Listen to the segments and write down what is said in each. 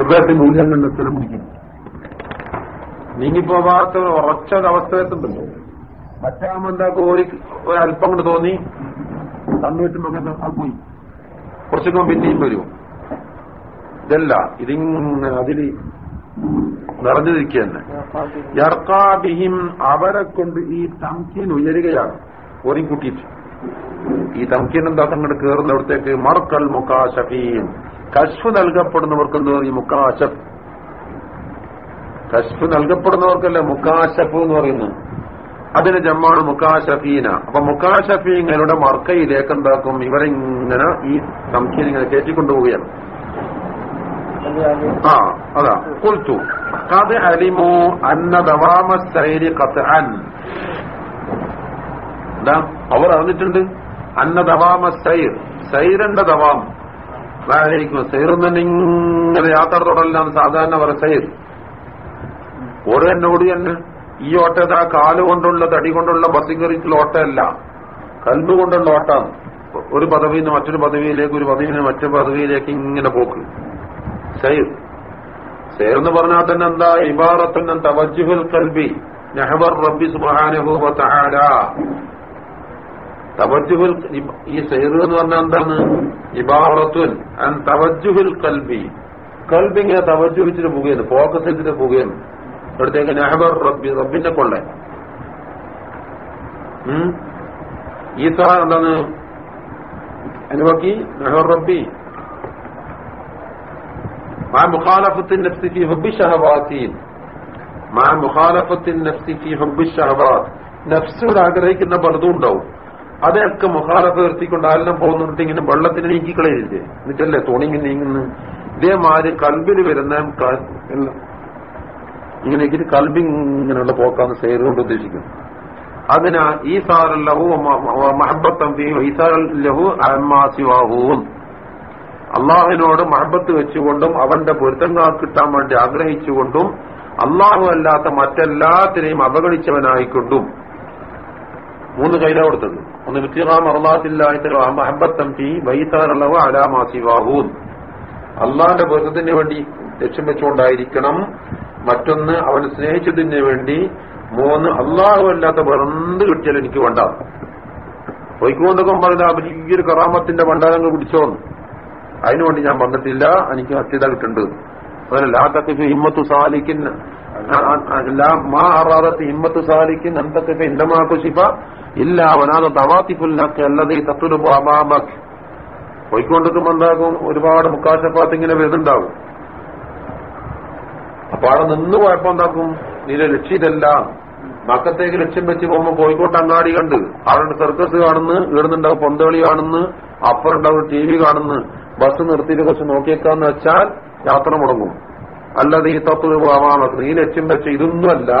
ഹൃദയത്തിൽ മൂല്യം കണ്ട് സ്ഥലം പിടിക്കും നീങ്ങിപ്പോവാത്ത ഉറച്ച അവസ്ഥ എത്തുന്നുണ്ടല്ലോ മറ്റാമെന്താക്കും ഒരു ഒരല്പം കൊണ്ട് തോന്നി തന്നുവെച്ചുമ്പോ അത് പോയി. കുറച്ചൊക്കെ പിന്നെയും വരും ഇതല്ല ഇതിങ്ങനെ അതിൽ നിറഞ്ഞു നിൽക്കുക യർക്കാബിഹിം അവരെ കൊണ്ട് ഈ തംക്കീൻ ഉയരുകയാണ്. ഓരി കൂട്ടിയിട്ട്. ഈ തംക്കീൻ എന്താ അങ്ങോട്ട് മറക്കൽ മർക്കൽ മുക്കാശഫീൻ കശ്ഫ് നൽകപ്പെടുന്നവർക്ക് എന്ന് പറയും മുക്കാശഫ്? കശ്ഫ് നൽകപ്പെടുന്നവർക്കല്ല മുക്കാശഫ് എന്ന് പറയുന്നത്? അതിന് ജമ്മാണ് മുക്കാശഫീന. അപ്പൊ മുക്കാശഫീങ്ങളുടെ മർക്കയിലേക്ക് എന്താക്കും? ഇവരിങ്ങനെ ഈ സംശയം ഇങ്ങനെ കയറ്റിക്കൊണ്ടുപോവുകയാണ്. ആ അതാ. കുൽത്തു കത് അലിമു അന്ന ദവാമ സൈരി കത്ത് അൻ. എന്താ? അവർ അറിഞ്ഞിട്ടുണ്ട്? അന്ന ദവാമ സൈർ. സൈറിന്റെ ദവാം. അതായിരിക്കും സൈറും തന്നെ ഇങ്ങനെ യാത്ര തുടരലാണ് സാധാരണ പറ സൈർ ഓട് തന്നെ ഓടി തന്നെ ഈ ഓട്ടത് ആ കാൽ കൊണ്ടുള്ള തടി കൊണ്ടുള്ള ബസ് കയറിയിട്ടുള്ള ഓട്ടമല്ല കൽബ് കൊണ്ടുള്ള ഓട്ടാണ് ഒരു പദവിയിൽ നിന്ന് മറ്റൊരു പദവിയിലേക്ക് ഒരു പദവിയിൽ നിന്ന് മറ്റൊരു പദവിയിലേക്ക് ഇങ്ങനെ പോക്ക്. സൈർ. സൈർ എന്ന് പറഞ്ഞാൽ തന്നെ എന്താ? ഇബാറത്തുൻ തവജുഹുൽ കൽബി. നെഹബർ റബ്ബി സുബ്ഹാനഹു വ തആല. തവജുഹുൽ ഈ സൈർ എന്ന് പറഞ്ഞാൽ എന്താണ് ഇബാറത്തുൻ അൻ തവജുഹുൽ കൽബി കൽബി ഇങ്ങനെ തവജുഹിച്ചിട്ട് പോവുകയാണ് ഫോക്കസ് ചെയ്തിട്ട് പോവുകയാണ് ഇവിടത്തേക്ക് നെഹബർ റബ്ബി റബ്ബിന്റെ കൊള്ള ഈ സഹ എന്താണ് അനുവക്കി നെഹബർ റബ്ബി مع مخالفة النفس في حب الشهوات مع مخالفة النفس في حب الشهوات നഫ്സോട് ആഗ്രഹിക്കുന്ന പലതും ഉണ്ടാവും അതൊക്കെ മുഖാലത്ത് നിർത്തിക്കൊണ്ട് ആരെല്ലാം പോകുന്നുണ്ട് ഇങ്ങനെ വെള്ളത്തിന് നീക്കിക്കളയില്ലേ എന്നിട്ടല്ലേ തുണിങ്ങി നീങ്ങുന്നു ഇതേമാതിരി കൽബിന് വരുന്ന ഇങ്ങനെ ഇതിന് കൽബി ഇങ്ങനെയുള്ള പോക്കാന്ന് സേർ കൊണ്ട് ഉദ്ദേശിക്കും അതിനാ ഈ ലഹു മഹബത്തം ഈ സാറല്ലഹു അമ്മാസിവാഹുവും അള്ളാഹുവിനോട് മഹബത്ത് വെച്ചുകൊണ്ടും അവന്റെ പൊരുത്തം കിട്ടാൻ വേണ്ടി ആഗ്രഹിച്ചുകൊണ്ടും അള്ളാഹു അല്ലാത്ത മറ്റെല്ലാത്തിനെയും അവഗണിച്ചവനായിക്കൊണ്ടും മൂന്ന് കൈല കൊടുത്തത്. ഒന്ന് അലാമാസിവാഹൂൻ അള്ളാഹിന്റെ പൊരുത്തത്തിന് വേണ്ടി ലക്ഷ്യം വെച്ചുകൊണ്ടായിരിക്കണം. മറ്റൊന്ന് അവൻ സ്നേഹിച്ചതിന് വേണ്ടി മൂന്ന് അള്ളാഹു അല്ലാത്ത കിട്ടിയാൽ എനിക്ക് വേണ്ട. പൊയ്ക്കൊണ്ടൊക്കെ പറഞ്ഞ വലിയൊരു കറാമത്തിന്റെ ഭണ്ഡാരങ്ങൾ പിടിച്ചോന്ന്. അതിനുവേണ്ടി ഞാൻ വന്നിട്ടില്ല. എനിക്ക് അത്യത കിട്ടുന്നുണ്ട് അതല്ല തക്കിഫ് ഹിമ്മത്തു സാലിക്കിൻ മാ അറാദത്ത് ഹിമ്മത്തു സാലിക്കിൻ അന്തക്കിഫ് ഇണ്ടമാക്കു ശിഫ ഇല്ല അവനാഥ തവാത്തിഫുല്ലക്ക് അല്ലത് ഈ തത്തുലുബു അബാബക് പോയിക്കൊണ്ടിരിക്കുമ്പോ എന്താകും? ഒരുപാട് മുക്കാശപ്പാത്ത് ഇങ്ങനെ വരുന്നുണ്ടാകും അപ്പൊ അവിടെ നിന്ന് പോയപ്പോ നിന്റെ ലക്ഷ്യതല്ല മക്കത്തേക്ക് ലക്ഷ്യം വെച്ച് പോകുമ്പോ കോഴിക്കോട്ട് അങ്ങാടി കണ്ട്. അവിടെ സർക്കസ് കാണുന്നു ഇടുന്നുണ്ടാവും പൊന്തകളി കാണുന്നു അപ്പുറണ്ടാവും ടി വി കാണുന്നു. ബസ് നിർത്തിയിട്ട് കുറച്ച് നോക്കിയേക്കാന്ന് വെച്ചാൽ യാത്ര മുടങ്ങും. അല്ലാതെ ഈ തത്വ പോവാൻ ഈ ലക്ഷ്യം വെച്ച് ഇതൊന്നുമല്ല.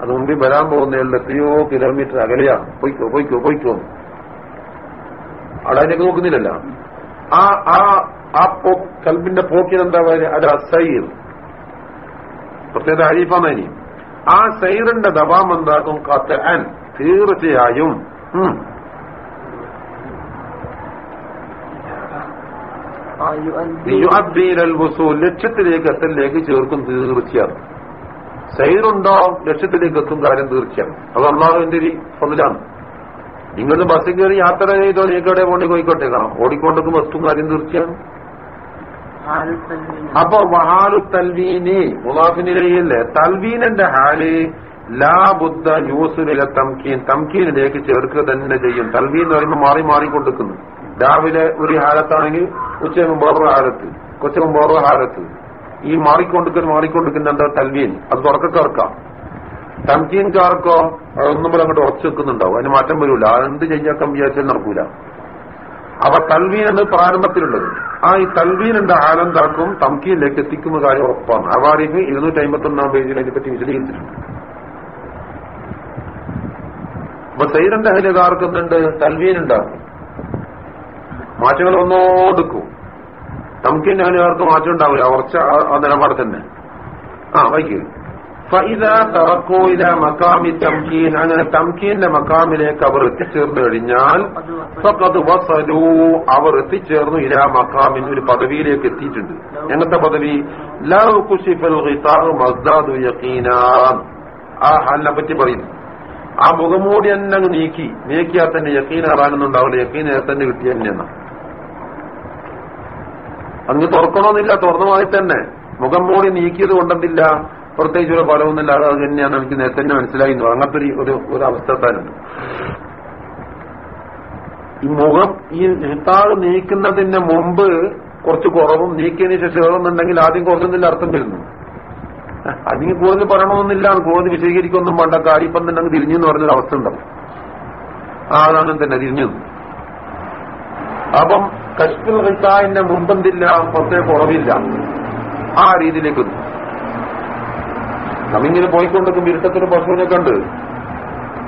അത് മുമ്പിൽ വരാൻ പോകുന്നതിൽ എത്രയോ കിലോമീറ്റർ അകലെയാണ് പൊയ്ക്കോ പൊയ്ക്കോ പൊയ്ക്കോ. അടാനൊക്കെ നോക്കുന്നില്ലല്ല. ആ ആ ആ പോ കൽബിന്റെ പോക്കിനെന്താ പറയുക? അത് അസൈർ. പ്രത്യേക ഹരീഫാനി ആ സൈറിന്റെ ദവാം എന്താക്കും കത്തൻ തീർച്ചയായും. ലക്ഷ്യത്തിലേക്ക് എത്തലിലേക്ക് ചേർക്കും തീർച്ചയാണ്. സൈറുണ്ടോ ലക്ഷ്യത്തിലേക്ക് എത്തും കാര്യം തീർച്ചയാണ്. അത് അള്ളാഹുവിന്റെ ഒരു ഫതിലാണ്. നിങ്ങളൊന്ന് ബസ്സിൽ കയറി യാത്ര ചെയ്തോ നീക്കടെ പോണ്ടി കോയിക്കോട്ടെ കാണാം ഓടിക്കൊണ്ടൊക്കെ എത്തും കാര്യം തീർച്ചയാണ്. അപ്പൊ വഹാലു തൽവീനി മുലാഫിനിലയില്ലേ തൽവീനന്റെ ഹാൽ ലാ ബുദ്ധ യൂസുലിലെ തംകീൻ. തംകീനിലേക്ക് ചേർക്കുക തന്നെ ചെയ്യും. തൽവീൻ എന്ന് പറയുമ്പോൾ മാറി മാറിക്കൊണ്ടിരിക്കുന്നു. രാവിലെ ഒരു ഹാലത്താണെങ്കിൽ ഉച്ച വേറൊരു ഹാലത്ത് കൊച്ചു വേറൊരു ഹാലത്ത്. ഈ മാറിക്കൊണ്ടിരിക്കൽ മാറിക്കൊണ്ടിരിക്കുന്നുണ്ട് തൽവീൻ അത് തുറക്കക്കാർക്കാം തംകീൻകാർക്കോ ഒന്നും കൂടെ അങ്ങോട്ട് ഉറച്ചു വെക്കുന്നുണ്ടാവും. അതിന് മാറ്റം വരില്ല എന്ത് ചെയ്യാക്കാൻ വിചാരിച്ചാൽ നടക്കൂല. അപ്പൊ തൽവീൻ എന്ന് പ്രാരംഭത്തിലുള്ളത്. ആ ഈ തൽവീനിന്റെ ആനന്ദാക്കും തംകീനിലേക്ക് എത്തിക്കുന്ന കാര്യം ഉറപ്പാണ്. അവാരിഫ് ഇരുന്നൂറ്റി അമ്പത്തി ഒന്നാം പേജിൽ അതിനെപ്പറ്റി വിശദീകരിച്ചിട്ടുണ്ട്. അപ്പൊ സൈരന്റെ ഹരികാർക്ക് എന്തുണ്ട്? തൽവീൻ ഉണ്ടാക്കും. മാറ്റങ്ങൾ ഒന്നോടുക്കും തംകീന്റെ അവർക്ക് മാറ്റം ഉണ്ടാവില്ല. ഉറച്ച ആ നിലപാട് തന്നെ. ആ വൈകി. അങ്ങനെ തംകീന്റെ മക്കാമിലേക്ക് അവർ എത്തിച്ചേർന്നു കഴിഞ്ഞാൽ അവർ എത്തിച്ചേർന്നു ഇല മക്കാമിൻ ഒരു പദവിയിലേക്ക് എത്തിയിട്ടുണ്ട്. എങ്ങനത്തെ പദവി? ആ പറ്റി പറയുന്നു. ആ മുഖംമൂടി തന്നെ നീക്കി. നീക്കിയാൽ തന്നെ യക്കീൻ ആറാകുന്നുണ്ടാവില്ല യക്കീൻ തന്നെ കിട്ടിയ തന്നെയെന്ന അങ്ങ് തുറക്കണമെന്നില്ല തുറന്നമായി തന്നെ. മുഖം മൂടി നീക്കിയത് കൊണ്ടെന്നില്ല പ്രത്യേകിച്ച് ഒരു ഫലമൊന്നുമില്ല. അത് തന്നെയാണ് എനിക്ക് നേരത്തെ തന്നെ മനസ്സിലായി. അങ്ങനത്തെ ഒരു ഒരു ഒരു അവസ്ഥ തന്നെ ഈ മുഖം ഈ ഹിത്താൾ നീക്കുന്നതിന് മുമ്പ് കുറച്ച് കുറവും നീക്കിയതിന് ശേഷം ഏറുന്നുണ്ടെങ്കിൽ ആദ്യം കുറഞ്ഞതിന്റെ അർത്ഥം വരുന്നു. അതിന് കൂടുതൽ പറയണമെന്നില്ല. കൂടുതൽ വിശദീകരിക്കൊന്നും വേണ്ട. കാര്യം തന്നെ അങ്ങ് തിരിഞ്ഞു എന്ന് പറഞ്ഞൊരു അവസ്ഥ ഉണ്ടാവും ആ അതാണ് തന്നെ തിരിഞ്ഞു. അപ്പം കശ്മീർ ഹിത്താന്റെ മുമ്പെന്തില്ല പുറത്തെ കുറവില്ല. ആ രീതിയിലേക്ക്. നമ്മിങ്ങനെ പോയിക്കൊണ്ടിരിക്കും ഇരുട്ടത്തൊരു പശുവിനെ കണ്ട്.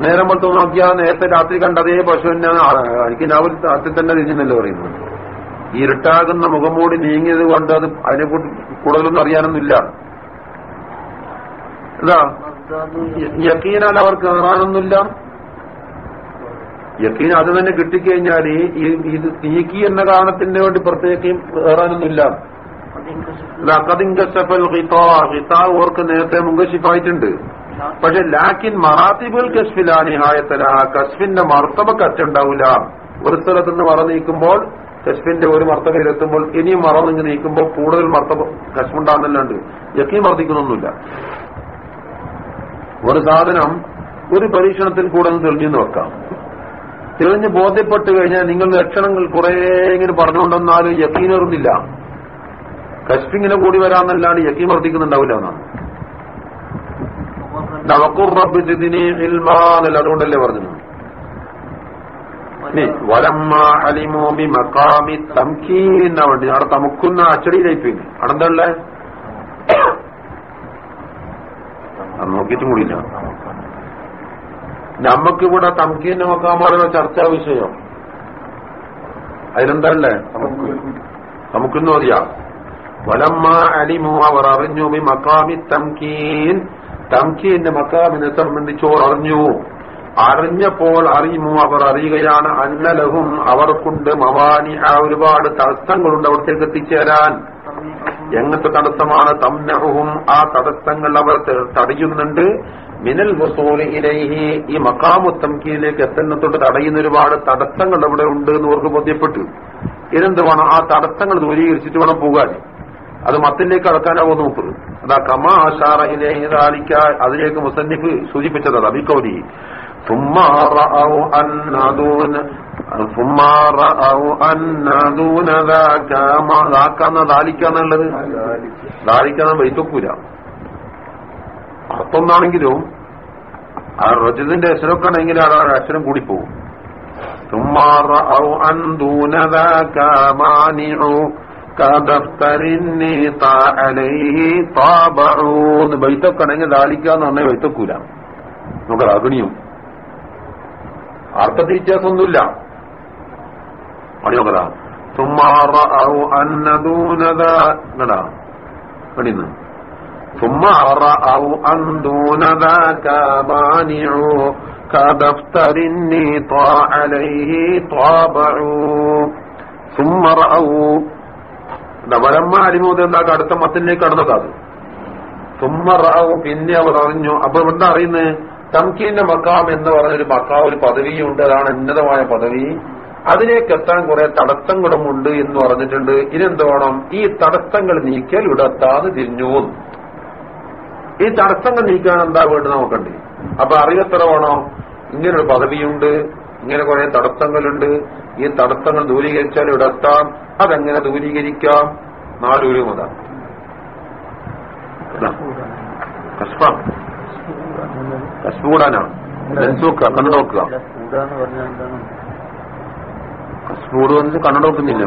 നേരം പത്ത് നോക്കിയാൽ നേരത്തെ രാത്രി കണ്ട അതേ പശുവിനെ എനിക്ക് രാവിലെ രാത്രി തന്നെ തിരിഞ്ഞെന്നല്ലേ പറയുന്നത്. ഇരുട്ടാകുന്ന മുഖം മൂടി നീങ്ങിയത് കൊണ്ട് അത് അതിനെ കൂടുതലൊന്നും അറിയാനൊന്നുമില്ല. ഇതാ യക്കീനാൽ അവർക്ക് കയറാനൊന്നുമില്ല. യക്കീൻ അത് തന്നെ കിട്ടിക്കഴിഞ്ഞാൽ ഈ ഇത് തീക്കി എന്ന കാരണത്തിന് വേണ്ടി പ്രത്യേകം കയറാനൊന്നുമില്ല ഓർക്ക് നേരത്തെ മുങ്കശിഫായിട്ടുണ്ട് പക്ഷെ ലാക്കിൻ മറാത്തിബുൽ കശ്ഫിലാണ് ഹായത്തല കശ്ഫിന്റെ മർത്തബക്ക് കച്ചുണ്ടാവില്ല ഒരു സ്ഥലത്ത് നിന്ന് മറ നീക്കുമ്പോൾ കശ്ഫിന്റെ ഒരു മർത്തബയിലെത്തുമ്പോൾ ഇനിയും മറ നിങ്ങൾ നീക്കുമ്പോൾ കൂടുതൽ മർത്തബ കശ്മുണ്ടാകുന്നല്ലാണ്ട് യക്കീൻ വർദ്ധിക്കുന്നൊന്നുമില്ല. ഒരു സാധനം ഒരു പരീക്ഷണത്തിൽ കൂടെ തെളിഞ്ഞു വെക്കാം. തെളിഞ്ഞ് ബോധ്യപ്പെട്ട് കഴിഞ്ഞാൽ നിങ്ങൾ ലക്ഷണങ്ങൾ കുറെ ഇങ്ങനെ പറഞ്ഞുകൊണ്ടെന്നാലും യക്കീനേറുന്നില്ല കശ്ഫിങ്ങിനെ കൂടി വരാമെന്നല്ലാണ്ട് യക്കീൻ വർദ്ധിക്കുന്നുണ്ടാവില്ല എന്നാണ് നവക്കുർ റബ്ബ് ജിദിനി ഇൽമാന്നല്ല അതുകൊണ്ടല്ലേ പറഞ്ഞു ഇനി വലമ്മ അലിമോ ബി മക്കാമി തംകീന്ന വേണ്ടി അവിടെ തമുക്കുന്ന അച്ചടിയിലേക്ക് അടന്തള്ളേ നോക്കിയിട്ടും കൂടിയില്ല. നമുക്കിവിടെ തംകീന്റെ മക്കാമാരുടെ ചർച്ചാ വിഷയം. അതിനെന്തല്ലേ നമുക്ക് നമുക്കിന്ന് അറിയാം വലമ്മ അലിമു അവർ അറിഞ്ഞു ബി മക്കാമി തംകീൻ. തംകീന്റെ മക്കാമിനെ സംബന്ധിച്ചോർ അറിഞ്ഞു. അറിഞ്ഞപ്പോൾ അറിയുമോ അവർ അറിയുകയാണ് അന്നലഹും അവർക്കുണ്ട് മവാനി. ആ ഒരുപാട് തടസ്സങ്ങളുണ്ട് അവിടത്തേക്ക് എത്തിച്ചേരാൻ. എങ്ങനത്തെ തടസ്സമാണ്? തമ്നഹും ആ തടസ്സങ്ങൾ അവർ തടയുന്നുണ്ട്. മിനൽ വസൂലി ഇലൈഹി ഈ മക്കാമുത്തംകിയിലേക്ക് എത്തുന്നത്തോട്ട് തടയുന്ന ഒരുപാട് തടസ്സങ്ങൾ അവിടെ ഉണ്ട് എന്ന് അവർക്ക് ബോധ്യപ്പെട്ടു ഇതെന്ത് വേണം ആ തടസ്സങ്ങൾ ദൂരീകരിച്ചിട്ട് വേണം പോകാൻ അത് മത്തിലേക്ക് അടക്കാനാവോ നോക്കുന്നു അതാ കമാ ആഷാറ ഇലൈഹി ദാലിക്ക അതിലേക്ക് മുസന്നിഫ് സൂചിപ്പിച്ചത് അത് അബിക്കൗലി ദാലിക്കാന്നുള്ളത് ദാലിക്കാന്ന് വൈത്തൊക്കൂല അർത്ഥം ഒന്നാണെങ്കിലും ആ റജതിന്റെ അക്ഷരമൊക്കെയാണെങ്കിൽ ആ അക്ഷരം കൂടിപ്പോവും ബൈത്തൊക്കെയാണെങ്കിൽ ദാലിക്കാന്ന് പറഞ്ഞാൽ ബൈത്തൊക്കൂല നമുക്ക് അഗ്നിയും അർത്ഥത്തിൽ വ്യത്യാസമൊന്നുമില്ല. അടിയോക്കതാ. സുമാറ ഔ അന്നദൂനത കടാ കടിന്ന് ثم رأوا أن دون ذاك مانع كدفتر النيطا عليه طابعوا ثم رأوا വലമ്മ അലിമൂത് എന്താ അടുത്ത മത്തിലേക്ക് കടന്നതാത് സുമ്മ റാവു പിന്നെ അവർ അറിഞ്ഞു അപ്പൊ എന്താ അറിയുന്നത് തംകീന്റെ മക്കാം എന്ന് പറഞ്ഞൊരു മക്കാ ഒരു പദവിയുണ്ട് അതാണ് ഉന്നതമായ പദവി അതിലേക്ക് എത്താൻ കുറെ തടസ്സങ്ങളുമുണ്ട് എന്ന് പറഞ്ഞിട്ടുണ്ട് ഇതെന്ത് വേണം ഈ തടസ്സങ്ങൾ നീക്കിയാൽ ഇവിടെ എത്താതെ തിരിഞ്ഞു ഈ തടസ്സങ്ങൾ നീക്കാൻ എന്താ വേണ്ടത് നോക്കണ്ടേ അപ്പൊ അറിയത്ര വേണോ ഇങ്ങനൊരു പദവിയുണ്ട് ഇങ്ങനെ കുറെ തടസ്സങ്ങളുണ്ട്. ഈ തടസ്സങ്ങൾ ദൂരീകരിച്ചാൽ ഇവിടെ എത്താം അതെങ്ങനെ ദൂരീകരിക്കാം? നാലൂര് മുത. കൂടാനാണ് ലെൻസോക്ക കണ്ണു നോക്കുക കശ്മൂട് വന്നിട്ട് കണ്ണട നോക്കുന്നില്ല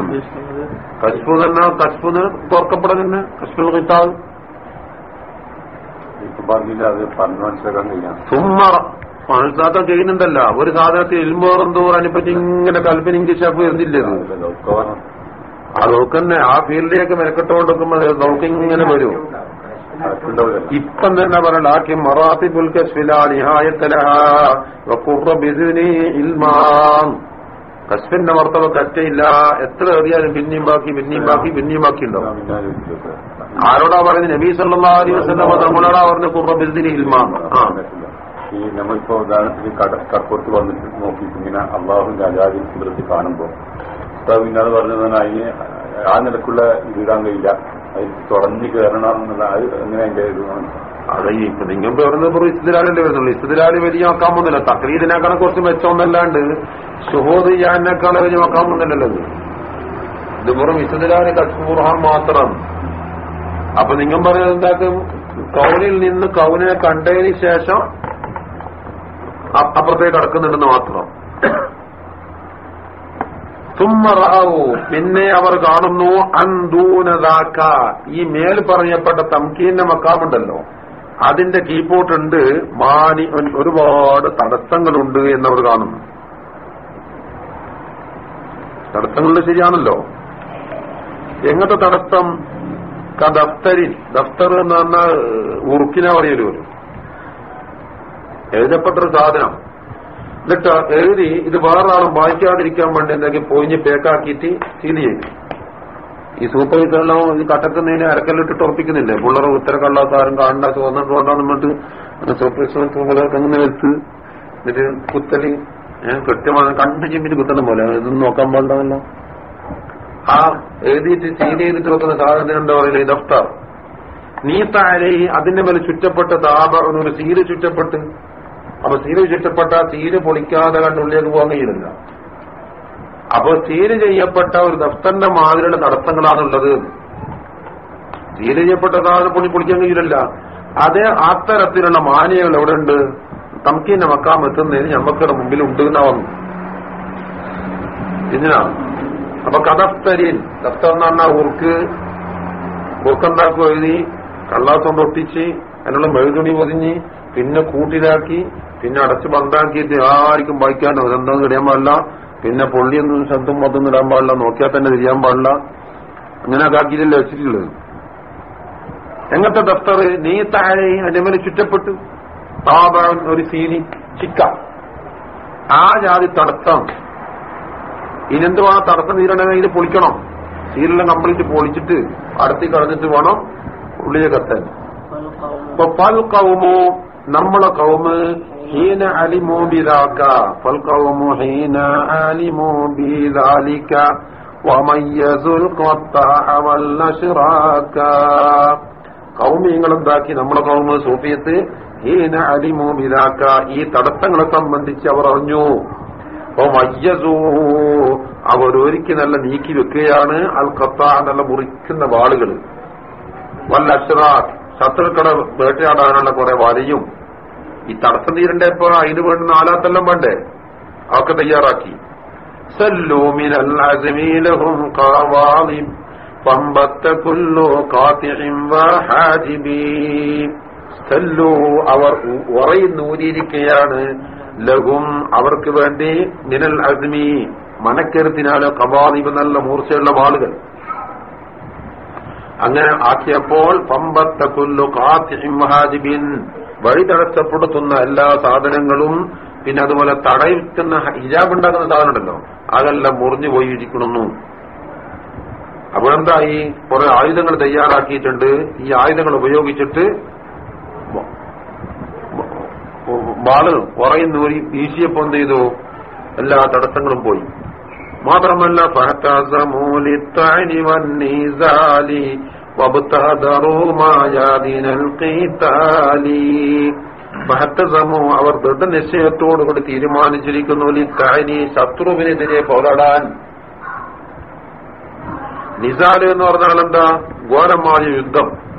പറഞ്ഞില്ല അത് പറഞ്ഞു മനസ്സിലാക്കാൻ കഴിയാം സുമ്മറ മനസ്സിലാക്കാൻ ചെയ്യുന്നുണ്ടല്ല. ഒരു സാധനത്തിൽ എൽമോറന്തോർ അതിനെപ്പറ്റി ഇങ്ങനെ കൽപ്പന ഇംഗ്ലീഷ് ആപ്പ് വരുന്നില്ലത് അതൊക്കെ തന്നെ. ആ ഫീൽഡിലേക്ക് മെനക്കെട്ടുകൊണ്ടിരിക്കുമ്പോൾ നമുക്ക് ഇങ്ങനെ വരും. ഇപ്പം തന്നെ പറയണ്ട ആക്കി മറാത്തി കശ്ഫില നിഹായത്തലഹ ഇൽമാൻ കശ്ഫിന്റെ മർത്തവ കറ്റയില്ല എത്ര എറിയാലും പിന്നെയും ബാക്കി പിന്നെയും ബാക്കി പിന്നെയും ബാക്കി ഉണ്ടാവും. ആരോടാ പറയുന്നത്? നബീ സല്ലല്ലാഹു അലൈഹി നമ്മളോടാ പറഞ്ഞ ഖുറ ഹിൽമാണ് ഈ നമ്മളിപ്പോ ഉദാഹരണത്തിന് കട കടപ്പുറത്ത് വന്നിട്ട് നോക്കിയിട്ട് ഇങ്ങനെ അള്ളാഹുവിന്റെ അജാതി കുതിർത്തി കാണുമ്പോ ഉസ്താദ് പറഞ്ഞതാണ് പറഞ്ഞത് അതിന് ആ നിലക്കുള്ള വീടാൻ കഴിയില്ല. അതിൽ തുറഞ്ഞു കയറണം എന്നുള്ള അത് എങ്ങനെ അതിന്റെ ഇത് അത് ഇപ്പൊ നിങ്ങൾ പറയുന്നത് ഇപ്പോൾ ഇസ്തിലാലല്ലേ വരുന്നുള്ളൂ. ഇസ്തിലാൽ വലിയ നോക്കാൻ പോകുന്നില്ല തക്രീദിനേക്കാളെ കുറച്ച് മെച്ചമൊന്നല്ലാണ്ട് സുഹോദ് ചെയ്യാനേക്കാളെ വലിയ നോക്കാൻ പോകുന്നില്ലല്ലോ ഇത് വെറും ഇസ്തിലാൽ കശ്മൂർഹാൻ മാത്രം. അപ്പൊ നിങ്ങൾ പറയുന്നത് എന്താക്കും? കൗനിൽ നിന്ന് കൗലിനെ കണ്ടതിന് ശേഷം അപ്പുറത്തേക്ക് കടക്കുന്നുണ്ടെന്ന് മാത്രം. തുമ്മറാവു പിന്നെ അവർ കാണുന്നു അന്തൂനതാക്ക ഈ മേൽ പറയപ്പെട്ട തംകീന്റെ മക്കാമുണ്ടല്ലോ. അതിന്റെ കീപ്പോട്ടുണ്ട് മാനി ഒരുപാട് തടസ്സങ്ങളുണ്ട് എന്നവർ കാണുന്നു. തടസ്സങ്ങൾ ശരിയാണല്ലോ. എങ്ങനത്തെ തടസ്സം? ദഫ്തരിൻ. ദഫ്തർ എന്ന് പറഞ്ഞാൽ ഉറുക്കിനാ എഴുതപ്പെട്ട എഴുതപ്പെട്ടൊരു സാധനം. എന്നിട്ട് എഴുതി ഇത് വേറൊരാളും വായിക്കാതിരിക്കാൻ വേണ്ടി എന്തെങ്കിലും പൊയിഞ്ഞ് പേക്കാക്കിയിട്ട് സീൽ ചെയ്തു. ഈ സൂപ്പർ വിക്കെല്ലാം ഈ കട്ടക്കുന്നതിന് അരക്കല്ലിട്ടിട്ട് ഉറപ്പിക്കുന്നില്ലേ? പിള്ളേർ ഉത്തര കള്ളാസാരം കാണണ്ട ചുവന്നിട്ട് കൊണ്ടാണ് പറഞ്ഞിട്ട് സൂപ്പർ അങ്ങനെ വെച്ച് എന്നിട്ട് കുത്തലി കൃത്യമാണ്. കണ്ടു ചിമ്പിന് കുത്തണം പോലെ. ഇതൊന്നും നോക്കാൻ പാടില്ല ആ എഴുതിയിട്ട് സീൽ ചെയ്തിട്ട് വെക്കുന്ന സാധനത്തിന് എന്താ പറയുന്നത് ദഫ്താർ. നീത്താരെ താഴെ അതിന്റെ മേലെ ചുറ്റപ്പെട്ട താപ ഒരു സീൽ ചുറ്റപ്പെട്ട്. അപ്പൊ സീൽ ചുറ്റപ്പെട്ട സീൽ പൊളിക്കാതെ കണ്ടുള്ളിലേക്ക് പോകാൻ കഴിയില്ല അപ്പൊ സീൽ ചെയ്യപ്പെട്ട ഒരു ദഫ്തറിന്റെ മാതിരിയുള്ള തടസ്സങ്ങളാണുള്ളത്. സീൽ ചെയ്യപ്പെട്ട സാധനം പൊളി പൊളിക്കാൻ കഴിയില്ല അതേ അത്തരത്തിലുള്ള മാനിയകൾ എവിടെ ഉണ്ട് തമക്കീന്റെ മക്കാം എത്തുന്നതിന് ഞമ്മക്കുടെ മുമ്പിൽ ഉണ്ട് എന്നാ വന്നു. ഇതിനാ. അപ്പൊ കഥസ്തരീൻ ദഫ്തർ എന്ന് പറഞ്ഞാൽ ഉർക്ക് എഴുതി കള്ളാത്തോണ്ട് ഒട്ടിച്ച് അതിനുള്ള മെഴുതുണി പൊതിഞ്ഞ് പിന്നെ കൂട്ടിലാക്കി പിന്നെ അടച്ച് ബന്ധാക്കിയിട്ട് ആർക്കും വായിക്കാണ്ട് ഇടാൻ പാടില്ല. പിന്നെ പൊള്ളിയൊന്നും ശബ്ദം മൊത്തം ഇടാൻ പാടില്ല നോക്കിയാൽ തന്നെ തിരിയാൻ പാടില്ല. അങ്ങനെ ആക്കിയില്ലല്ലോ വെച്ചിട്ടുള്ളത്? എങ്ങനത്തെ ദഫ്തർ? നീ താഴെ അതിന്റെ മേലെ ചുറ്റപ്പെട്ടു താപാൻ ഒരു സീനി ചിക്ക. ആ ജാതി തടസ്സം. ഇനെന്ത് വേണം തടസ്സം? തീരണമെങ്കിൽ പൊളിക്കണം. സീലെല്ലാം കംപ്ലീറ്റ് പൊളിച്ചിട്ട് അടുത്ത് കളഞ്ഞിട്ട് വേണം ഉള്ളിലെ കത്താൻ അപ്പൊ പൽ കൗമോ നമ്മളെ കൗമ് ഹീന അലിമോ ബിദാക്ക ഫൽഖൗമു ഹീന അലിമോ ബിദാലിക വമയ്യസുൽ ഖത്തഅ വൽ അശ്റാക കൗമിയങ്ങളെന്താക്കി നമ്മുടെ കൗമ് സൂഫിയത്ത് ഹീന അലിമോ ബിദാക്ക. ഈ തടസ്സങ്ങളെ സംബന്ധിച്ച് അവർ അറിഞ്ഞു. അവരൊരിക്കൽ നല്ല നീക്കി വെക്കുകയാണ്. അൽ ഖത്ത നല്ല മുറിക്കുന്ന വാളുകൾ. വല്ല അശ്റാഖ് ശത്രുക്കളെ വേട്ടയാടാനുള്ള കുറെ വലയും ഈ തടസ്സം തീരണ്ടപ്പോ അതിന് വേണ്ടുന്ന ആലാത്തെല്ലാം വേണ്ടേ? അതൊക്കെ തയ്യാറാക്കി. അവർ ഉറയുന്നൂരിയിരിക്കുകയാണ് ലഹും അവർക്ക് വേണ്ടി നിനൽ അസ്മി മനക്കരുത്തിനാലോ കവാലിബ് നല്ല മൂർച്ചയുള്ള വാളുകൾ. അങ്ങനെ ആക്കിയപ്പോൾ പമ്പത്ത കുല്ലു കാത്തിഹാജിബിൻ വഴി തടസ്സപ്പെടുത്തുന്ന എല്ലാ സാധനങ്ങളും പിന്നെ അതുപോലെ തടയിക്കുന്ന ഹിജാബ് ഉണ്ടാക്കുന്ന അതെല്ലാം ഉണ്ടല്ലോ അതെല്ലാം മുറിഞ്ഞു പോയിരിക്കണമെന്നു അപ്പോഴെന്തായി കുറെ ആയുധങ്ങൾ തയ്യാറാക്കിയിട്ടുണ്ട്. ഈ ആയുധങ്ങൾ ഉപയോഗിച്ചിട്ട് വാൾ കുറയുന്നൂരി വീശിയപ്പോ എന്ത് ചെയ്തു? എല്ലാ തടസ്സങ്ങളും പോയി. മാത്രമല്ല അവർ ദൃഢനിശ്ചയത്തോടുകൂടി തീരുമാനിച്ചിരിക്കുന്നു ലിത്താനി ശത്രുവിനെതിരെ പോരാടാൻ. നിസാൽ എന്ന് പറഞ്ഞാൽ എന്താ? ഘോരമായ യുദ്ധം.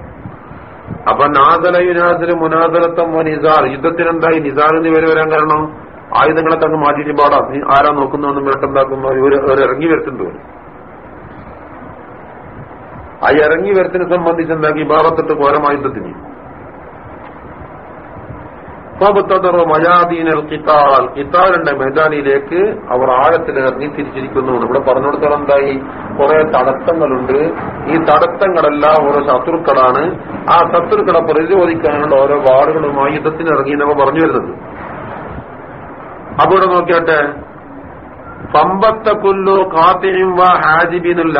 അപ്പൊ നാദല യുനാദിന് മുനാദലത്തം നിസാർ യുദ്ധത്തിനെന്തായി? നിസാർ എന്ന് പേര് വരാൻ കാരണം ആയുധങ്ങളൊക്കെ തന്നെ മാറ്റിയിട്ട് പാടാ. നീ ആരാ നോക്കുന്നതെന്നും വേട്ടെന്താക്കുന്ന ഒരു ഇറങ്ങി വരുത്തുണ്ട് ആ ഇറങ്ങി വരത്തിനെ സംബന്ധിച്ച് എന്താക്കി ഭാവത്തിട്ട് ഘോരമായുധത്തിന് ഖിതാലിന്റെ മൈതാനിയിലേക്ക് അവർ ആഴത്തിൽ ഇറങ്ങി തിരിച്ചിരിക്കുന്നു. ഇവിടെ പറഞ്ഞു കൊടുത്താൽ എന്തായി? കുറെ തടസ്സങ്ങളുണ്ട്. ഈ തടസ്സങ്ങളെല്ലാം ഓരോ ശത്രുക്കളാണ്. ആ ശത്രുക്കളെ പ്രതിരോധിക്കാനുള്ള ഓരോ വാർഡുകളുമായി യുദ്ധത്തിനിറങ്ങി എന്നവ പറഞ്ഞു വരുന്നത്. അപ്പൊ നോക്കിയോട്ടെ. പമ്പത്ത കൊല്ലു കാത്തിനും വ ഹാജിബിനും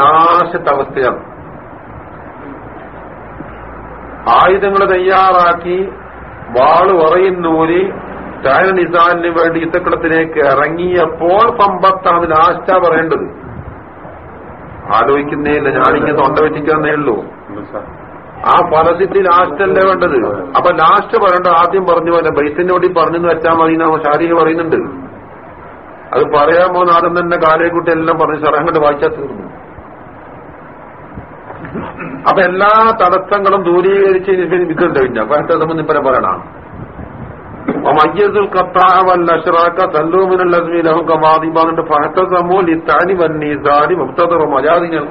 അവസ്ഥയാണ് ആയുധങ്ങൾ തയ്യാറാക്കി വാൾ ഉറയുന്നൂരി ചായ നിസാലിന് വേണ്ടി യുദ്ധക്കളത്തിലേക്ക് ഇറങ്ങിയപ്പോൾ പമ്പത്താണ് ലാസ്റ്റാ പറയേണ്ടത്. ആലോചിക്കുന്നേ ഇല്ല ഞാനിങ്ങനെ തൊണ്ട വെച്ചിട്ടേ ഉള്ളൂ. ആ ഫലസിറ്റി ലാസ്റ്റ് അല്ലേ വേണ്ടത്? അപ്പൊ ലാസ്റ്റ് പറയേണ്ട ആദ്യം പറഞ്ഞു പോലെ ബൈസിനോടി പറഞ്ഞെന്ന് വെച്ചാൽ മതി ശാരി പറയുന്നുണ്ട്. അത് പറയാൻ പോകുന്ന ആദ്യം തന്നെ കാലേക്കുട്ടി എല്ലാം പറഞ്ഞ് ശറങ്ങോട്ട് വായിച്ചാൽ തീർന്നു. അപ്പൊ എല്ലാ തടസ്സങ്ങളും ദൂരീകരിച്ച് ഇതുണ്ട് പിന്നെ അപ്പൊ ഇപ്പനെ പറയണം. മയ്യസുൽ കത്താവല്ലഷറാക്ക തല്ലൂമിനുള്ള ലഹും കമാദിബാന്നുണ്ട് ഫഹത്തസമോ ലിത്താനി വന്നീസാനി മുക്തദറ മജാദിനൽ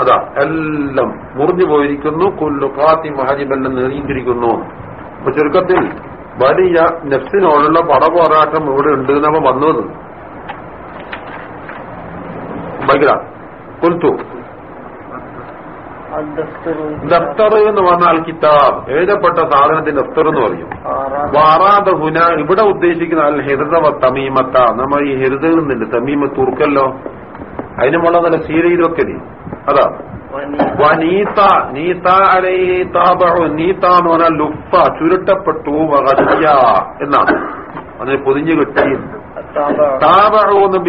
അതാ എല്ലാം മുറിഞ്ഞു പോയിരിക്കുന്നു. കൊല്ലു കാത്തി മഹജിബെല്ലാം നീങ്ങിയിരിക്കുന്നു അപ്പൊ ചുരുക്കത്തിൽ വലിയ നെഫ്സിനോടുള്ള പടപോരാട്ടം ഇവിടെ ഉണ്ട് എന്നവ വന്നത്. ബൈഗ്ര കൊൽത്തു. ദഫ്തർ എന്ന് പറഞ്ഞാൽ കിതാബ്. എഴുതപ്പെട്ട സാധനത്തിന്റെ ദഫ്തർ എന്ന് പറയും. വാറാദ ഹുന ഇവിടെ ഉദ്ദേശിക്കുന്ന അൽ ഹിർദവ തമീമത്ത. നമ്മ ഈ ഹിർദയിൽ നിന്നുണ്ട് തമീമത്ത് ഉറുക്കല്ലോ അതിനുമുള്ള നല്ല സീരയിലൊക്കെ അതാ. വനീത്ത. നീത്ത അലൈഹി താബഉ നീത്ത എന്ന് പറഞ്ഞാൽ ലുഫ ചുരുട്ടപ്പെട്ടു വഗദിയ എന്നാണ്. അതിന് പൊതിഞ്ഞു കിട്ടി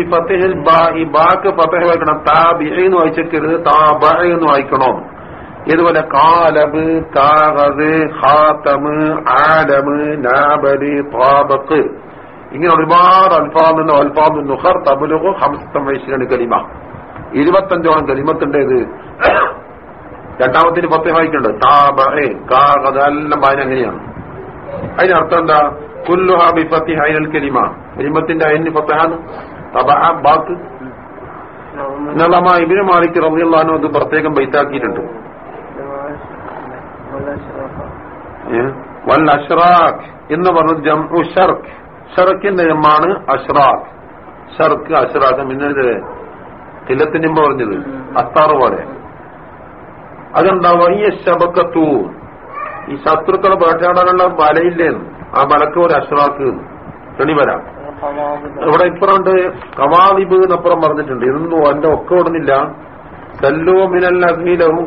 ഫതഹിൽ ബാ ഈ ബാക്ക് ഫതഹ് വായിക്കണം എന്ന് വായിച്ചേക്കരുത്. താബഅ എന്ന് വായിക്കണം. ഇതുപോലെ കാലബ് കാഗത് ഹാത്തമ് ആലമ് നാബൽ താബക്ക്. ഇങ്ങനെ ഒരുപാട് അൽഫാദ് അൽഫാദ് നുഹർ തബുലുഹു ഹംസ്തം വൈശ്വരണ കലിമ. ഇരുപത്തഞ്ചോളം കലിമത്തിന്റെ ഇത്. രണ്ടാമത്തിന് പത്ത് വായിക്കുന്നുണ്ട് താബെ കാകത് എല്ലാം വായന എങ്ങനെയാണ് അതിനർത്ഥം എന്താ? കുല്ലുഹ ബിഫത്തി ഹൈനൽ കലിമ കലിമത്തിന്റെ അയന് ഫത്തഹാണ്. തബ ബാക്ക് നളമ ഇബിന് അത് പ്രത്യേകം ബൈത്താക്കിയിട്ടുണ്ട്. വൽ അഷ്റാഖ് എന്ന് പറഞ്ഞത് ജംഉ ഷർക്ക് ഷർക്കിന്റെ അഷ്റാഖ്. ഷർക്ക് അഷ്റാഖ് പിന്നീട് തില്ലത്തിന് മുമ്പ് പറഞ്ഞത് അത്താറ് പോലെ. അതെന്താ ഈ ശബക്കത്തൂ. ഈ ശത്രുക്കളെ വേട്ടയാടാനുള്ള വലയില്ലേന്ന്. ആ വലക്ക് ഒരു അശ്രാക്ക് തെളിവര ഇവിടെ ഇപ്പുറമുണ്ട് കവാദിബ് എന്നപ്പുറം പറഞ്ഞിട്ടുണ്ട്. ഇതൊന്നും എന്റെ ഒക്കെ ഓടുന്നില്ല. സല്ലോ മിനൽ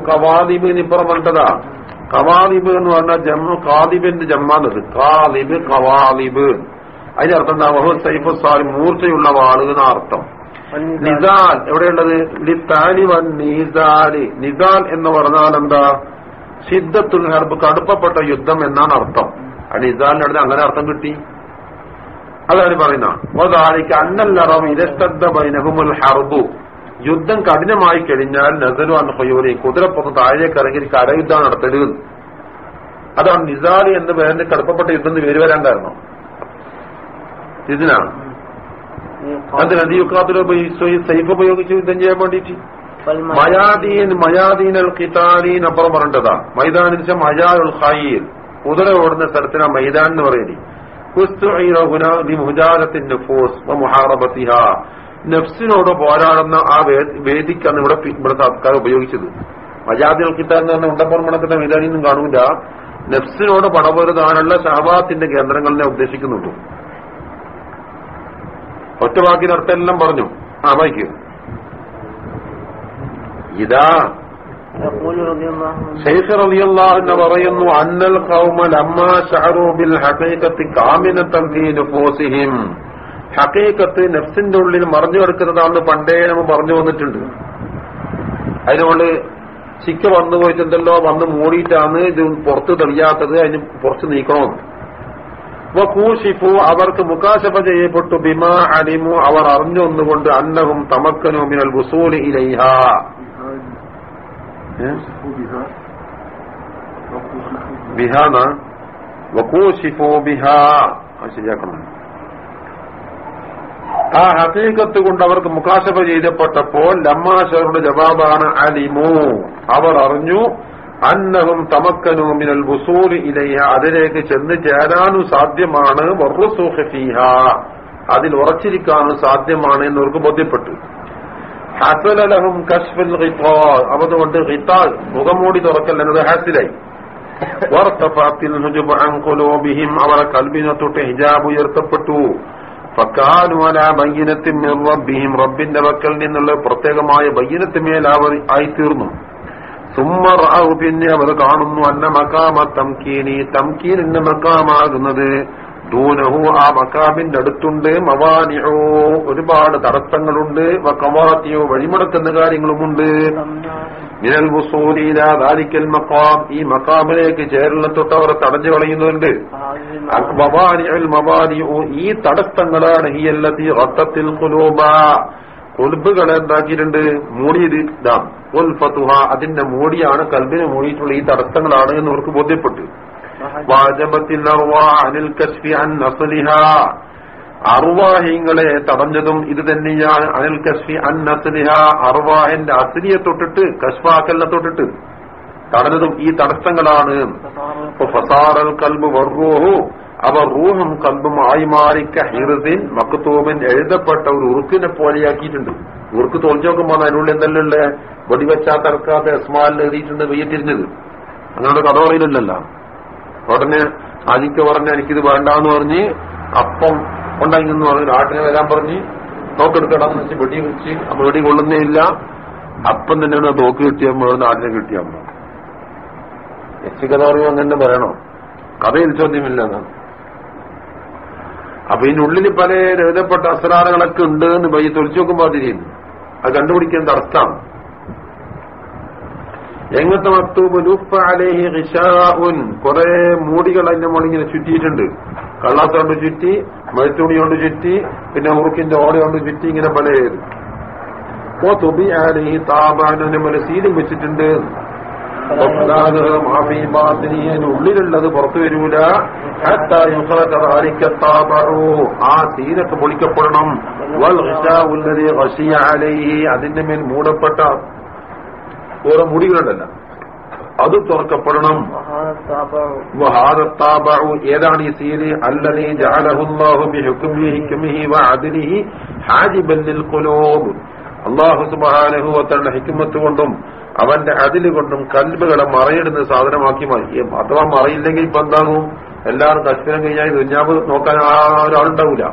കവാദിബ് എന്നിപ്പുറം പറഞ്ഞതാ. കവാദിബ് എന്ന് പറഞ്ഞാൽ ജമ്മു കാദിബിന്റെ ജമ്മാന്നത് കാദിബ് കവാദിബ് അതിന്റെ അർത്ഥം എന്താ? വഹു സൈഫ് സാലി മൂർച്ചയുള്ള വാളുക അർത്ഥം. നിസാൽ എവിടെയുള്ളത്? ലിത്താലി വൻ നിസാലി നിസാൽ എന്ന് പറഞ്ഞാൽ എന്താ? സിദ്ധത്തുൽ ഹർബ് കടുപ്പപ്പെട്ട യുദ്ധം എന്നാണ് അർത്ഥം. ആ നിസാലിനടുത്ത് അങ്ങനെ അർത്ഥം കിട്ടി. അതാണ് പറയുന്ന അതാലിക്ക് അന്നല്ലറം ഇരസ്തദ്ദ ബൈനഹുമുൽ ഹർബു. യുദ്ധം കഠിനമായി കഴിഞ്ഞാൽ നസലു അൻ ഹൊയ്യൂരി കുതിരപ്പുറത്ത് താഴേക്ക് ഇറങ്ങി കരയുദ്ധം നടത്തരുത് അതാണ് നിസാലി എന്ന് പേരിന് കടുപ്പപ്പെട്ട യുദ്ധം എന്ന് പേര് വരാൻ കാരണം. ഇതിനാണ്. അത് നദിയുക്കാത്തിലോ സൈഫ് ഉപയോഗിച്ച് യുദ്ധം ചെയ്യാൻ വേണ്ടിയിട്ട്. മയാദീൻ. മയാദീൻ അൽ കിതാലീൻ അപ്പുറം പറഞ്ഞതാ. മൈതാൻ ഉൽ ഖായിൽ. കുതിര ഓടുന്ന സ്ഥലത്തിന് ആ മൈതാൻ എന്ന് പറയുന്നത്. നഫ്സിനോട് പോരാടുന്ന ആ വേദിക്കാണ് ഇവിടെ ഇവിടുത്തെ ആൾക്കാർ ഉപയോഗിച്ചത്. മജാദിൽ കിട്ടാൻ എന്ന് പറഞ്ഞ ഉണ്ടപ്പുറമണത്തിന്റെ മൈതാനിന്നും കാണൂല നഫ്സിനോട് പടപൊരുതാനുള്ള ഷഹബാത്തിന്റെ കേന്ദ്രങ്ങളിനെ ഉദ്ദേശിക്കുന്നുള്ളൂ ഒറ്റ വാക്കിനർത്ഥം എല്ലാം പറഞ്ഞു. ആ വായിക്ക്. ഇതാ. ഷെയ്ഖ് റളിയല്ലാഹു പറയുന്നു അന്നൽ ഖൗമ ലമ്മാ ശഅറു ബിൽ ഹഖീഖത്തി കാമിനതൻ ഫീ നുഫൂസിഹിം ഹഖീഖത്ത് നഫ്സിന്റെ ഉള്ളിൽ മറഞ്ഞു കിടക്കുന്നതാണെന്ന് പണ്ടേ നമ്മൾ പറഞ്ഞു വന്നിട്ടുണ്ട്. അതിനോട് ചിക്ക വന്നു പോയിട്ടുണ്ടല്ലോ വന്ന് മൂടിയിട്ടാണ് ഇത് പുറത്ത് തെളിയാത്തത് അതിന് പുറത്ത് നീക്കണമെന്ന് വകൂഷിഫു അവർക്ക് മുക്കാശഫ ചെയ്യപ്പെട്ടു. ബിമാ അലിമു അവർ അറിഞ്ഞൊന്നുകൊണ്ട് അന്നവും തമക്കനു മിനൽ വുസൂലി ഇലൈഹ. ബിഹാന വകൂഷിഫു ബിഹാ. ശരിയാക്കണം. ആ ഹക്കീകത്ത് കൊണ്ട് അവർക്ക് മുക്കാശഫ ചെയ്തപ്പെട്ടപ്പോൾ ലമ്മാശറുടെ ജവാബാണ് അലിമു. അവർ അറിഞ്ഞു അന്നഹും തമക്കനു മിനൽ വസൂൽ ഇലയ്ഹ അതിലേക്ക് ചെന്ന് ചേരാനും സാധ്യമാണ്. വറുസൂഖ് ഫീഹ അതിൽ ഉറച്ചിരിക്കാനും സാധ്യമാണ് എന്നവർക്ക് ബോധ്യപ്പെട്ടു. ഹസലലഹും കശ്ഫൽ അതുകൊണ്ട് റിത്താൽ മുഖമൂടി തുറക്കൽ എന്നത് ഹാസിലായി. അവരെ കൽബിനെ തൊട്ട് ഹിജാബ് ഉയർത്തപ്പെട്ടു. റബ്ബിന്റെ വക്കൽ നിന്നുള്ള പ്രത്യേകമായ ബൈനത്തിന്മേൽ അവർ ആയിത്തീർന്നു. സുമ്മർ പിന്നെ അവർ കാണുന്നു അന്ന മക്കാമ തംകീനി. തംകീനിന്റെ മക്കാമാകുന്നത് ദൂനഹു ആ മക്കാമിന്റെ അടുത്തുണ്ട്. മവാനിയോ ഒരുപാട് തടസ്സങ്ങളുണ്ട്. വക്കവാത്തിയോ വഴിമുടക്കുന്ന കാര്യങ്ങളുമുണ്ട്. മിനൽ മുസൂലീല മക്കാം ഈ മക്കാമിലേക്ക് ചേരുന്ന തൊട്ട് അവർ തടഞ്ഞു കളയുന്നുണ്ട്. മവാനിയോ ഈ തടസ്സങ്ങളാണ്. ഈ എല്ലാത്തി റത്തത്തിൽ കുലൂബ കൊൽബുകളെ എന്താക്കിയിട്ടുണ്ട്? മൂടിയത് ഇതാ കൊൽഫത്തുഹ അതിന്റെ മൂടിയാണ് കൽബിനെ മൂടിയിട്ടുള്ള ഈ തടസ്സങ്ങളാണ് എന്ന് അവർക്ക് ബോധ്യപ്പെട്ടു. വാജബത്തിൽ അനിൽ കസ്ഫി അൻ നസലിഹ. തടഞ്ഞതും ഇത് തന്നെയാണ്. അനിൽ കസ്ഫി അൻ നസലിഹ. അറുവാഹിന്റെ അസലിയെ തൊട്ടിട്ട് കശ്വാക്കലിനെ തൊട്ടിട്ട് തടഞ്ഞതും ഈ തടസ്സങ്ങളാണ്. ഫസാറൽ കൽബ്. വർറൂഹു അവർ റൂഹും കൽബും ആയി മാറിക്ക ഹിറുദിൻ മക്കത്തൂമിൻ എഴുതപ്പെട്ട ഒരു ഉറുക്കിനെ പോലെയാക്കിയിട്ടുണ്ട്. ഉറുക്ക് തോൽച്ചു നോക്കുമ്പോൾ അതിനുള്ളിൽ എന്തെല്ലാം വെടിവെച്ചാ തറക്കാത്ത എസ്മാലിൽ എഴുതിയിട്ടുണ്ട് വെയ്യത്തിരിഞ്ഞത് അങ്ങനെ കഥ പറയില്ലല്ലോ. ഉടനെ ആദിക്ക് പറഞ്ഞ എനിക്കിത് വേണ്ടാന്ന് പറഞ്ഞ് അപ്പം ഉണ്ടായി എന്ന് പറഞ്ഞ് നാട്ടിനെ വരാൻ പറഞ്ഞ് നോക്കെടുക്കണം എന്ന് വെച്ച് വെടി വെച്ച് അപ്പൊ വെടി കൊള്ളുന്നേ ഇല്ല. അപ്പം തന്നെയാണ് തോക്ക് കിട്ടിയാൽ നാട്ടിനെ കിട്ടിയാൽ എച്ച് കഥ പറയുമ്പോൾ അങ്ങനെ പറയണോ? കഥയിൽ ചോദ്യമില്ല എന്നാണ്. അപ്പൊ ഇതിനുള്ളിൽ പല എഴുതപ്പെട്ട അസ്രാറുകളൊക്കെ ഉണ്ട് എന്ന് പയ്യെ തൊളിച്ചു നോക്കുമ്പോൾ തിരിയുന്നു അത് കണ്ടുപിടിക്കാൻ തടസ്സാണ് എങ്ങനത്തെ മക്തൂബ് കുറെ മൂടികൾ അതിന്റെ മുകളിങ്ങനെ ചുറ്റിയിട്ടുണ്ട്. കള്ളാത്ത കൊണ്ട് ചുറ്റി മഴത്തുണി കൊണ്ട് ചുറ്റി പിന്നെ ഉറുക്കിന്റെ ഓട കൊണ്ട് ചുറ്റി ഇങ്ങനെ പല ഓ തുബി അലേഹി താപാനെ മല സീലും വെച്ചിട്ടുണ്ട്. ഉള്ളിലുള്ളത് പുറത്തു വരൂല. ആ സീനൊക്കെ പൊളിക്കപ്പെടണം. അതിന്റെ മേൽ മൂടപ്പെട്ട ഓരോ മുടികളുണ്ടല്ല. അത് തുറക്കപ്പെടണം. ഏതാണ് ഈ സീന്? അല്ലതീ അള്ളാഹു സുബാനഹുവത്തന്റെ ഹിക്കുമത്ത് കൊണ്ടും അവന്റെ അതിൽ കൊണ്ടും കൽബുകളെ മറയിടുന്ന സാധനമാക്കി മാറ്റി. അഥവാ മറയില്ലെങ്കിൽ ഇപ്പൊ എന്താകും? എല്ലാവരും കശ്മീരം കഴിഞ്ഞാൽ ദുഞ്ഞാവ് നോക്കാൻ ആ ഒരാളുണ്ടാവില്ല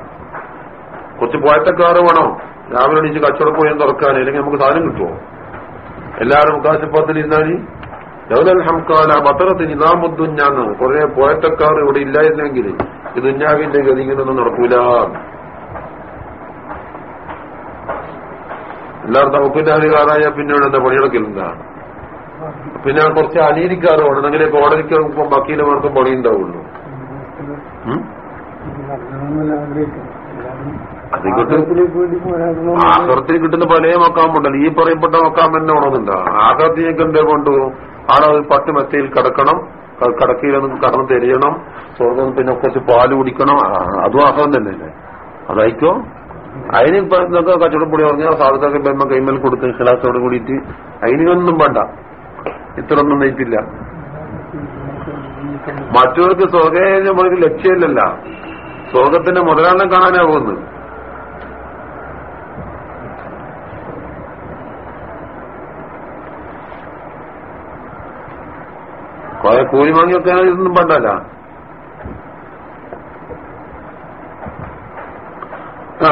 കുറച്ച് പോയത്തക്കാറ് വേണോ. രാവിലെ എണീച്ച് കച്ചവടം പോയി തുറക്കാൻ അല്ലെങ്കിൽ നമുക്ക് സാധനം കിട്ടുമോ എല്ലാവരും കാശപ്പത്തിൽ ഇരുന്നാൽ ലൗലൽ ഹംകാല ബത്തറത്ത് ഇതാമുദ്ദുഞ്ഞാന്ന് കുറെ പോയത്തക്കാർ ഇവിടെ ഇല്ലായിരുന്നെങ്കിൽ ഈ ദുഞ്ഞാവിന്റെ ഗതി ഇങ്ങനൊന്നും നടക്കൂല. എല്ലാവരും തവക്കിന്റെ അധികാരായ പിന്നീട് എന്താ പണിയെടുക്കലില്ല പിന്നെ കുറച്ച് വേണം എങ്കിലേ കോടതിക്ക് വക്കീലമാർക്കും പണി ഉണ്ടാവുള്ളൂ അതിങ്ങോട്ട് ആഹ്റത്തിൽ കിട്ടുന്ന പല മക്കാമുണ്ടല്ലോ. ഈ പറയപ്പെട്ട മക്കാം തന്നെ ഉണർന്നുണ്ട് ആഹ്റത്തിലേക്ക് എന്തേ കൊണ്ടു ആളെ പട്ട് മെത്തയിൽ കിടക്കണം. കടക്കയിലൊന്നും കടന്ന് തെരയണം. സ്വർഗം പിന്നെ കുറച്ച് പാൽ കുടിക്കണം. അതും ആഹ്റം തന്നെയല്ലേ? അതായിക്കോ? അതിന് ഇപ്പൊ ഇതൊക്കെ കച്ചവടപ്പൊടി പറഞ്ഞാൽ സാധുക്കൾക്ക് ബെമ്മ കൈമൽ കൊടുത്ത് ഖിലാസോട് കൂടിയിട്ട് അതിനൊന്നും വേണ്ട. ഇത്രയൊന്നും നയിപ്പില്ല മറ്റവർക്ക് സ്വർഗം നമ്മൾക്ക് ലക്ഷ്യമില്ലല്ല. സ്വർഗത്തിന്റെ മുതലാളം കാണാനാ പോകുന്നത്. കുറെ കൂലി വാങ്ങിയൊക്കെ ഇതൊന്നും പണ്ടല്ല ആ.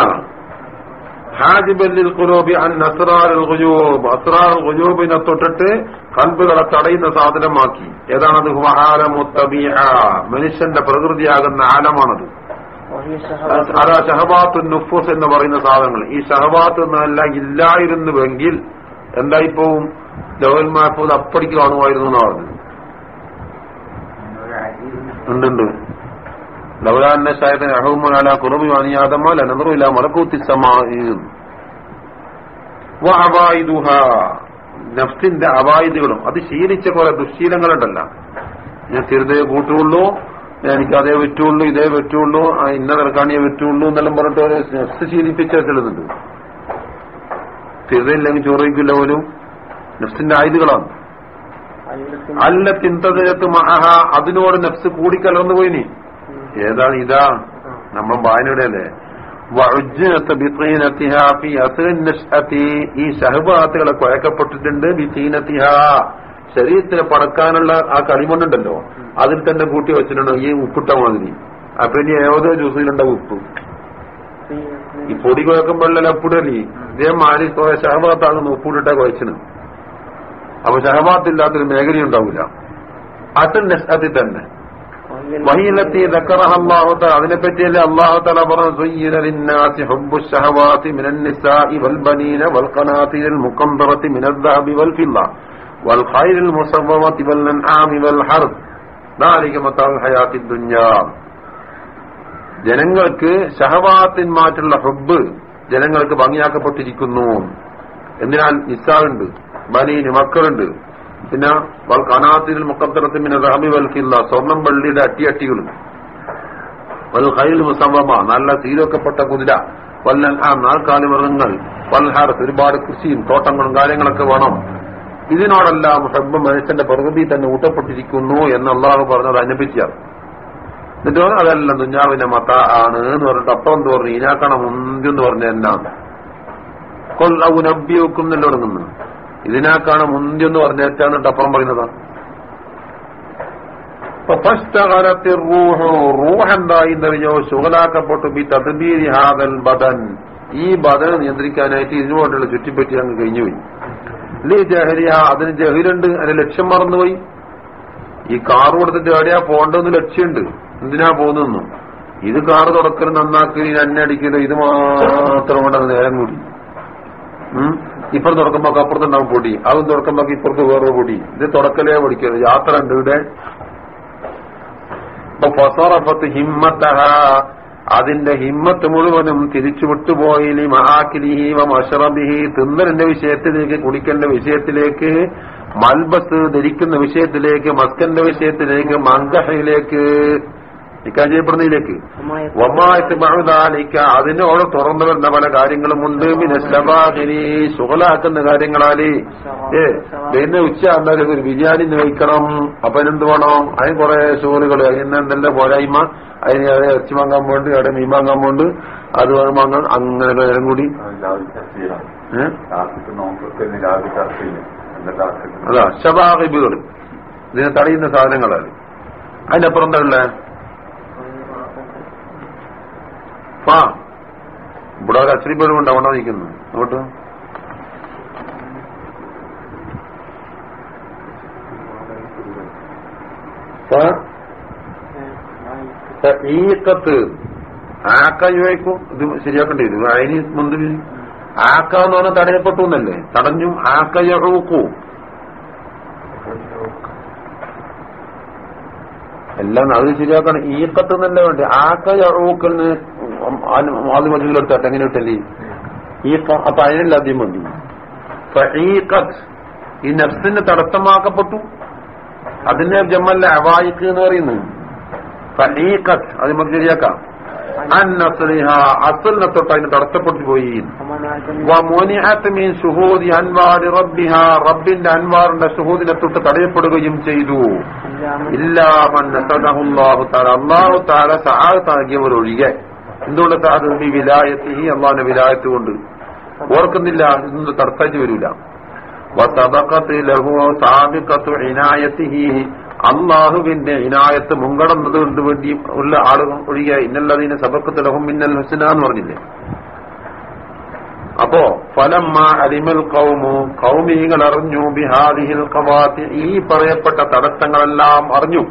ഹാജിബല്ലിൽ ഖുലൂബി അൻ അസ്റാറുൽ ഖുജൂബ് അസ്റാറുൽ ഖുജൂബിനെ തൊട്ടിട്ട് കൽബുകളെ തടയുന്ന സാധനമാക്കി. ഏതാണത്? മനുഷ്യന്റെ പ്രകൃതിയാകുന്ന ആലമാണത്. അതാ ഷഹബാത്തു നുഫൂസ് എന്ന് പറയുന്ന സാധനങ്ങൾ. ഈ ഷഹബാത്ത് എന്നല്ല ഇല്ലായിരുന്നുവെങ്കിൽ എന്തായിപ്പോവും? ലവൽ മാഫൂദ് അപ്പടിക്ക് കാണുമായിരുന്നു എന്നാണ് പറഞ്ഞത്. ലവലാന്ന ഷായത്തിന് അഹുമല കുറവ് വാണിയാതമ ലനറുമില്ല മലക്കൂത്തി അവായുഹ നഫ്സിന്റെ അവായുധകളും അത് ശീലിച്ച കുറെ ദുശീലങ്ങളുണ്ടല്ല. ഞാൻ തിരുതയെ കൂട്ടുള്ളൂ എനിക്ക് അതേ പറ്റുള്ളൂ ഇതേ പറ്റുള്ളൂ ഇന്ന നിരക്കാണിയേ പറ്റുള്ളൂ എന്നെല്ലാം പറഞ്ഞിട്ട് ഒരു നഫ്സ് ശീലിപ്പിച്ച് വെച്ചിടുന്നുണ്ട്. തിരുതയില്ലെങ്കിൽ ചോറിക്കില്ല പോലും. നഫ്സിന്റെ ആയുധികളാണ് അല്ല തിന്തതിരത്ത് മഹ അതിനോട് നഫ്സ് കൂടിക്കലർന്നു പോയിനി. ഏതാണ് ഇതാ? നമ്മൾ വായനയുടെ ഈ ഷഹബാത്തുകളെ കുഴക്കപ്പെട്ടിട്ടുണ്ട് ബിത്തീനത്തിഹ ശരീരത്തിന് പടക്കാനുള്ള ആ കളിമണ്ണുണ്ടല്ലോ അതിൽ തന്നെ കൂട്ടി വെച്ചിട്ടുണ്ടോ ഈ ഉപ്പിട്ട മാതിരി. അപ്പൊ ഇനി ഏതോ ജ്യൂസിലുണ്ട ഉപ്പ്. ഈ പൊടി കുഴക്കുമ്പോഴല്ല ഉപ്പിടലി? ഇതേ മാലി ഷഹബാത്താകുന്ന ഉപ്പിട്ടിട്ട കുഴച്ചിന് അപ്പൊ ഷഹബാത്തില്ലാത്തൊരു മേഖലയുണ്ടാവില്ല അസൽ നഷ്അത്തിൽ തന്നെ. വഹിയിലെത്തി ദക്കറഹല്ലാഹുത്ത അതിനെപ്പറ്റിയല്ലേ അള്ളാഹു പറഞ്ഞു ഹയാത്തി ദുനിയാ. ജനങ്ങൾക്ക് ഷഹവാത്തിന്മാറ്റുള്ള ഹുബ് ജനങ്ങൾക്ക് ഭംഗിയാക്കപ്പെട്ടിരിക്കുന്നു. എന്തിനാൽ നിസാറുണ്ട് ബനീന് മക്കളുണ്ട്. പിന്നെ കനാത്തിൽ പിന്നെ റഹബി വൽക്കില്ല സ്വർണം അട്ടി അട്ടിയട്ടികൾ വൽ ഹൈൽ മുസവമ നല്ല തീരൊക്കപ്പെട്ട കുതിര. വല്ല ആ നാൽക്കാലി മൃഗങ്ങൾ. വൽഹാർത്ത് ഒരുപാട് കൃഷിയും തോട്ടങ്ങളും കാര്യങ്ങളൊക്കെ വേണം. ഇതിനോടെല്ലാം ഹബ്ബ് മനുഷ്യന്റെ പ്രകൃതി തന്നെ ഊട്ടപ്പെട്ടിരിക്കുന്നു എന്ന് അള്ളാഹു പറഞ്ഞത് അനുഭവിച്ചാൽ. എന്നിട്ട് അതെല്ലാം ദുഞ്ഞാവിന്റെ മത ആണ് എന്ന് പറഞ്ഞിട്ട് അപ്പം എന്ത് പറഞ്ഞു? ഈനാക്കണം മുന്തി എന്ന് പറഞ്ഞ എന്താണ് കൊല്ലവു നബി വെക്കും തുടങ്ങുന്നു ഇതിനാക്കാണ് മുന്തി എന്ന് പറഞ്ഞേറ്റാണ് ടപ്പറം പറയുന്നത്. റൂഹ് എന്തായി എന്നറിഞ്ഞോ ശുഗലാക്കപ്പെട്ടു ബി തദ്ബീരി ഹാദൽ ബദൻ. ഈ ബദനെ നിയന്ത്രിക്കാനായിട്ട് ഇതിനുവേണ്ടിയുള്ള ചുറ്റിപ്പറ്റി അങ്ങ് കഴിഞ്ഞുപോയി. ലീ ജഹരിയ അതിന് ജഹിലുണ്ട്. അതിന് ലക്ഷ്യം മറന്നുപോയി. ഈ കാർ കൊടുത്തിട്ട് എവിടെയാ പോണ്ടെന്ന് ലക്ഷ്യമുണ്ട്. എന്തിനാ പോകുന്നു ഇത് കാർ തുടക്കലും നന്നാക്കലും അന്നടിക്കലും ഇത് മാത്രം കൊണ്ടാണ് നേരം കൂടി. ഉം. ഇപ്പുറത്ത് അപ്പുറത്ത് അപ്പുറത്തുണ്ടാവും പൊടി. അതും തുറക്കുമ്പോ ഇപ്പുറത്ത് വേറെ പൊടി. ഇത് തുടക്കലേ പൊടിക്കരുത്. യാത്ര ഉണ്ട് ഇവിടെ. അപ്പൊ ഹിമ്മത്തഹ. അതിന്റെ ഹിമ്മത്ത് മുഴുവനും തിരിച്ചു വിട്ടുപോയി. മഹാക്കിലിഹി മഷറബിഹി. തിന്നലിന്റെ വിഷയത്തിലേക്ക് കുടിക്കലിന്റെ വിഷയത്തിലേക്ക് മൽബസ് ധരിക്കുന്ന വിഷയത്തിലേക്ക് മസ്കന്റെ വിഷയത്തിലേക്ക് മങ്കഹയിലേക്ക് നിക്കാൻ ചെയ്യപ്പെടുന്നതിലേക്ക് മഹുദാലിക്ക അതിനോട് തുറന്നു വരുന്ന പല കാര്യങ്ങളുമുണ്ട്. പിന്നെ ശബാദിനി സുഖലാക്കുന്ന കാര്യങ്ങളാൽ. ഏ പിന്നെ ഉച്ച എന്തായാലും ഒരു ബിരിയാണി കഴിക്കണം അപ്പൊ അതിനെന്ത് വേണം? അതിന് കുറെ സുഖലുകൾ അതിന് എന്തെല്ലാം പോരായ്മ? അതിന് അവിടെ ഇറച്ചി വാങ്ങാൻ പോണ്ട് അവിടെ മീൻ വാങ്ങാൻ പോണ്ട്. അത് വാങ്ങാൻ അങ്ങനെ നേരം കൂടി. എന്താ അതാ ശബാഹിബുകൾ ഇതിനെ തടയുന്ന സാധനങ്ങളാണ് അതിനപ്പുറം തന്നെ ഇവിടെ ഒരു അച്ഛരി പേരും അവിടെ നിൽക്കുന്നു. അങ്ങോട്ട്. ഈക്കത്ത് ആക്ക ചോദിക്കും ഇത് ശരിയാക്കേണ്ടി? വരും അതിന് മുന്തിരി ആക്ക എന്ന് പറഞ്ഞാൽ തടയപ്പെട്ടു എന്നല്ലേ? തടഞ്ഞു ആക്ക യഹൂക്കു. എല്ലാം അത് ശരിയാക്കണം. ഈക്കത്ത് എന്നല്ലേ വേണ്ടി ആക്ക യഹൂക്കലിന് ആദ്യം മറ്റുള്ളടത്താട്ട് എങ്ങനെ ഇട്ടല്ലേ ഈ അപ്പൊ അതിനല്ല ആദ്യം മതി. ഈ നഫ്സിന് തടസ്സമാക്കപ്പെട്ടു. അതിനെ ജമ്മല്ല അവായിക്ക് എന്ന് പറയുന്നു അത് നമുക്ക് ശരിയാക്കാം. അസലിനെ തൊട്ട് അതിന് തടസ്സപ്പെട്ടു പോയി. റബ്ബിന്റെ അൻവാറിന്റെ ശുഹൂദിനെ തൊട്ട് തടയപ്പെടുകയും ചെയ്തു. ഇല്ലാമൻ തആല സആദത്ത് നൽകിയവർ ഒഴികെ എന്തുകൊണ്ട് സാധു വിലായത്തി അള്ളാഹിന്റെ വിലായത്ത് കൊണ്ട് ഓർക്കുന്നില്ല ഇതൊന്നും തർക്കാച്ച് വരില്ല അള്ളാഹുവിന്റെ ഇനായത്ത് മുങ്കടന്നത് കൊണ്ട് വേണ്ടി ഉള്ള ആളുകൾ ഒഴികെ ഇന്നല്ലതിന് സബക്കത്ത് ലഹും മിന്നൽ ഹുസന എന്ന് പറഞ്ഞില്ലേ? അപ്പോ ഫലമ്മ അലിമൽ കൗമു കൗമീകൾ അറിഞ്ഞു ബിഹാദിഹിൽ കവാത്തി ഈ പറയപ്പെട്ട തടസ്സങ്ങളെല്ലാം അറിഞ്ഞു.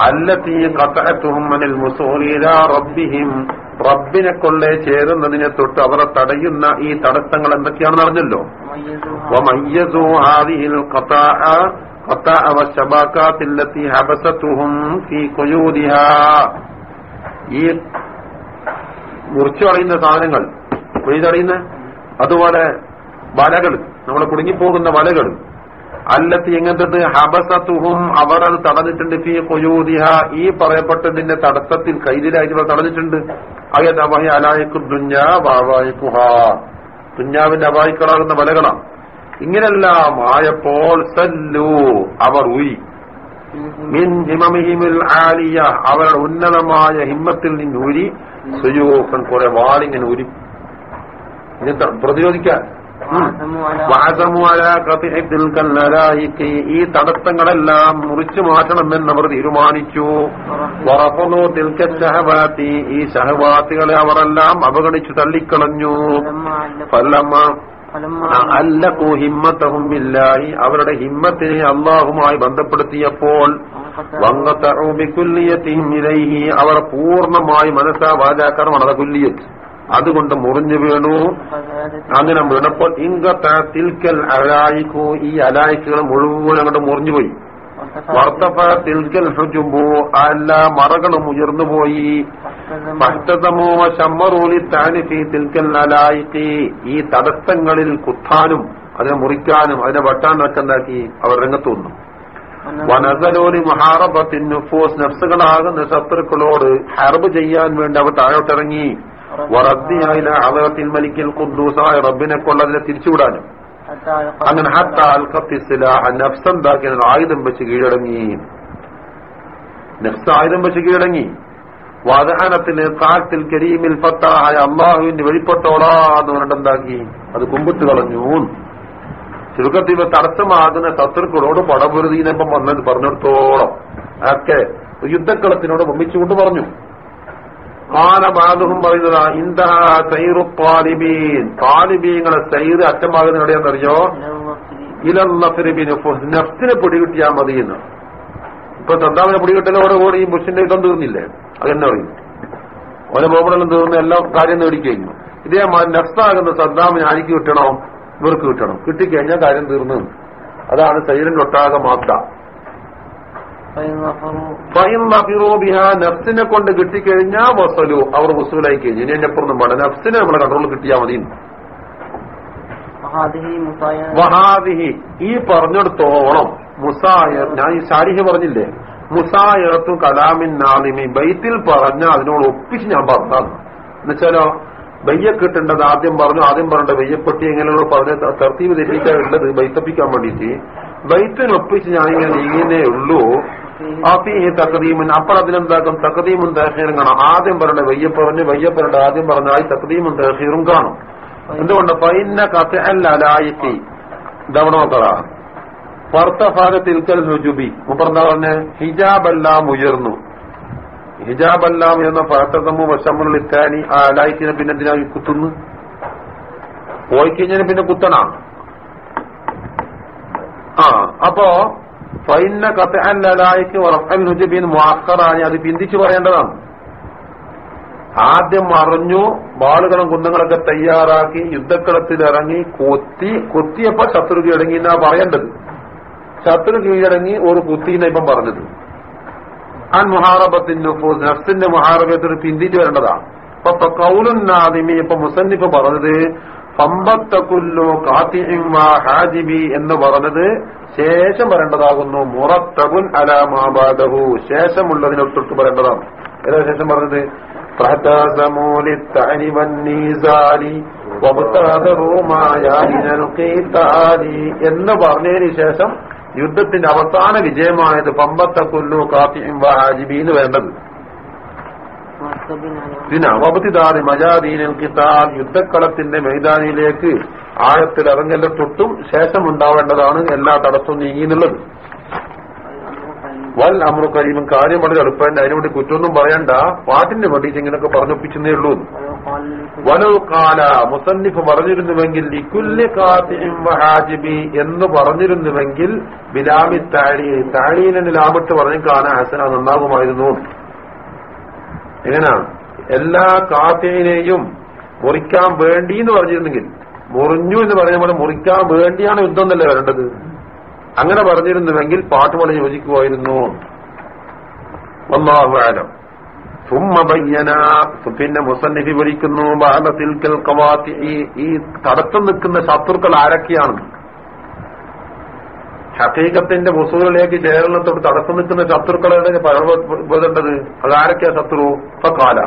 അല്ലത്തീ കത്തഹത്തുഹമ്മനിൽ മുസോറീല റബ്ബിഹിം. റബ്ബിനെ കൊള്ളെ ചേരുന്നതിനെ തൊട്ട് അവരെ തടയുന്ന ഈ തടസ്സങ്ങൾ എന്തൊക്കെയാണ് നടന്നല്ലോ ഈ മുറിച്ചു കളയുന്ന സാധനങ്ങൾ കൊയ്തടയുന്ന അതുപോലെ വലകൾ നമ്മൾ കുടുങ്ങിപ്പോകുന്ന വലകൾ അല്ലത്തി എങ്ങനത്തത്? ഹബസത്തുഹും അവർ അത് തടഞ്ഞിട്ടുണ്ട് ഫി കൊയൂദിഹ ഈ പറയപ്പെട്ടതിന്റെ തടസ്സത്തിൽ കൈതിലായിട്ട് ഇവർ തടഞ്ഞിട്ടുണ്ട്. അയതവഹി അലായിക്കു ദുഞ്ഞ വാവായിക്കുഹ ദുഞ്ഞാവിന്റെ അവായിക്കളാകുന്ന വലകളാം ഇങ്ങനെല്ലാം ആയപ്പോൾ സല്ലു അവർ ഉയി. മിൻ ഹിമമിഹിമിൽ ആലിയ അവരുടെ ഉന്നതമായ ഹിമ്മത്തിൽ നിന്ന് ഊരി സുയൂഫൻ കുറെ വാളിങ്ങനെ ഊരി പ്രതിരോധിക്കാൻ. ഈ തടസ്സങ്ങളെല്ലാം മുറിച്ചു മാറ്റണമെന്ന് അവർ തീരുമാനിച്ചു. തിൽക്ക ഈ ഷഹബാത്തികളെ അവരെല്ലാം അവഗണിച്ചു തള്ളിക്കളഞ്ഞു. ഫല്ലമ്മ അല്ലക്കു ഹിമ്മത്തഹും ബില്ലാഹി. അവരുടെ ഹിമ്മത്തിനെ അള്ളാഹുമായി ബന്ധപ്പെടുത്തിയപ്പോൾ വങ്കത്തീയത്തിയും ഇലൈഹി. അവർ പൂർണമായി മനസ്സാ വാചാക്കാർ അത് കുല്ലിയത്ത്. അതുകൊണ്ട് മുറിഞ്ഞു വീണു. അങ്ങനെ വീണപ്പോൾ ഇങ്കത്ത തിൽക്കൽ അലായിക്കു ഈ അലായിക്കുകൾ മുഴുവൻ അങ്ങോട്ട് മുറിഞ്ഞുപോയി വർത്തപ്പ തിൽക്കൽ ഹുജുബു എല്ലാ മറകളും ഉയർന്നുപോയി പഷ്ടതമോ ശമ്മറൂലി താനിഫി തിൽക്കൽ അലായിക്ക്. ഈ തടസ്സങ്ങളിൽ കുത്താനും അതിനെ മുറിക്കാനും അതിനെ വെട്ടാനൊക്കെ എന്താക്കി അവർ രംഗത്ത് വന്നു. വനസലോലി മഹാറബത്തിൻ നുഫൂസ് നഫ്സുകളാകുന്ന ശത്രുക്കളോട് ഹർബ് ചെയ്യാൻ വേണ്ടി അവർ താഴോട്ടിറങ്ങി. വറദ്ദിയായില അവത്തിൽ മലിക്കൽ റബ്ബിനെ കൊള്ളതിനെ തിരിച്ചുവിടാനും. അങ്ങനെ ആയുധം വെച്ച് കീഴടങ്ങി. നഫ്സ് ആയുധം വെച്ച് കീഴടങ്ങി. വാദഹാനത്തിന് കാറ്റിൽ കരീമിൽ ഫത്താഹായ അള്ളാഹുവിന്റെ വെളിപ്പെട്ടോളാ എന്ന് പറഞ്ഞിട്ട് എന്താക്കി? അത് കുമ്പിട്ട് കളഞ്ഞു. ചുരുക്കത്തിൽ തടസ്സമാകുന്ന ശത്രുക്കളോട് പടപൊരുതീനപ്പം വന്നത് പറഞ്ഞിടത്തോളം. ഒക്കെ യുദ്ധക്കളത്തിനോട് ഒമ്മിച്ചുകൊണ്ട് പറഞ്ഞു. ബാധുവും പറയുന്നതാ ഇന്താ സൈറു താലിബീൻ താലിബീങ്ങളെ സൈറ് അറ്റമാകുന്ന എവിടെയാണെന്നറിയോ ഇലന്നഫിരിബിന് നഫ്സിനെ പിടികിട്ടിയാ മതി എന്ന് ഇപ്പൊ സദ്ദാമിനെ പിടികിട്ടലോടെ കൂടി ഈ ബുഷിന്റെ യുദ്ധം തീർന്നില്ലേ? അതെന്നെ പറയും ഓരോ ബോബണെല്ലാം തീർന്ന് എല്ലാ കാര്യം നേടിക്കഴിഞ്ഞു. ഇതേ നഫ്സാകുന്ന സദ്ദാമിന് ആർക്ക് കിട്ടണോ? ഇവർക്ക് കിട്ടണം. കിട്ടിക്കഴിഞ്ഞാൽ കാര്യം തീർന്നു. അതാണ് സൈലന്റ് ഒട്ടാകെ മാത്ത നഫ്സിനെ കൊണ്ട് കിട്ടിക്കഴിഞ്ഞാൽ വസലു അവർ വസൂലായി കഴിഞ്ഞു ഇനി എന്റെ അപ്പുറം വേണ്ട നഫ്സിനെ നമ്മളെ കൺട്രോൾ കിട്ടിയാൽ മതി വഹാദിഹി ഈ പറഞ്ഞെടുത്തോളം മുസായർ ഞാൻ ഈ ഷാരിഹ് പറഞ്ഞില്ലേ മുസായറത്തും കലാമിൻ നാദിമി ബൈത്തിൽ പറഞ്ഞ അതിനോട് ഒപ്പിച്ച് ഞാൻ പറഞ്ഞാന്ന് എന്നുവെച്ചാലോ ബയ്യ കിട്ടേണ്ടത് ആദ്യം പറഞ്ഞു ആദ്യം പറഞ്ഞിട്ട് ബയ്യപ്പെട്ടി എങ്ങനെയുള്ള പറഞ്ഞ തർത്തീവ് തെറ്റിക്കാനുള്ളത് ബൈത്തപ്പിക്കാൻ വേണ്ടിയിട്ട് ബൈത്തിനൊപ്പിച്ച് ഞാൻ ഇങ്ങനെ നീങ്ങുന്നേ ഉള്ളൂ. അപ്പൊ ഈ തക്കതീമൻ അപ്പോൾ അതിനെന്താക്കും? തക്കതീമും തഹീറും കാണാം. ആദ്യം പറഞ്ഞ വയ്യ പറഞ്ഞു വയ്യ പറഞ്ഞ ആദ്യം പറഞ്ഞാൽ തക്കതീമും തഹീറും കാണും. എന്തുകൊണ്ട്? പൈന്ന കഥയല്ലായിത്തി ദവണോക്കള ഭർത്തഭാഗത്തിൽ ഹുജുബി മുപ്പറന്താ പറഞ്ഞ? ഹിജാബെല്ലാം ഉയർന്നു. ഹിജാബെല്ലാം എന്ന ഫലത്തമ്മു വശമുള്ള ഇത്താനി ആ അലായിക്കിനെ പിന്നെ എന്തിനാ കുത്തുന്നു പോയി കഴിഞ്ഞാൽ പിന്നെ കുത്തണം. ആ അപ്പോ ഫൈന കത്ത് റഫൽ ഉറപ്പിൻ മുഅഖറാനി അത് പിന്തിച്ചു പറയേണ്ടതാണ്. ആദ്യം മറിഞ്ഞു ബാളുകളും കുന്തങ്ങളൊക്കെ തയ്യാറാക്കി യുദ്ധക്കളത്തിൽ ഇറങ്ങി കൊത്തി കൊത്തിയപ്പോ ശത്രു കീഴടങ്ങി എന്നാ പറയേണ്ടത്. ശത്രു കീഴടങ്ങി ഒരു കുത്തിന്ന ഇപ്പം പറഞ്ഞത്. അൻ മുഹാറബത്തിൻ നുഫൂസ് നഫ്സിന്റെ മുഹാറബത്തിന് പിന്തിച്ചു വരേണ്ടതാണ്. അപ്പൊ കൗലുന്നാദിമി ഇപ്പൊ മുസന്നിഫ് പറഞ്ഞത് ഫമ്പത്തക്കുല്ലു ഹാജിബി എന്ന് പറഞ്ഞത് ശേഷം വരേണ്ടതാകുന്നു മുറത്തകുൻ അലാമാബാദഹു ശേഷമുള്ളതിനൊത്തൊട്ട് പറയേണ്ടതാണ്. ഏതാ ശേഷം പറഞ്ഞത്? എന്ന് പറഞ്ഞതിന് ശേഷം യുദ്ധത്തിന്റെ അവസാന വിജയമായത് പമ്പത്തക്കുല്ലു കാത്തിയും ഹാജിബിന്ന് വേണ്ടത്. പിന്നെ അവബത്തിദാറി മജാദീനിൽ കിത്താൽ യുദ്ധക്കളത്തിന്റെ മൈതാനിയിലേക്ക് ആഴത്തിൽ ഇറങ്ങല്ല തൊട്ടും ശേഷം ഉണ്ടാവേണ്ടതാണ് എല്ലാ തടസ്സവും നീങ്ങിയെന്നുള്ളത്. വൽ അമൃ കരീമും കാര്യം വളരെ എളുപ്പമുണ്ട്. അതിനുവേണ്ടി കുറ്റമൊന്നും പറയണ്ട. പാട്ടിന്റെ വേണ്ടിയിട്ട് ഇങ്ങനെയൊക്കെ പറഞ്ഞൊപ്പിച്ചെന്നേ ഉള്ളൂ. വലവ് കാല മുസന്നിഫ് പറഞ്ഞിരുന്നുവെങ്കിൽ ഇക്കുല്യ കാത്തിയും ഹാജിബി എന്ന് പറഞ്ഞിരുന്നുവെങ്കിൽ ബിലാമി താഴി താഴീനെ ലാമിട്ട് പറഞ്ഞു കാന ഹസന നന്നാകുമായിരുന്നു. എങ്ങനെയാണ്? എല്ലാ കാത്തിനെയും മുറിക്കാൻ വേണ്ടി എന്ന് പറഞ്ഞിരുന്നെങ്കിൽ മുറിഞ്ഞു എന്ന് പറഞ്ഞ പോലെ മുറിക്കാൻ വേണ്ടിയാണ് യുദ്ധം എന്നല്ലേ വരേണ്ടത്? അങ്ങനെ പറഞ്ഞിരുന്നുവെങ്കിൽ പാട്ട് പോലെ യോജിക്കുമായിരുന്നു. ഒന്നാഹുവാനം പിന്നെ മുസന്നിഫി കവാത്തി. ഈ തടത്തു നിൽക്കുന്ന ശത്രുക്കൾ ആരൊക്കെയാണ്? ഹക്കീകത്തിന്റെ മുസൂറിലേക്ക് ചേരണത്തോട് തടസ്സം നിൽക്കുന്ന ശത്രുക്കളുടെ പഴവേണ്ടത് അതാരൊക്കെയാ ശത്രു ഇപ്പൊ കാല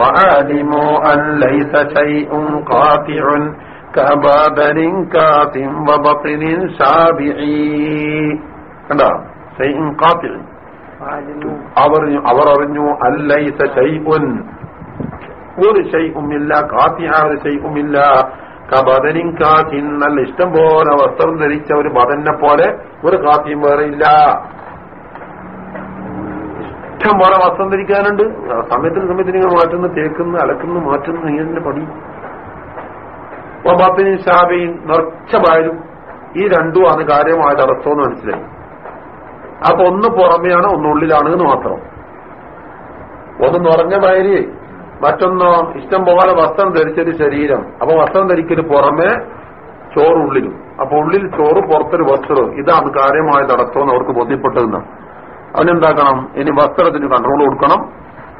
وعلموا أن ليس شيء قاطع കബദനിൻ കാതിൻ വബത്തിനിൻ ശാബിഈ കണ്ടോ ഷൈഇൻ ഖാതിൻ അവർ അവർ അറിഞ്ഞു അല്ലൈസ ഷൈഉൻ ഒരു ഷൈഉമില്ല കാത്തിയ ഒരു ഷൈഉമില്ല കബദനിൻ കാത്തിൻ നല്ല ഇഷ്ടം പോലെ വസ്ത്രം ധരിച്ച ഒരു ബദനെ പോലെ ഒരു കാത്തിയും വേറെ ഇല്ല. ഇഷ്ടം പോലെ വസ്ത്രം ധരിക്കാനുണ്ട്. സമയത്തിന് സമയത്തിന് നിങ്ങൾ മാറ്റുന്നു തേക്കുന്നു അലക്കുന്നു മാറ്റുന്നു നീന്തിന്റെ പടി ഒബാത്തിനും ഷാബിയും നിറച്ച പായലും ഈ രണ്ടുമാണ് കാര്യമായിട്ട് അർത്ഥമെന്ന് മനസ്സിലായി. അപ്പൊ ഒന്ന് പുറമെയാണ് ഒന്നുള്ളിലാണ് എന്ന് മാത്രം. ഒന്ന് നിറഞ്ഞ വയൽ മറ്റൊന്നോ ഇഷ്ടം പോലെ വസ്ത്രം ധരിച്ചൊരു ശരീരം. അപ്പൊ വസ്ത്രം ധരിക്കൽ പുറമെ ചോറുള്ളിലും അപ്പൊ ഉള്ളിൽ ചോറ് പുറത്തൊരു വസ്ത്രം ഇതാണ് കാര്യമായ നടത്തമെന്ന് അവർക്ക് ബോധ്യപ്പെട്ടതെന്ന്. അവനെന്താക്കണം ഇനി വസ്ത്രത്തിന് കൺട്രോൾ കൊടുക്കണം.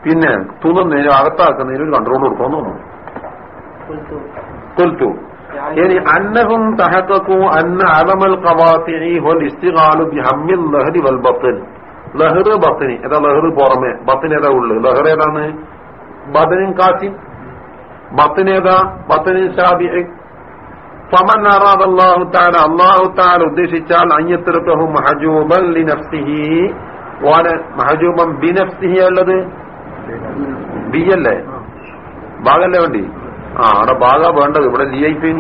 പിന്നെ തുന്നുന്നതിന് അകത്താക്കുന്നതിന് ഒരു കൺട്രോൾ കൊടുക്കണം തോന്നുന്നു. കൊൽത്തു. ഇനി അന്നഹും തഹക്കും അന്ന അലമൽ കവാത്തിനി ഹോൽ ഇസ്തികാലു ബിഹമ്മിൽ ലഹരി വൽ ബത്തൻ. ലഹറ് ബത്തിനി. ഏതാ ലഹറ് പുറമെ? ബത്തിന് ഏതാ ഉള്ളു ലഹർ ഏതാണ്? ബദനിൻ കാസിം ബത്തനേതാ ബത്തനിൻ ഷാബി ഫമൻ അറാദ് അള്ളാഹു തആല അള്ളാഹു തആല ഉദ്ദേശിച്ചാൽ അയ്യത്തിറക്കഹു മഹജൂബൻ ലിനഫ്സിഹി. വാന മഹജൂബൻ ബിനഫ്സിഹി ഉള്ളത്? ബി അല്ലേ ഭാഗല്ലേ വേണ്ടി? ആ അവിടെ ഭാഗ വേണ്ടത്. ഇവിടെ ലി ഐ പി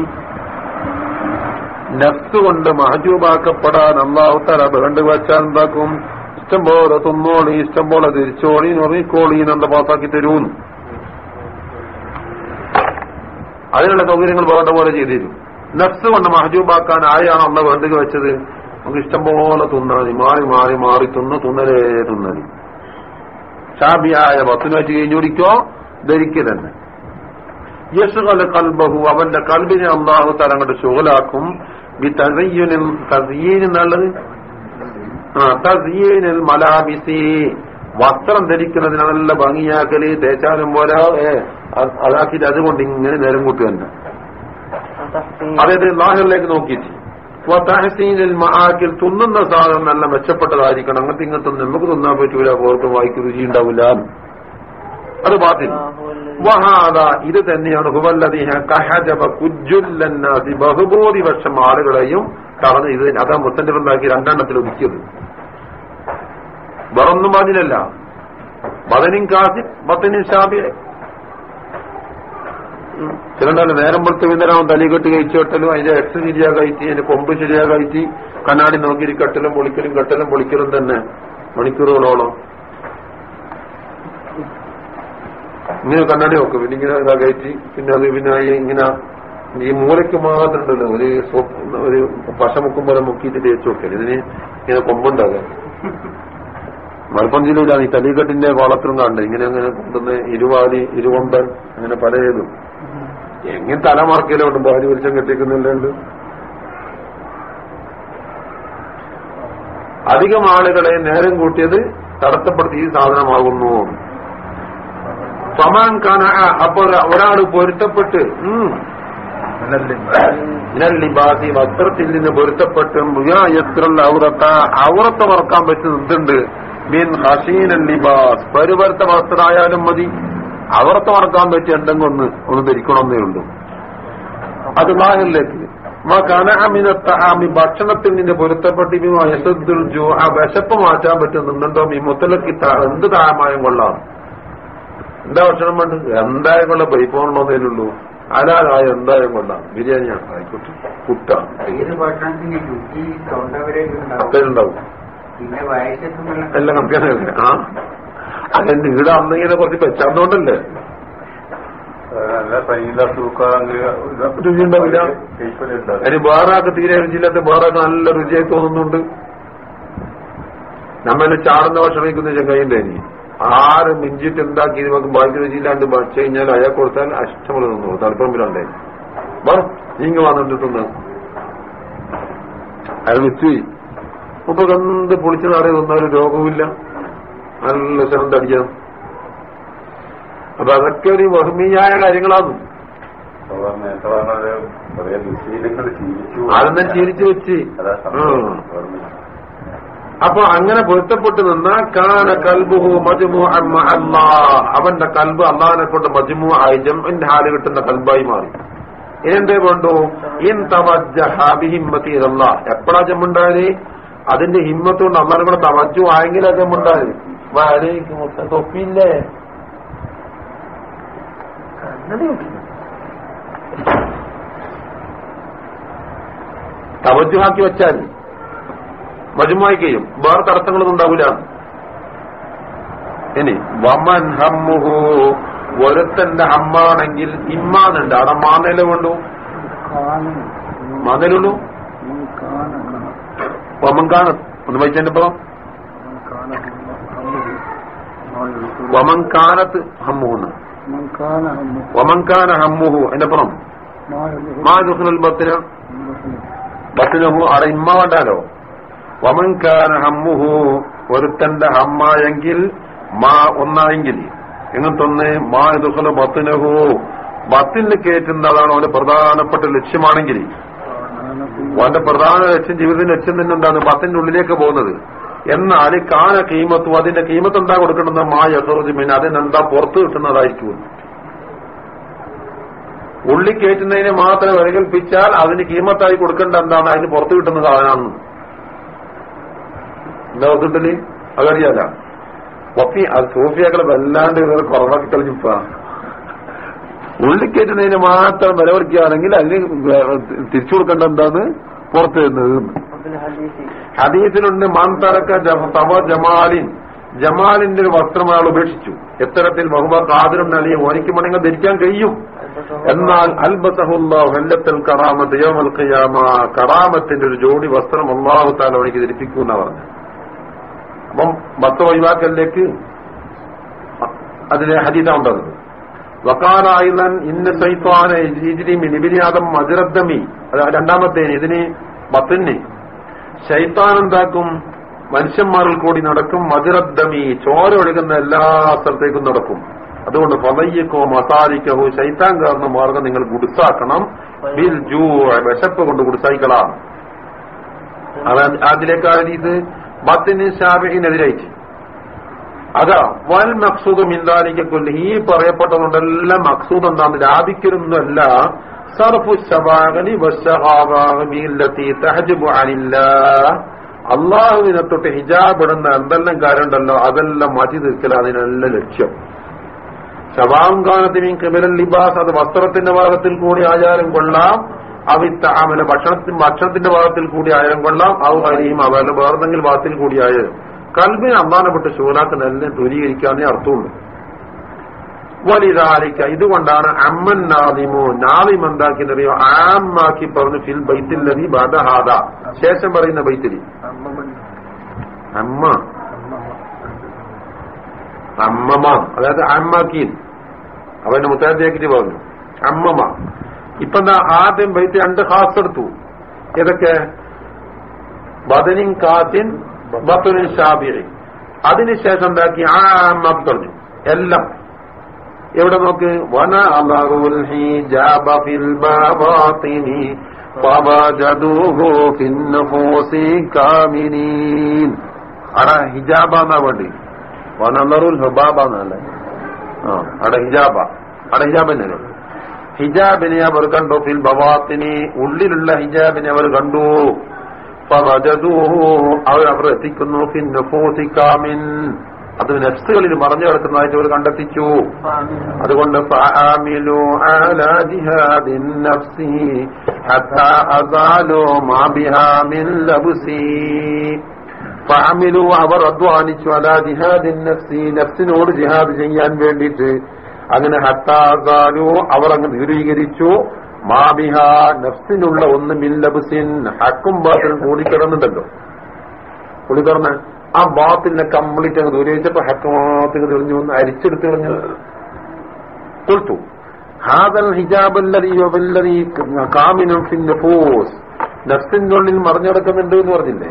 നഫ്സ് കൊണ്ട് മഹജൂബാക്കപ്പെടാൻ അള്ളാഹു തല വേണ്ട വെച്ചാൽ എന്താക്കും? ഇഷ്ടം പോലെ തിന്നോളി ഇഷ്ടം പോലെ തിരിച്ചോളി നുറിക്കോളി എന്നെ പാസാക്കി തരൂന്ന് അതിനുള്ള സൗകര്യങ്ങൾ വേണ്ട പോലെ ചെയ്തിരുന്നു. നഫ്സ് കൊണ്ട് മഹജൂബാക്കാൻ ആരെയാണ് അന്ന് വേണ്ടത് വെച്ചത്? നമുക്ക് ഇഷ്ടം പോലെ തുന്നാതി മാറി മാറി മാറി തിന്ന് തുന്നലേ തുന്നലി. ഷാബിയായ ബത്തിന് വെച്ച് കഴിഞ്ഞുടിക്കോ ധരിക്കുക തന്നെ. യസുകല കൽബഹു. അവന്റെ കൽബിനെ അള്ളാഹു തലങ്ങോട്ട് ശുഗലാക്കും ഈ തസയ്യുനിൽ തസീൻ എന്നുള്ളത് മലാബിസി വസ്ത്രം ധരിക്കുന്നതിന് നല്ല ഭംഗിയാക്കൽ തേച്ചാലും പോലെ അതാക്കിട്ട് അതുകൊണ്ട് ഇങ്ങനെ നേരം കൂട്ടി തന്നെ. അതായത് നാഹറിലേക്ക് നോക്കിയിട്ട്. മഹാക്കിൽ തുന്നുന്ന സാധനം നല്ല മെച്ചപ്പെട്ടതായിരിക്കണം. അങ്ങനത്തെ ഇങ്ങനത്തെ നമുക്ക് തിന്നാൻ പറ്റൂല പോർക്കും വായിക്ക് രുചി ഉണ്ടാവില്ല. അത് ബാത്തിൽ. ഇത് തന്നെയാണ് ഹുവല്ലതി ബഹുഭൂരിപക്ഷം ആളുകളെയും തടഞ്ഞ് ഇത് അതാ മുത്തന്റെ ഉണ്ടാക്കി രണ്ടെണ്ണത്തിൽ ഒതുക്കിയത്. വേറൊന്നും പറഞ്ഞില്ലല്ല. ബദനിൻ കാസി ബത്തനിൻ ഷാബി ചിലണ്ടല്ല നേരം പുറത്ത് വിന്നരാവും തലികെട്ട് കഴിച്ചു കെട്ടലും അതിന്റെ എക്സ് ശരിയാകായിട്ട് അതിന്റെ കൊമ്പ് ശരിയാകായിട്ട് കണ്ണാടി നോക്കി കെട്ടലും പൊളിക്കലും കെട്ടലും പൊളിക്കലും തന്നെ മണിക്കൂറുകളോളം. ഇങ്ങനെ കണ്ണാടി നോക്കും പിന്നെ ഇങ്ങനെ ഇതാകയറ്റി പിന്നെ അത് പിന്നെ ഇങ്ങനെ ഈ മൂലയ്ക്ക് മാത്രം ഉണ്ടല്ലോ. ഒരു ഒരു പശ മുക്കും പോലെ മുക്കിയിട്ട് തേച്ച് വെക്കൽ. ഇതിന് ഇങ്ങനെ കൊമ്പുണ്ടാകാൻ മലപ്പുറം ജില്ലയിലാണ് ഈ തലീകെട്ടിന്റെ വളത്തിലും കണ്ട് ഇങ്ങനെ അങ്ങനെ കൊണ്ടുവന്ന് ഇരുവാലി ഇരുകൊമ്പൻ അങ്ങനെ പല ഏതും. എങ്ങനെ തല മറക്കലുണ്ട് ഭാര്യ വലിച്ചം കെട്ടിക്കുന്നില്ലുണ്ട് അധികം ആളുകളെ നേരം കൂട്ടിയത് തടസ്സപ്പെടുത്തി ഈ സാധനമാകുന്നു. സമാൻ കാന അപ്പൊ ഒരാൾ പൊരുത്തപ്പെട്ട് ിബാസി വസ്ത്രത്തിൽ നിന്ന് പൊരുത്തപ്പെട്ട് മുയായത്തിലുള്ള ഔറത്ത ഔറത്ത മറക്കാൻ പറ്റുന്ന എന്തുണ്ട്? മീൻ ഹസീനൻ ലിബാസ്. പരുപരുത്ത വസ്ത്രമായാലും മതി. ഔറത്ത മറക്കാൻ പറ്റിയ എന്തെങ്കിലും ഒന്ന് ഒന്ന് ധരിക്കണമെന്നേ ഉള്ളൂ. അത് നാഹിലേക്ക് കനഅമിനത്തഹാമി ഭക്ഷണത്തിൽ നിന്ന് പൊരുത്തപ്പെട്ട് വിശപ്പ് മാറ്റാൻ പറ്റുന്നുണ്ടോ ഈ മുത്തലക്കിത്ത എന്ത് താഴമായും കൊള്ളാം? എന്താ ഭക്ഷണം വേണ്ട എന്തായാലും കൊള്ളാം. പരിപ്പോണുള്ളതേലുള്ളൂ അലാലായ എന്തായാലും കൊള്ളാം. ബിരിയാണിയാണ് ആയിക്കോട്ടെ. പുട്ടാണ്. വയസ്സെത്തുമ്പോൾ എല്ലാം കണക്കാനല്ലേ ആ? അല്ല നിങ്ങളുടെ അന്നിങ്ങനെ കുറച്ച് പെച്ചാന്നോണ്ടല്ലേ രുചി ഉണ്ടാവില്ല? അതിന് വേറാക്ക് തീരെ രുചിയില്ലാത്ത വേറാക്ക് നല്ല രുചിയായി തോന്നുന്നുണ്ട്. നമ്മളെ ചാടുന്ന ഭക്ഷണം കഴിക്കുന്ന ഇനി? ആര് മിഞ്ചിട്ട് ഉണ്ടാക്കി നമുക്ക് ബാക്കി വെച്ചില്ലാണ്ട് ഭക്ഷിച്ചു കഴിഞ്ഞാൽ അയാൾ കൊടുത്താൽ അഷ്ടമുള്ള നിന്നു തലപ്പറമ്പിലുണ്ടേ വാ നീങ്ങ വന്നിട്ട് തിന്ന്. അയാൾ വിറ്റുപോയി മുമ്പ് കണ്ട് പൊളിച്ചു നാടെ തന്നാലും രോഗവുമില്ല. നല്ല ശരം തടിക്കാം അപ്പൊ അതൊക്കെ ഒരു ബഹുമീയായ കാര്യങ്ങളാണ്. അതെന്നെ ശീലിച്ചു വെച്ച്. അപ്പൊ അങ്ങനെ പൊരുത്തപ്പെട്ട് നിന്ന കാന കൽബുഹു മജ്മു അവന്റെ കൽബ് അള്ളാഹിനെ കൊണ്ട് മജ്മു ആയി ജമ്മിന്റെ ഹാൽ കിട്ടുന്ന കൽബായി മാറി. ഇതെന്തേ വേണ്ടു ഇൻ തവജ്ജഹിമ്മത്തി എപ്പോഴാ ജമ്മുണ്ടായത്? അതിന്റെ ഹിമ്മത്ത് കൊണ്ട് അമ്മനെ കൂടെ തവജ്ജു ആയെങ്കിൽ അത് ജമ്മുണ്ടായത് തൊപ്പില്ലേ. തവജ്ജുഹാക്കി വെച്ചാൽ മജുമായി കഴിയും വേറെ തടസ്സങ്ങളൊന്നും ഉണ്ടാവില്ല. ഇനി വമൻ ഹമ്മുഹു ഒരുത്തന്റെ ഹമ്മാണെങ്കിൽ ഇമ്മാന്നുണ്ട് അവിടെ മാനല വേണ്ടു? മാനലുള്ളു വമൻകാന ഒന്ന് വായിച്ചതിന്റെ ഇപ്പൊ വമൻകാനത്ത് ഹമ്മുഹുന്ന്. വമൻകാന ഹമ്മുഹു അതിന്റെ അപ്പുറം മാ ദുഖുൽ ബത്തിന്. ബത്തിനു അവിടെ ഇമ്മ വേണ്ടാലോ? വമൻകാന ഹമ്മുഹു ഒരുത്തന്റെ ഹമ്മായെങ്കിൽ മാ ഒന്നായെങ്കിൽ. എങ്ങനത്തൊന്ന് മാ ദുഖുൽ ബത്തിനഹു. ബത്തിന് കയറ്റുന്നതാണ് അവന്റെ പ്രധാനപ്പെട്ട ലക്ഷ്യമാണെങ്കിൽ. അവന്റെ പ്രധാന ലക്ഷ്യം ജീവിതത്തിന്റെ ലക്ഷ്യം തന്നെ എന്താണ്? ബത്തിന്റെ ഉള്ളിലേക്ക് പോകുന്നത്. എന്നാൽ കാല കീമത്തും അതിന്റെ കീമത്ത് എന്താ കൊടുക്കേണ്ടത്? മാ യസറുജുമിൻ അതിനെന്താ പുറത്തു കിട്ടുന്നതായിരിക്കും. ഉള്ളി കയറ്റുന്നതിനെ മാത്രം പരികൽപ്പിച്ചാൽ അതിന് കീമത്തായി കൊടുക്കേണ്ട എന്താണ്? അതിന് പുറത്തു കിട്ടുന്ന സാധനമാണ് കിട്ടൽ അതറിയാല ഒപ്പി സൂഫിയാക്കളെ വല്ലാണ്ട് കുറവാക്കി കളിഞ്ഞിപ്പ ഉള്ളി കയറ്റുന്നതിന് മാത്രം വില കൊടുക്കുകയാണെങ്കിൽ അതിന് തിരിച്ചു കൊടുക്കേണ്ട എന്താന്ന് പുറത്തു വരുന്നത് ഹദീസിലുണ്ട് മാന്തറക്ക തവ ജമാലിൻ. ജമാലിന്റെ ഒരു വസ്ത്രം അയാൾ ഉപേക്ഷിച്ചു. എത്തരത്തിൽ ബഹുബ കാതിരും നൽകി ഓനിക്ക് മണിങ്ങൾ ധരിക്കാൻ കഴിയും. എന്നാൽ അൽബസഹുല്ലാഹു ഹല്ലത്തൽ കറാമത്ത് യൗമൽ കറാമത്തിന്റെ ഒരു ജോഡി വസ്ത്രം അള്ളാഹു താല അവനിക്ക് ധരിപ്പിക്കുന്ന പറഞ്ഞു അപ്പം ഭക്ത ഒഴിവാക്കലിലേക്ക് അതിലെ ഹദീത ഉണ്ടത് വക്കാനായുധൻ ഇന്ന് സൈത്വാന ഇജിരിമി നിബിനിയാദം മജുരദ്ദമി. രണ്ടാമത്തേന് ഇതിന് ബത്തിന് ശൈത്താൻ എന്താക്കും? മനുഷ്യന്മാരിൽ കൂടി നടക്കും. മജുരദ്ദമി ചോര ഒഴുകുന്ന എല്ലാ സ്ഥലത്തേക്കും നടക്കും. അതുകൊണ്ട് പതയ്യക്കോ മസാരിക്കോ ശൈത്താൻ കാരണം മാർഗം നിങ്ങൾ ഗുഡ്സാക്കണം. ബിൽ ജൂ വിശപ്പ് കൊണ്ട് ഗുഡ്സായിക്കളാം. അതിലേക്കാണ് ഇത്. ബത്തിന് ഷാബിഹിനെതിരായിട്ട് അതാ വൽ മക്സൂദ് മിന്താലിക്കൊല്ലി ഈ പറയപ്പെട്ടതുകൊണ്ടെല്ലാം മക്സൂദ് എന്താന്ന് ലാഭിക്കരുന്നല്ല സർഫു ശബാഗലി അള്ളാഹുവിനെ തൊട്ട് ഹിജാബ് ഇടുന്ന എന്തെല്ലാം കാര്യമുണ്ടല്ലോ അതെല്ലാം മാറ്റി തീർക്കല അതിനല്ല ലക്ഷ്യം. ശവാങ്കാനത്തിനും കിമലൽ ലിബാസ് അത് വസ്ത്രത്തിന്റെ ഭാഗത്തിൽ കൂടി ആചാരം കൊള്ളാം. അവിത്ത അമല ഭക്ഷണത്തിന് ഭക്ഷണത്തിന്റെ ഭാഗത്തിൽ കൂടി ആയാലും കൊള്ളാം. ഔ ഹരിയും അവരുടെ വേറെന്തെങ്കിലും ഭാഗത്തിൽ കൂടി ആയാലും. കൽബിനെ അമ്മാനപ്പെട്ട് ശൂലാക്കുന്ന എല്ലാം ദൂരീകരിക്കാന്നേ അർത്ഥമുള്ളൂ. വലിതാലിക്ക ഇതുകൊണ്ടാണ് അമ്മൻ നാദിമോ നാദിം എന്താക്കിയെന്നറിയോ? ആമാക്കി പറഞ്ഞു ഫിൽ ബൈത്തിൽ ബൈത്തില്ലതി ബദഹാദ ശേഷം പറയുന്ന ബൈത്തിരി അമ്മ. അമ്മമ അതായത് അമ്മാക്കി അവന്റെ മുത്താദ്യാക്കിട്ട് പറഞ്ഞു. അമ്മമ ഇപ്പൊ എന്താ ആദ്യം ബൈത്ത് രണ്ട് ഹാസ് എടുത്തു. ഏതൊക്കെ? ബദനിൻ കാത്തിൻ ബത്തുനിൻ ഷാബിറി അതിനുശേഷം എന്താക്കി ആ പറഞ്ഞു എല്ലാം. എവിടെ നോക്ക്? വന അലറുൽ ഹിജാബ ഫിൽ ബാബാതിനി ഫിൻ കാമിനീൻ. അടാ ഹിജാബ എന്നാ വേണ്ടി? വനലറുൽ ഹുബാബ എന്നല്ലേ ആ അട ഹിജാബ. അട ഹിജാബ് തന്നെ ഹിജാബിനെ അവർ കണ്ടു. ഫിൽ ബവാത്തിനി ഉള്ളിലുള്ള ഹിജാബിനെ അവർ കണ്ടു. അവർ അവർ എത്തിക്കുന്നു. ഫിൻ അത് നെഫ്സുകളിൽ മറഞ്ഞു കിടക്കുന്നതായിട്ട് അവർ കണ്ടെത്തിച്ചു. അതുകൊണ്ട് അവർ അധ്വാനിച്ചു. അലാ ജിഹാദിൻ നഫ്സി നഫ്സിനോട് ജിഹാദ് ചെയ്യാൻ വേണ്ടിയിട്ട് അങ്ങനെ ഹത്താസാലു അവർ അങ്ങ് ദൂരീകരിച്ചു മാബിഹ നഫ്സിനുള്ള ഒന്ന് മില്ലബുസിൻ ഹക്കും ബാത്തിനും കൂടിക്കിടന്നുണ്ടല്ലോ. കൂടിക്കിടന്ന് ആ ബാത്തിനെ കംപ്ലീറ്റ് അങ്ങ് ദൂരീകരിച്ചപ്പോ ഹക്ക് മാത്രം തെളിഞ്ഞു വന്ന് അരിച്ചെടുത്ത് കളഞ്ഞു കൊടുത്തു. ഹാദൽ ഹിജാബല്ലതി കാമിനും ഫിൻ നഫ്സിനുള്ളിൽ മറിഞ്ഞടക്കുന്നുണ്ട് എന്ന് പറഞ്ഞില്ലേ?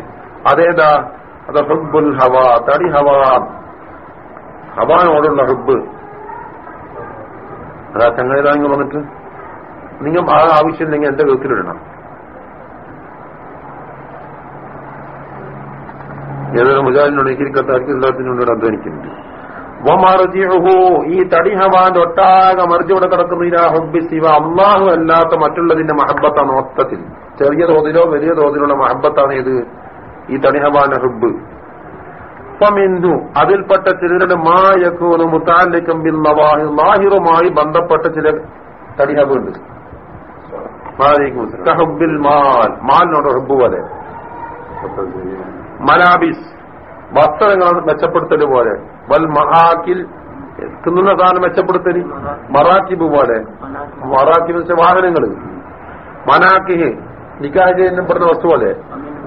അതേതാ? അത് ഹുബുൽ ഹവാ തടി ഹവാ. ഹവാനോടുള്ള ഹുബ് അതാ ചങ്ങായിതാങ്ങൾ വന്നിട്ട് നിങ്ങൾ ആ ആവശ്യമില്ലെങ്കിൽ എന്റെ വീട്ടിലിടണം ഏതൊരു മുജാലിനോട് ഇരിക്കത്താർക്ക് എല്ലാത്തിനോട് അധ്വാനിക്കുന്നുണ്ട്. ഈ തടി ഹവാന്റെ ഒട്ടാകെ മറിജിവിടെ കിടക്കുന്ന അള്ളാഹു അല്ലാത്ത മറ്റുള്ളതിന്റെ മഹബത്താണ് മൊത്തത്തിൽ. ചെറിയ തോതിലോ വലിയ തോതിലുള്ള മഹബത്താണ് ഇത് ഈ തടി ഹുബ് ഫമിന്ദു അതിൽപ്പെട്ട ചിലരുടെ മായക്കൂന് മുത്താലിക്കം ലാഹിറുമായി ബന്ധപ്പെട്ട ചില തടിഹബുണ്ട്. മാൽ. മാലിനോട് പോലെ. മലാബിസ്. വസ്ത്രങ്ങൾ മെച്ചപ്പെടുത്തൽ പോലെ. വൽ മഹാക്കിൽ. തിന്നുന്ന സാധനം മെച്ചപ്പെടുത്തൽ മറാക്കിബ് പോലെ. മറാക്കിബ് വെച്ച വാഹനങ്ങൾ മനാക്കിഹ്. നിക്കാഹ് വസ്തു പോലെ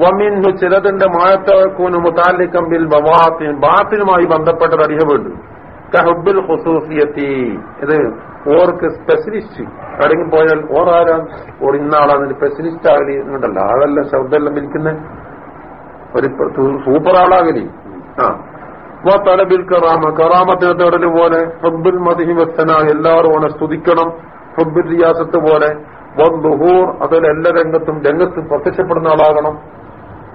വമിന്നു ചിലതിന്റെ മായത്തവക്കൂന് മുത്താലിക്കം ബിൽ ബവാത്തിൻ ബാത്തിനുമായി ബന്ധപ്പെട്ട തടിഹബുണ്ട് കഹബുൽ ഹുസൂസിയത്തി ഇത് ഓർക്ക് സ്പെഷ്യലിസ്റ്റ് അടങ്ങി പോയാൽ ഓർ ആരാ ഓർ ഇന്ന സ്പെഷ്യലിസ്റ്റ് ആകലി എന്നുണ്ടല്ലോ. ആളെല്ലാം ശബ്ദമെല്ലാം വിൽക്കുന്ന ഒരു സൂപ്പർ ആളാകലി ആ. തലബിൽ കറാമ. കറാമത്തിന് തേടൽ പോലെ ഹബ്ബുൽ മദിഹി വസ്തന. എല്ലാവരും ഓനെ സ്തുതിക്കണം. ഹബ്ബുൽ റിയാസത്ത് പോലെ. അതിൽ എല്ലാ രംഗത്തും രംഗത്ത് പ്രത്യക്ഷപ്പെടുന്ന ആളാകണം.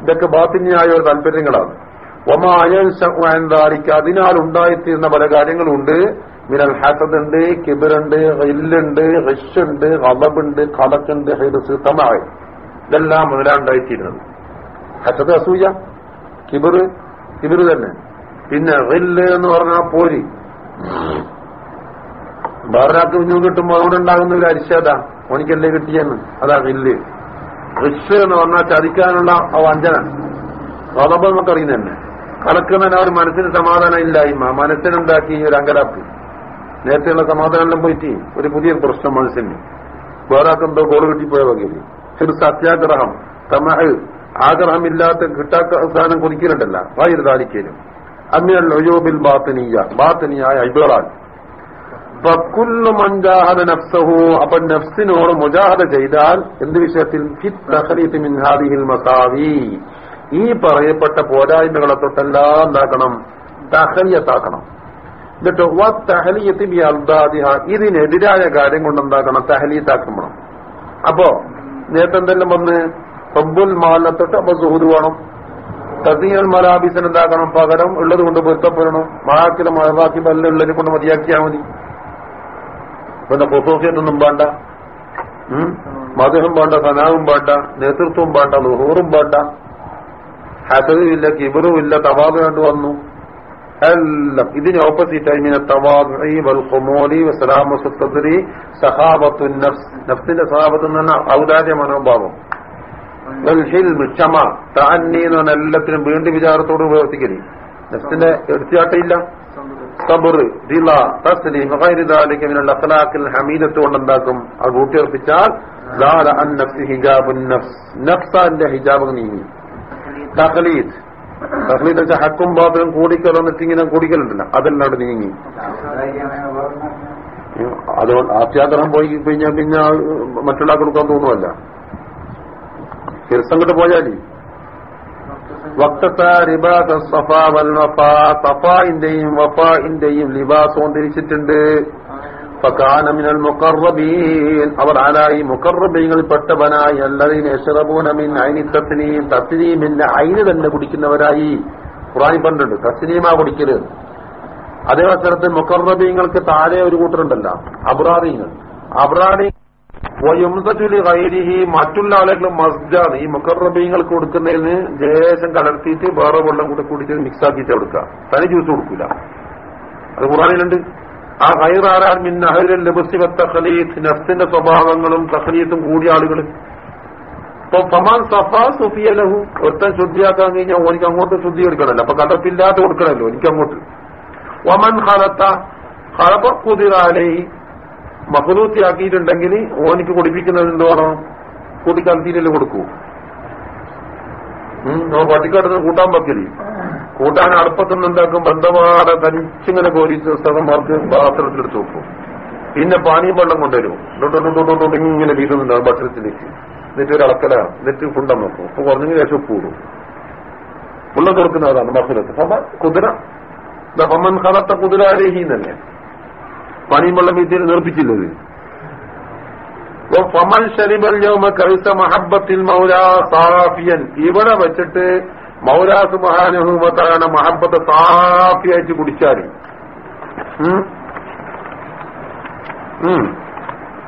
ഇതൊക്കെ ബാത്തിന്യായ ഒരു താല്പര്യങ്ങളാണ് ഒമായൻസാരിക്ക് അതിനാൽ ഉണ്ടായിത്തീരുന്ന പല കാര്യങ്ങളുണ്ട്. മിനൽ ഹസദ് ഉണ്ട് കിബിറുണ്ട് ഹില്ലുണ്ട് റിഷുണ്ട് ഹബബുണ്ട് കടക്കുണ്ട് ഹൈറസ് തമായ ഇതെല്ലാം മുതലാണ്ടായിത്തീരുന്നത്. ഹസദ് അസൂയ കിബിർ കിബിർ തന്നെ. പിന്നെ റില്ല് എന്ന് പറഞ്ഞാൽ പോരി. വേറൊരാൾക്ക് കുഞ്ഞു കിട്ടുമ്പോൾ അവിടെ ഉണ്ടാകുന്ന ഒരു അരിശത. ഓനിക്കല്ലേ കിട്ടിയെന്ന്? അതാ വില്ല്. റിഷ് എന്ന് പറഞ്ഞാൽ ചതിക്കാനുള്ള ആ വഞ്ചന. റോദബ് നമുക്കറിയുന്ന തന്നെ കലക്കുന്നതിന് അവർ മനസ്സിന് സമാധാനം ഇല്ലായ്മ മനസ്സിനുണ്ടാക്കി ഒരു അങ്കലാപ്പ്. നേരത്തെയുള്ള സമാധാനം പോയിട്ട് ഒരു പുതിയ പ്രശ്നം മനസ്സിന്. വേറെ എന്തോ ഗോൾ കിട്ടിപ്പോയ വകയിൽ. ഒരു സത്യാഗ്രഹം തമഹ്. കിട്ടാത്ത സാധനം കുടിക്കലുണ്ടല്ല. വായിരുതാലിക്കലും അമ്മിയൽ ഒയോബിൽ ബാത്തനീയ. ബാത്തനിയായ അയ്ബിളാൽ നഫ്സഹു അപ്പൊ നഫ്സിനോട് മുജാഹദ ചെയ്താൽ എന്ത് വിഷയത്തിൽ? ഈ പറയപ്പെട്ട പോരായ്മകളെ തൊട്ടെല്ലാം എന്താക്കണം? തഹലിയത്താക്കണം എന്നിട്ട് വ തഹലിയത്ത് ബി അൽദാദിഹ. ഇതിനെതിരായ കാര്യം കൊണ്ട് എന്താക്കണം? തഹലിയത്താക്കണം അപ്പോ നേരത്തെ എന്തെല്ലാം വന്ന്? റബ്ബുൽ മാലിനെ തൊട്ട് അപ്പൊ സുഹൃത് വേണം. തസീൽ മലാബിസിന് എന്താക്കണം? പകരം ഉള്ളത് കൊണ്ട് പൊരുത്തപ്പെടണം. മഹാക്കിലെ മഴവാക്കി ബല്ല ഉള്ളതിനെ കൊണ്ട് മതിയാക്കിയാൽ മതി. പിന്നെ പൊസോഫിയത്തൊന്നും വേണ്ട. മധുഹം വേണ്ട സനാവും വേണ്ട നേതൃത്വം വേണ്ട ലുഹൂറും വേണ്ട. കിബറും ഇല്ല തവാദ് കണ്ടു വന്നു. എല്ലാം. ഇതിന് ഓപ്പോസിറ്റ് ആയി തവാദി വൽ ഖുമൂലി വസലാമു സദ്രി സഹാബത്തു നഫ്സ്. നഫ്സിന്റെ സഹാബത്ത് എന്ന് പറഞ്ഞാൽ ഔദാര്യ മനോഭാവം. ക്ഷമ താന്നീന്ന് പറഞ്ഞ എല്ലാത്തിനും വീണ്ടും വിചാരത്തോട് പ്രവർത്തിക്കൽ നഫ്സിന്റെ എടുത്തിയാട്ടയില്ല സബർ ദില തസ്ലീം ഗൈരി ദാലിക മിനൽ അഖ്ലാഖിൽ ഹമീദത്ത് കൊണ്ട് എന്താക്കും അത് കൂട്ടിയുറപ്പിച്ചാൽ ദാല അൻ നഫ്സി ഹിജാബുൻ നഫ്സ് നഫ്സാന്റെ ഹിജാബ് നീങ്ങി. തഖലീദ്. തഖലീദ് വെച്ചാൽ ഹക്കും ബാത്തിലും കൂടിക്കലർന്നിട്ട് ഇങ്ങനെ കൂടിക്കലുണ്ടല്ലോ. അതെല്ലാം നീങ്ങി. അതുകൊണ്ട് ആത്യാഗ്രഹം പോയി കഴിഞ്ഞാൽ പിന്നെ മറ്റുള്ള കൊടുക്കാൻ തോന്നുമല്ല ഹിർസങ്ങോട്ട് പോയാലി. സഫാന്റെയും വഫാന്റെയും ലിബാസ് കൊണ്ടിരിച്ചിട്ടുണ്ട്. ഫകാനമിനൽ മുഖർറബീൻ അവർ ആരായി? മുഖർറബീങ്ങളിൽ പെട്ടവനായി അല്ലതീൻ യഷറബൂനമിൻ ഐനി തസ്നീം തസ്നീമിന്റെ അയിന് തന്നെ കുടിക്കുന്നവരായി. ഖുറാനി പണ്ടുണ്ട് തസ്നീമാ കുടിക്കരുത് അതേ അവസരത്തിൽ മുഖർറബീങ്ങൾക്ക് താഴെ ഒരു കൂട്ടരുണ്ടല്ലോ അബ്രാദീങ്ങൾ. അബ്രാദി മറ്റുള്ള ആളുകൾ മസ്ജാണ് ഈ മുഖർറബീങ്ങൾക്ക് കൊടുക്കുന്നതിന് ജേഷം കലർത്തിയിട്ട് വേറെ വെള്ളം കൂടെ മിക്സ് ആക്കിയിട്ട് കൊടുക്കുക. തനി ജ്യൂസ് കൊടുക്കൂല. അത് ഖുറാനിലുണ്ട് ആ ഹൈറാരാൻ മിൻ അഹരിൽ ലബസി നഫ്സിന്റെ സ്വഭാവങ്ങളും തഖലീത്തും കൂടിയ ആളുകൾ. ഇപ്പൊ ഫമാൻ സഫാ സുഫിയലഹു ഒരുത്തൻ ശുദ്ധിയാക്കാൻ കഴിഞ്ഞാൽ ഓനിക്ക് അങ്ങോട്ട് ശുദ്ധി കൊടുക്കണല്ലോ അപ്പൊ കടപ്പില്ലാതെ കൊടുക്കണല്ലോ എനിക്ക് അങ്ങോട്ട് വമൻ ഹലത്ത ഹലപ്പ കുതിരാലേ മഹലൂത്തിയാക്കിയിട്ടുണ്ടെങ്കിൽ ഓനിക്ക് കുടിപ്പിക്കുന്നത് എന്തുവാണോ? വേണം കൂട്ടിക്കാലത്തീരൽ കൊടുക്കൂ. നമ്മൾ പട്ടിക്കാട്ടിന് കൂട്ടാൻ പറ്റില്ല കൂട്ടാൻ അടുപ്പത്തുനിന്ന് എന്താക്കും? ബന്ധമാടെ തനിച്ചിങ്ങനെ കോരി സ്ഥലമാർക്ക് പാത്രത്തിലെടുത്ത് വെക്കും. പിന്നെ പാനി വെള്ളം കൊണ്ടുവരും ഇങ്ങനെ വീഴുന്നുണ്ടാവും ഭക്ഷണത്തിലേക്ക് എന്നിട്ട് ഒരു അളക്കല എന്നിട്ട് കുണ്ടം നോക്കും അപ്പൊ കുറഞ്ഞെങ്കിൽ ശേഷം ഉപ്പ് കൂടും. വെള്ളം കൊടുക്കുന്നതാണ് അപ്പൊ കുതിര. ഫമൻ കലത്ത കുതിരാരേഹി എന്നല്ലേ പണിയും വെള്ളം വീട്ടിൽ നിർപ്പിച്ചില്ലത് ഇവിടെ വെച്ചിട്ട് മൗരാസ് മഹാനുഭവത്താണ് മഹബത്ത് സാഫിയായിട്ട് കുടിച്ചാൽ.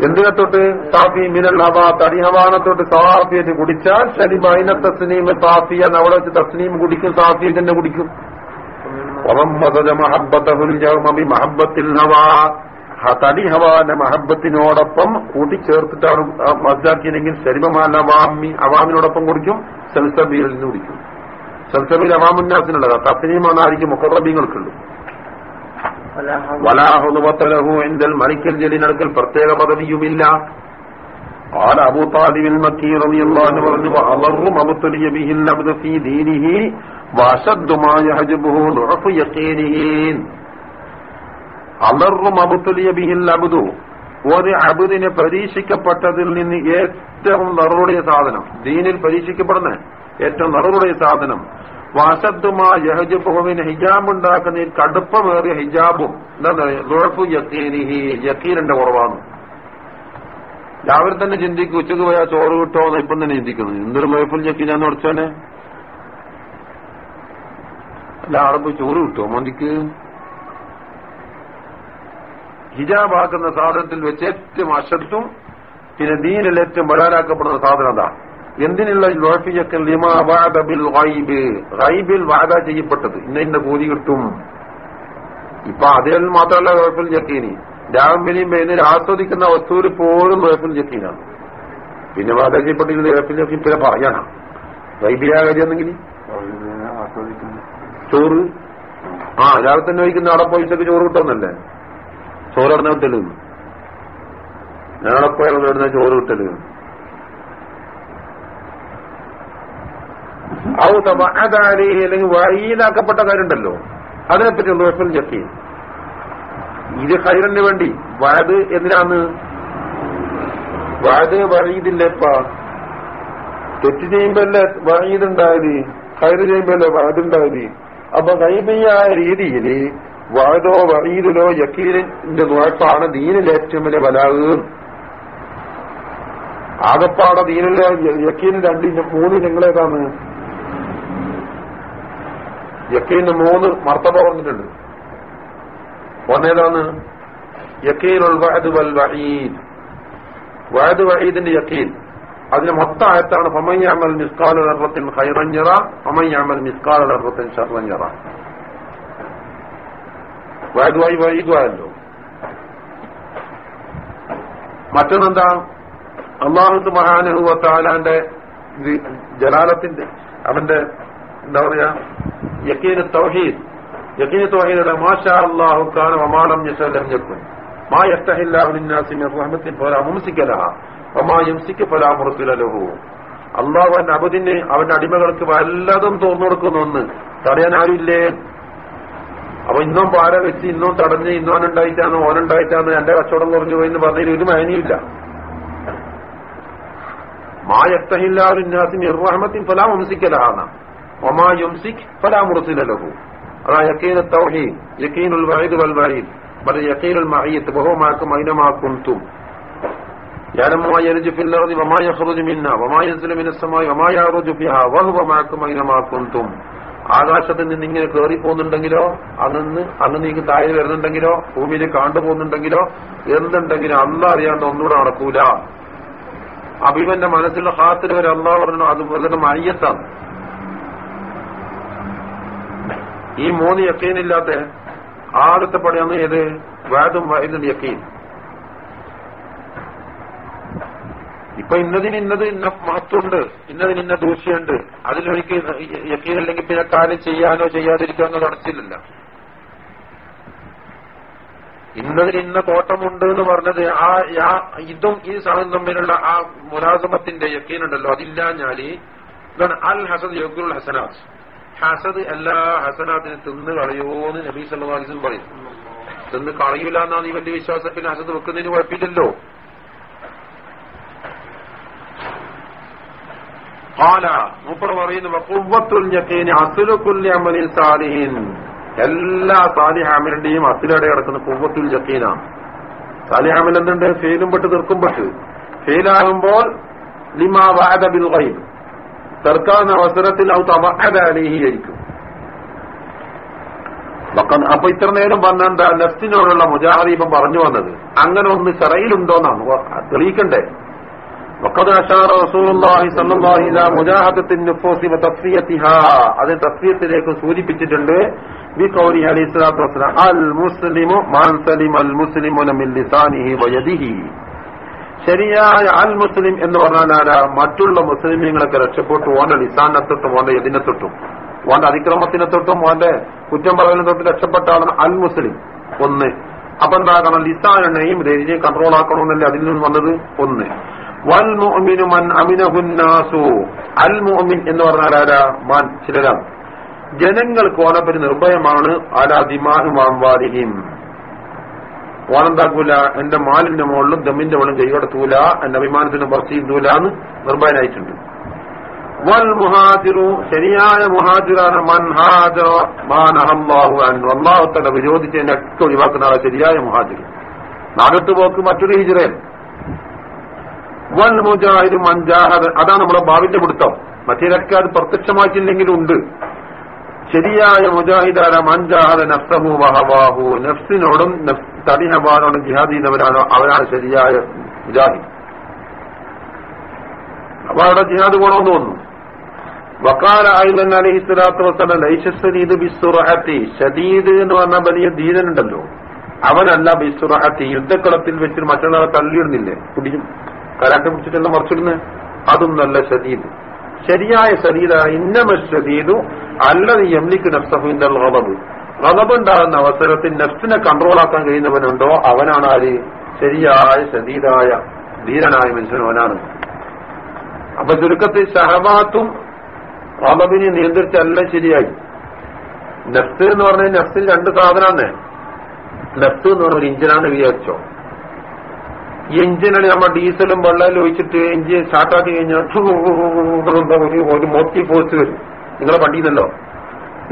എന്തിനെ തൊട്ട്? സാഫി മിനൽ ഹവ തടിഹവാനെ തൊട്ട് സാഫിയായിട്ട് കുടിച്ചാൽ ശരി മൈന തസ്നീം സാഫിയ അവിടെ വെച്ച് തസ്നീം കുടിക്കും സാഫി തന്നെ കുടിക്കും. മഹബത്തിൽ ഹവാ. തടി ഹവാന്റെ മഹബത്തിനോടൊപ്പം കൂട്ടിച്ചേർത്തിട്ടാണ് മസ്ദാക്കിയെങ്കിൽ ശരിമമാല അവാമി അവാമിനോടൊപ്പം കുടിക്കും സെൽസബിയിൽ നിന്ന് കുടിക്കും സെൽസബിൽ അവാമുന്നാസിനുള്ളതാ തസ്നീമാണായിരിക്കും മുഖറബീങ്ങൾക്കുള്ളൂ വലാഹുലഹു എന്തൽ മലിക്കൽ ജലിനടുക്കൽ പ്രത്യേക പദവിയുമില്ല قال أبو طالب المكي رضي الله عنه പറഞ്ഞു وأضر ما ابتلي به العبد في دينه وأشد ما يحجبه ضعف يقينه അലറും അബുത്തുലിയ ബിഹിൽ അബുദു. ഒരു അബുദിനെ പരീക്ഷിക്കപ്പെട്ടതിൽ നിന്ന് ഏറ്റവും നറുറുടയ സാധനം ദീനിൽ പരീക്ഷിക്കപ്പെടുന്ന ഏറ്റവും നറുറുടയ സാധനം വാസത്തുമാ യഹജുബുവിന് ഹിജാബുണ്ടാക്കുന്ന കടുപ്പമേറിയ ഹിജാബും എന്താ ദുഴപ്പു യക്കീലിന്റെ കുറവാണ്. രാവിലെ തന്നെ ചിന്തിക്കും ഉച്ചയ്ക്ക് പോയാൽ ചോറ് കിട്ടുമോ ഇപ്പം തന്നെ ചിന്തിക്കുന്നു. എന്തൊരു ലോഫുൽ ചെക്കിനാന്ന് കുറച്ചോനെ അല്ല അറബ് ചോറ് കിട്ടുമോ മോന്തിക്ക്? ഹിജാബാക്കുന്ന സാധനത്തിൽ വെച്ച് ഏറ്റവും അശത്തും പിന്നെ ദീനിൽ ഏറ്റവും ബലാലാക്കപ്പെടുന്ന സാധനം അതാ. എന്തിനുള്ള ലോഫിയക്കൽ ബിൽ ഗൈബ്? ഗൈബിൽ വാദ ചെയ്യപ്പെട്ടത്. ഇന്ന ഇന്ന കൂലി കിട്ടും. ഇപ്പൊ അതിൽ മാത്രമല്ല ലോഫിൽ ജക്കീനി രാവിലെയും വൈകുന്നേരം ആസ്വദിക്കുന്ന വസ്തുവിൽ പോലും ലോഫിൽ ജക്കീനാണ് പിന്നെ വാദ ചെയ്യപ്പെട്ടിരുന്ന ലോഫിൽ ജക്കീൻ പിന്നെ പറയണം. ഗൈബിലാ കാര്യമെന്നെങ്കിൽ ചോറ്? ആ രാവിലെ തന്നെ വയ്ക്കുന്ന അവിടെ പോയിട്ടൊക്കെ ചോറ് കിട്ടുമെന്നല്ലേ? ചോറ് ഇടുന്ന കിട്ടൽ? ഞങ്ങളെ പോയാൽ ഇടുന്ന ചോറ് കിട്ടൽ? ഔ തബഅദാലി അല്ലെങ്കിൽ വഴിയിലാക്കപ്പെട്ട കാര്യമുണ്ടല്ലോ. അതിനെപ്പറ്റി ഒന്ന് വിഷമം ചെക്ക് ഇത് ഹൈറിന് വേണ്ടി വയത് എന്തിനാന്ന്? വയത് വഴീതില്ലേപ്പാ തെറ്റ് ചെയ്യുമ്പോഴല്ലേ വഴീതുണ്ടായത് ഹൈറ് ചെയ്യുമ്പോഴല്ലേ വഴതുണ്ടായത് അപ്പൊ കൈബിയായ രീതിയിൽ വഴതോ വഴീതിലോ യക്കീലിന്റെ നുഴപ്പാണ് ദീനിലെ ഏറ്റവും വലിയ ബലാഗ് ആകപ്പാടെ ദീനിലെ യക്കീന് രണ്ടിന് മൂന്ന് നിങ്ങളേതാണ്? യക്കീന് മൂന്ന് മർത്തബ പറഞ്ഞിട്ടുണ്ട് ഒന്നേതാണ്? യക്കീനുൽ വഅദ് വൽ വഈദ്. വഅദ് വഈദിന്റെ യക്കീൻ അതിന് മൊത്തം ആയത്താണ് ഫമയ്യാമൽ മിസ്കാല ഹൈറഞ്ഞറ ഖൈറഞ്ഞറ ഫമയ്യാമൽ മിസ്കാല ലർറത്തിൻ ഷർറഞ്ഞറ വഅദുമായി വഈദുമായല്ലോ മറ്റൊന്നെന്താ? അള്ളാഹു മഹാനഹുവ താലാന്റെ ജലാലത്തിന്റെ അവന്റെ എന്താ പറയാ? യക്കീന് തൗഹീദ്. യക്കീന് തൗഹീദുടെ മാഷാ അള്ളാഹു ഖാന വമാലം യശലം യക്കുൻ മാ യഫ്തഹില്ലാഹു ലിന്നാസി മിൻ റഹ്മത്തിൻ ഫലാ മുംസിക ലഹാ. വമാ യംസിക്ക് ഫലാ മുർസില ലഹു. അള്ളാഹു അവന്റെ അബുദിന് അവന്റെ അടിമകൾക്ക് വല്ലതും തോന്നു കൊടുക്കുന്ന ഒന്ന്. തടയാൻ ആരുമില്ലേ? അപ്പൊ ഇന്നും പാര വെച്ച് ഇന്നും തടഞ്ഞ് ഇന്നോനുണ്ടായിട്ടാണ് ഓനുണ്ടായിട്ടാണ് എന്റെ കച്ചവടം കുറഞ്ഞു പോയി എന്ന് പറഞ്ഞതിൽ ഒരു മയനിയില്ല മാ യഫ്തഹില്ലാഹു റഹ്മത്തിൻ ഫലാ മുംസിക ലഹാന്ന وما يمسك فلا مرسل له هذا يقين التوحيد يقين الوعيد والوعيد بل يقين المعية وهو معكم أينما كنتم يعلم ما يلج في الأرض وما يخرج منها وما ينزل من السماء وما يعرج فيها وهو معكم أينما كنتم ആകാശത്തിൽ നിന്ന് ഇങ്ങനെ കയറി പോകുന്നുണ്ടെങ്കിലോ അന്ന് അന്ന് നീക്ക് താഴെ വരുന്നുണ്ടെങ്കിലോ ഭൂമിയിൽ കാണ്ടുപോകുന്നുണ്ടെങ്കിലോ എന്തുണ്ടെങ്കിലും അല്ല അറിയാണ്ട് ഒന്നുകൂടെ നടക്കൂല. അഭിമന്റെ മനസ്സിലുള്ള ഹാത്തിൽ വരെ അല്ല പറഞ്ഞു അത് വെറുതെ മയ്യത്താണ്. ഈ മൂന്ന് യക്കീനില്ലാത്ത ആദ്യത്തെ പടിയാണ് ഏത്? വേദം വൈദ്യുതി യക്കീൻ. ഇപ്പൊ ഇന്നതിന് ഇന്നത് ഇന്ന മഹത്വമുണ്ട് ഇന്നതിന് ഇന്ന ദൂഷ്യമുണ്ട്. അതിലൊരിക്കൽ യക്കീനല്ലെങ്കിൽ പിന്നെ കാര്യം ചെയ്യാനോ ചെയ്യാതിരിക്കാനോ നടത്തില്ലല്ല ഇന്നതിന് ഇന്ന കോട്ടമുണ്ട് എന്ന് പറഞ്ഞത് ആ ഇതും ഈ സാധനം തമ്മിലുള്ള ആ മുലാസമത്തിന്റെ യക്കീനുണ്ടല്ലോ അതില്ലാഞ്ഞാൽ ഇതാണ് അൽ ഹസദ് യോഗ്യുൽ ഹസനാസ് ഹസദ് എല്ലാ ഹസനാത്തിനും തിന്ന് കളയോന്ന് നബീസ് സല്ലാസ്ലും പറയും. തിന്ന് കളയൂല എന്നാണ് ഈ വലിയ വിശ്വാസം. പിന്നെ ഹസദ് വെക്കുന്നതിന് കുഴപ്പമില്ലല്ലോ. കാല മൂപ്പർ പറയുന്നു എല്ലാ സാലിഹാമിലിന്റെയും അസിലടെ കിടക്കുന്ന കുവ്വത്തുൽ ജക്കീന സാലിഹാമിൽ എന്തുണ്ട്? ഫെയിലും പെട്ട് തീർക്കും പെട്ട്. ഫെയിലാകുമ്പോൾ ലിമാ വാദ ബിൽ ഗൈബ്. തീർക്കാവുന്ന അവസരത്തിൽ അത് അവാദ അപ്പൊ ഇത്ര നേരം വന്നെന്താ ലഫ്റ്റിനോടുള്ള മുജാഹദീപം പറഞ്ഞു വന്നത് അങ്ങനെ ഒന്ന് ചെറയിലുണ്ടോന്നാണ്. തെളിയിക്കണ്ടേ? وقد أشار رسول الله صلى الله عليه وسلم مجاهدة النفوس وتصفيتها അത് തസ്ഫിയത്തിലേക്ക് സൂചിപ്പിച്ചിട്ടുണ്ട് ബി കൗലി അലൈഹി സ്വലാത്തു വസ്സലാം അൽ മുസ്ലിമു മാൻ സലിം അൽ മുസ്ലിമുന മിൻ ലിസാനിഹി വയദിഹി ശരിയായ അൽ മുസ്ലിം എന്ന് പറഞ്ഞാൽ ആരാ മറ്റുള്ള മുസ്ലിമീങ്ങളൊക്കെ രക്ഷപ്പെട്ടു ഓന്റെ ലിസാനെ തൊട്ടും ഓന്റെ എതിനെ തൊട്ടും ഓന്റെ അതിക്രമത്തിനെ തൊട്ടും ഓന്റെ കുറ്റം പറയലിനെ തൊട്ടും രക്ഷപ്പെട്ട ആളാണ് അൽ മുസ്ലിം ഒന്ന് അപ്പൊ എന്താക്കണം ലിസാനെയും രജിനെയും കൺട്രോൾ ആക്കണമെന്നല്ലേ അതിൽ നിന്ന് വന്നത് ഒന്ന് വൽ മുഅ്മിനു മൻ അമിനഹുന്നാസു അൽ മുഅ്മിൻ എന്ന് പറഞ്ഞാൽ ആരാ? മാൻ ചിലരാണ്. ജനങ്ങൾക്ക് ഓനപ്പറ്റി നിർഭയമാണ്. ആലാ ദിമാഹും അംവാലിഹിം ഓനെന്താക്കൂല എന്റെ മാലിന്റെ മുകളിലും ദമ്മിന്റെ മുകളിലും കൈകടത്തൂല എന്റെ അഭിമാനത്തിന് പുറത്ത് ചെയ്തൂല എന്ന് നിർഭയനായിട്ടുണ്ട്. വൽ മുഹാജിറു ശരിയായ മുഹാജിറാണ് മൻ ഹാജറ മാനഹല്ലാഹു അൻഹു. അള്ളാഹു തല വിരോധിച്ചതിനൊക്കെ ഒഴിവാക്കുന്ന ആളെ ശരിയായ മുഹാജിർ. നാടത്ത് പോക്ക് മറ്റൊരു ഹിജറൻ വൽ മുജാഹിദ് മൻജാഹദ് അതാണ് നമ്മുടെ ഭാവിന്റെ പിടുത്തം. മറ്റേതൊക്കെ അത് പ്രത്യക്ഷമായിട്ടില്ലെങ്കിലും ഉണ്ട് ശരിയായ മുജാഹിദാര മൻജാഹദ നഫ്സഹു വഹവാഹു. നഫ്സിനോടും നഫ്- തടി ഹവാനോടും ജിഹാദ് ചെയ്തവരാണോ അവരാണ് ശരിയായ മുജാഹിദ്. അപ്പൊ അവിടെ ജിഹാദ് ഗുണമെന്ന് തോന്നുന്നു. വക്കാല ആയുധൻ അലഹി സ്വലാത്തു ലൈശസ്വരീദ് ബിസുറഹത്തി ഷദീദ് എന്ന് പറഞ്ഞ വലിയ ധീരനുണ്ടല്ലോ. അവനല്ല ബിസുറഹത്തി യുദ്ധക്കളത്തിൽ വെച്ചിട്ട് മറ്റുള്ളവരെ തള്ളിയിടുന്നില്ലേ? കുടിയും കരാട്ടെ പിടിച്ചിട്ടല്ല മറിച്ചിടുന്നത് അതും നല്ല ഷദീദ് ശരിയായ ശരീര ഇന്നമ ശരീദു അല്ലത് യംലിക്ക് നഫ്സഹുവിന്റെ റബബ് റബബ് ഉണ്ടാകുന്ന അവസരത്തിൽ നഫ്സിനെ കൺട്രോൾ ആക്കാൻ കഴിയുന്നവനുണ്ടോ? അവനാണ് ആര് ശരിയായ ശരീരായ ധീരനായ മനുഷ്യനവനാണ്. അപ്പൊ ചുരുക്കത്തിൽ ഷഹബാത്തും റബബിനെ നിയന്ത്രിച്ചല്ല ശരിയായി. നഫ്സ് എന്ന് പറഞ്ഞാൽ നഫ്സിൽ രണ്ട് സാധനമാണ് നഫ്സ് എന്ന് പറഞ്ഞ ഒരു ഇഞ്ചിനാണ് വിചാരിച്ചോ. ഈ എഞ്ചിനാണ് നമ്മൾ ഡീസലും വെള്ളവും ഒഴിച്ചിട്ട് എഞ്ചിൻ സ്റ്റാർട്ടാക്കി കഴിഞ്ഞാൽ ഒരു മോട്ടി ഫോഴ്സ് വരും. നിങ്ങളെ വണ്ടിന്നല്ലോ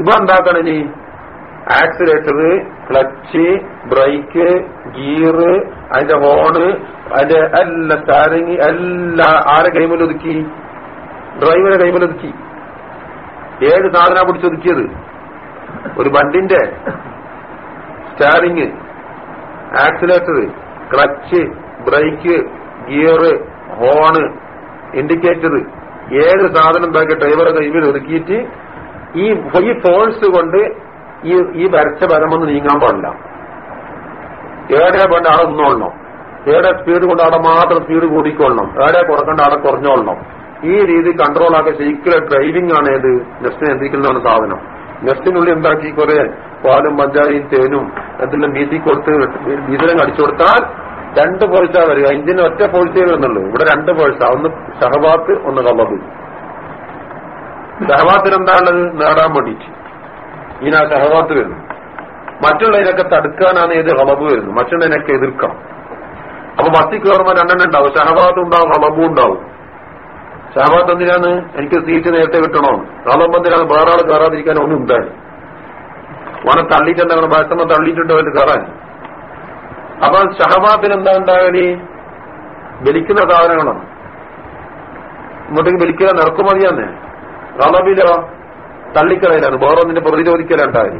ഇപ്പൊ എന്താക്കണം ഇനി? ആക്സിലേറ്റർ ക്ലച്ച് ബ്രേക്ക് ഗിയർ അതിന്റെ ഹോണ് അതിന്റെ എല്ലാ സ്റ്റാരിങ് എല്ലാ ആരെ കൈമലൊതുക്കി ഡ്രൈവറെ കൈമലൊതുക്കി ഏത് സാധന പിടിച്ചൊതുക്കിയത് ഒരു വണ്ടിന്റെ steering accelerator clutch brake gear horn indicator ഏത് സാധനം ഉണ്ടാക്കിയ ഡ്രൈവറെ കൈവിൽ ഒതുക്കിയിട്ട് ഈ ഈ ഫോഴ്സ് കൊണ്ട് ഈ ഈ വരച്ച ബലമൊന്നും നീങ്ങാൻ പാടില്ല. ഏടെ വേണ്ട ആളെ നിന്നോളണം. ഏടെ സ്പീഡ് കൊണ്ട് അവിടെ മാത്രം സ്പീഡ് കൂടിക്കൊള്ളണം. ഏടെ കുറക്കേണ്ട ആടെ കുറഞ്ഞോളണം. ഈ രീതി കൺട്രോൾ ആക്കിയ ശരിക്കും ഡ്രൈവിംഗ് ആണ് ഏത്? നെസ്റ്റിനെ എന്തിക്കുന്നതാണ് സാധനം. നെസ്റ്റിനുള്ളിൽ എന്താക്കി? കുറെ പാലും പഞ്ചാരിയും തേനും എന്തെല്ലാം വീതി കൊടുത്ത് വീതരം അടിച്ചു കൊടുത്താൽ രണ്ട് ഫോഴ്സാ വരിക. ഇന്ത്യന് ഒറ്റ ഫോഴ്സേ വരുന്നുള്ളൂ ഇവിടെ രണ്ട് ഫോഴ്സാ ഒന്ന് ഷഹബാത്ത് ഒന്ന് കബബ് ഷഹബാത്തിന് എന്താണുള്ളത് നേടാൻ വേണ്ടിയിട്ട്. ഇതിനാ ഷഹബാത്ത് വരുന്നു മറ്റുള്ളതിനൊക്കെ തടുക്കാനാണ് ഏത് ഹളബ് വരുന്നത്. മറ്റുള്ളതിനൊക്കെ എതിർക്കാം അപ്പൊ ബസ്സിൽ കയറുമ്പോൾ രണ്ടെണ്ണം ഉണ്ടാവും. ഷഹബാത്ത് ഉണ്ടാവും ഹളബും ഉണ്ടാവും. ഷഹബാത്ത് എന്തിനാണ്? എനിക്ക് സീറ്റ് നേരത്തെ കിട്ടണോ. ഹളബ് എന്തിനാണ്? വേറെ ആൾ കയറാതിരിക്കാൻ ഒന്നും ഉണ്ടായി ഓനെ തള്ളിയിട്ടുണ്ടാകണം ഭക്ഷണം തള്ളിയിട്ടുണ്ടോ അവന് കയറാൻ. അപ്പൊ ഷഹബാത്തിന് എന്താ ഉണ്ടാകണി ബലിക്കുന്ന സാധനങ്ങളാണ്. ഇങ്ങോട്ടേക്ക് ബലിക്കുക നിറക്കുമതിയാന്ന്. റളബിലോ തള്ളിക്കളയിലാണ്. വേറൊന്നിന്റെ പ്രതിരോധിക്കലുണ്ടായി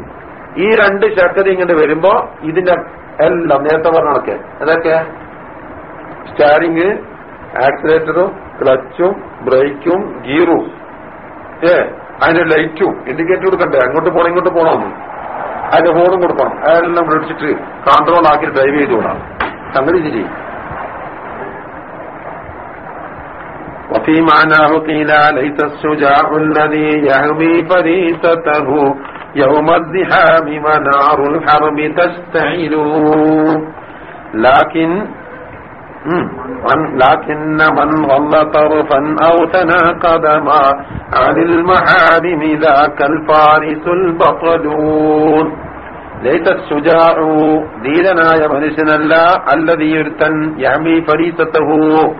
ഈ രണ്ട് ശക്തി ഇങ്ങനെ വരുമ്പോ ഇതിന്റെ എല്ലാം നേരത്തെ പറഞ്ഞൊക്കെ അതൊക്കെ സ്റ്റാരിങ് ആക്സിലേറ്ററും ക്ലച്ചും ബ്രേക്കും ഗീറും ഏ അതിന്റെ ലൈറ്റും ഇൻഡിക്കേറ്റർ കൊടുക്കണ്ടേ? അങ്ങോട്ട് പോണം ഇങ്ങോട്ട് പോകണമെന്ന് അതിന്റെ ഹോണും കൊടുക്കണം അതെല്ലാം വിളിച്ചിട്ട് കൺട്രോൾ ആക്കി ഡ്രൈവ് ചെയ്തുകൊണ്ടാണ് സംഗതി ശരി وفي معناه قيل ليس الشجاع الذي يهوي فريسته يوم الزحام ونار الحرب تشتعل لكن مم. لكن من غل طرفا أو تناقض ما عن المحارم ذاك الفارس البطل ليس الشجاع ധീരനായ മനുഷ്യനല്ല അല്ലതി യഹമി ഫരീസത്തഹു.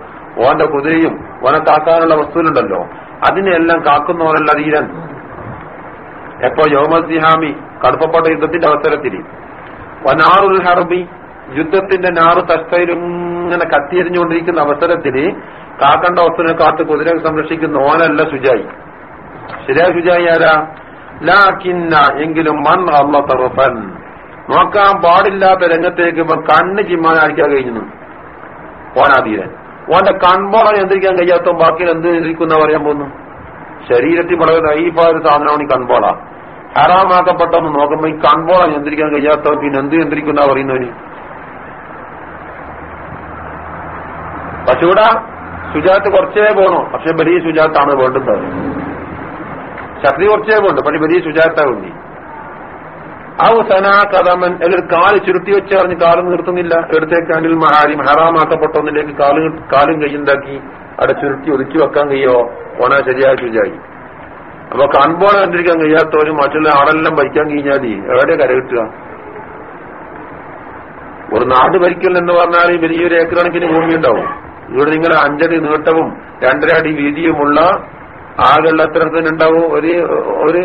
ഓന്റെ കുതിരയും ഓനെ കാക്കാനുള്ള വസ്തുവിലുണ്ടല്ലോ. അതിനെല്ലാം കാക്കുന്നവനല്ല ധീരൻ. എപ്പോ യോമസിഹാമി കടുപ്പപ്പെട്ട യുദ്ധത്തിന്റെ അവസരത്തിൽ. വനാറുൽ ഹർബി യുദ്ധത്തിന്റെ നാറു തസ്തയിലും ഇങ്ങനെ കത്തിയെരിഞ്ഞുകൊണ്ടിരിക്കുന്ന അവസരത്തിൽ കാക്കണ്ട വസ്തുവിനെ കാത്ത് കുതിരയെ സംരക്ഷിക്കുന്ന ഓനല്ല സുജായി. ശരിയായ സുജായി ആരാ? ലാക്കിന്ന എങ്കിലും മൺ അള്ള തറുഫൻ നോക്കാൻ പാടില്ലാത്ത രംഗത്തേക്ക് ഇപ്പൊ കണ്ണ് ചിമ്മാൻ അടിക്കാൻ കഴിഞ്ഞു. ഓനാതീരൻ ഓന്റെ കൺപോളം നിയന്ത്രിക്കാൻ കഴിയാത്ത ബാക്കി എന്ത് നിയന്ത്രിക്കുന്ന പറയാൻ പോകുന്നു? ശരീരത്തിൽ വളരെ നൈഫായ ഒരു സാധനമാണ് ഈ കൺപോള ഹറാമാക്കപ്പെട്ടൊന്ന് നോക്കുമ്പോ ഈ കൺപോള നിയന്ത്രിക്കാൻ കഴിയാത്തവർ പിന്നെ എന്ത് നിയന്ത്രിക്കുന്ന പറയുന്നവന് പക്ഷെ ഇവിടെ സുജാത്ത് കുറച്ചേ പോണോ. പക്ഷെ വലിയ സുജാത്താണ് വേണ്ടുന്നത് ശക്തി കുറച്ചേ പോണ്ട് പക്ഷെ വലിയ സുജാത്ത വേണ്ടി. ഔ സനാ കഥമൻ അല്ലെങ്കിൽ കാൽ ചുരുട്ടി വെച്ച് പറഞ്ഞ് കാൽ നിർത്തുന്നില്ല എടുത്തേക്കാനിൽ മഹാരി ഹറാമാക്കപ്പെട്ടൊന്നിലേക്ക് ഒന്നിലേക്ക് കാലും കാലും കൈയുണ്ടാക്കി അവിടെ ചുരുട്ടി ഒതുക്കി വെക്കാൻ കഴിയോ? ഓണാ ശരിയായ ശരിയായി. അപ്പൊ കൺപോളെ കണ്ടിരിക്കാൻ കഴിയാത്തവരും മറ്റുള്ള ആളെല്ലാം ഭരിക്കാൻ കഴിഞ്ഞാൽ എവിടെ കര കിട്ടുക? ഒരു നാട് ഭരിക്കൽ എന്ന് പറഞ്ഞാൽ വലിയൊരു ഏക്കർ കണക്കിന് ഭൂമി ഉണ്ടാവും. ഇവിടെ നിങ്ങൾ അഞ്ചടി നീട്ടവും രണ്ടര അടി വീതിയുമുള്ള ആകെയുള്ള എത്ര ഉണ്ടാവും. ഒരു ഒരു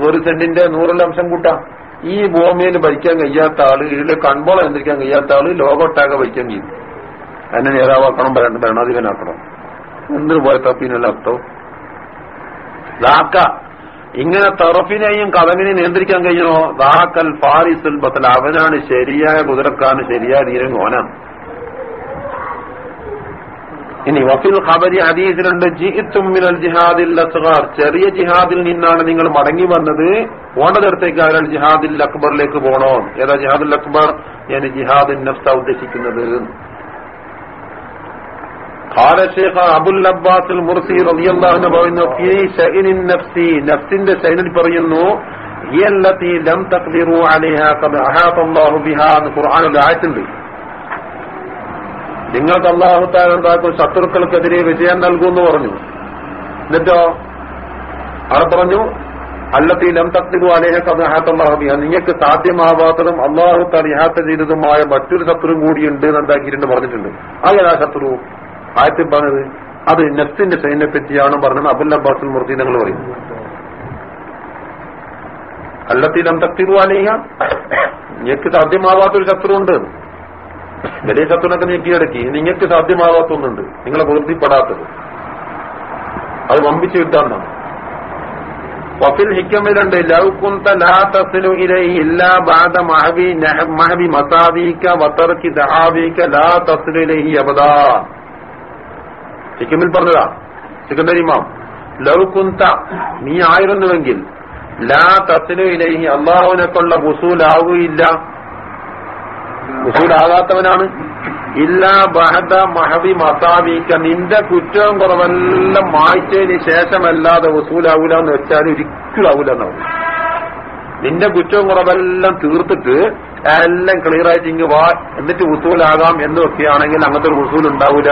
നൂറ് സെന്റിന്റെ നൂറിലംശം കൂട്ടാം. ഈ ഭൂമിയിൽ ഭരിക്കാൻ കഴിയാത്ത ആൾ ഇതിലെ കൺപോളം എന്തിരിക്കാൻ കഴിയാത്ത ആൾ ലോകൊട്ടാകെ ഭരിക്കാൻ കഴിയും അതിനെ നേതാവാക്കണം ഭരണ ഭരണാധിപനാക്കണം. എന്തിനു പോയ തപ്പിനുള്ള അർത്ഥം? ദാക്ക ഇങ്ങനെ തറഫിനെയും കഥവിനെയും നിയന്ത്രിക്കാൻ കഴിയണോ? ദാക്കൽ ഫാരിസുൽ ബത്തൽ. അവനാണ് ശരിയായ കുതിരക്കാരന് ശരിയായ ധീരൻ ഓനാണ്. ഇനി വഫിൽ ഖബരി ഹദീസിലുണ്ട് ജിഇത്തും മിനൽ ജിഹാദിൽ അസ്ഗാർ ചെറിയ ജിഹാദിൽ നിന്നാണ് നിങ്ങൾ മടങ്ങി വന്നത് പോണ്ടതിടത്തേക്ക് അവരാൾ ജിഹാദിൽ അക്ബറിലേക്ക് പോണോ ഏതാ ജിഹാദുൽ അക്ബർ ഞാൻ ജിഹാദിൻ നഫ്സ ഉദ്ദേശിക്കുന്നത് قال الشيخ ابو العباس المرسي رضي الله عنه പറയുന്നു في شأن النفس നഫ്സിന്റെ ശൈനിൽ പറയുന്നു هي التي لم تقدروا عليها قد احاط الله بها എന്ന് ഖുർആനിൽ ആയത്തുണ്ട് നിങ്ങൾക്ക് അള്ളാഹു താൻ എന്താക്കും ശത്രുക്കൾക്കെതിരെ വിജയം നൽകുമെന്ന് പറഞ്ഞു. എന്നിട്ടോ? അവിടെ പറഞ്ഞു അല്ലത്തി ലം തക്തിരു അലേഹത്തല്ലാഹുബിയ നിങ്ങൾക്ക് സാധ്യമാവാത്തതും അള്ളാഹു തനിഹാത്ത ചെയ്തതുമായ മറ്റൊരു ശത്രുവും കൂടിയുണ്ട് എന്ന് എന്താക്കിയിട്ടുണ്ട് പറഞ്ഞിട്ടുണ്ട്. അങ്ങനെ ആ ശത്രു? ആയത്തിൽ പറഞ്ഞത് അത് നെഫ്സിന്റെ സൈന്യെ പറ്റിയാണ് പറഞ്ഞത് അബുൽ അബ്ബാസിൻ മുർത്തി നിങ്ങൾ പറയും. അല്ലത്തി ലം തക്തിരു അലേഹ. നിങ്ങൾക്ക് സാധ്യമാവാത്തൊരു ശത്രു ഉണ്ട് ശത്രുനൊക്കെ നീ കീഴടക്കി നിങ്ങൾക്ക് സാധ്യമാകാത്തൊന്നുണ്ട്. നിങ്ങളെ പൂർത്തിപ്പെടാത്തത് അത് വമ്പിച്ച് യുദ്ധാന്താണ് വഫിൽ ഹിക്കമിലുണ്ട് ലൗകുന്ത കുന്ത ലാ തസിലു ഇലൈഹി ഇല്ലാ ബാദ മഹബി മഹബി മസാബീക വതർക്കി ദഹാബീക ലാ തസിലു ഇലൈഹി അബദാ. ഹിക്കമിൽ പറഞ്ഞതാ. സിക്കന്ദർ ഇമാം. ലവ് കുന്ത നീ ആയിരുന്നുവെങ്കിൽ ലാ തസിലു ഇലൈഹി അള്ളാഹുവിനെ കൊള്ള വസൂലാവുകയില്ല ഉസൂലാകാത്തവനാണ് ഇല്ലാ ബഹദ മഹബി മസാവീക്ക നിന്റെ കുറ്റവും കുറവെല്ലാം മായ്ച്ചതിന് ശേഷമല്ലാതെ വസൂലാവൂല എന്ന് വെച്ചാൽ ഒരിക്കലും ആവൂല എന്നാവും നിന്റെ കുറ്റവും കുറവെല്ലാം തീർത്തിട്ട് എല്ലാം ക്ലിയർ ആയിട്ട് ഇങ്ങ് വാ. എന്നിട്ട് വസൂലാകാം എന്ന് വെക്കുകയാണെങ്കിൽ അങ്ങനത്തെ ഒരു വസൂൽ ഉണ്ടാവൂല.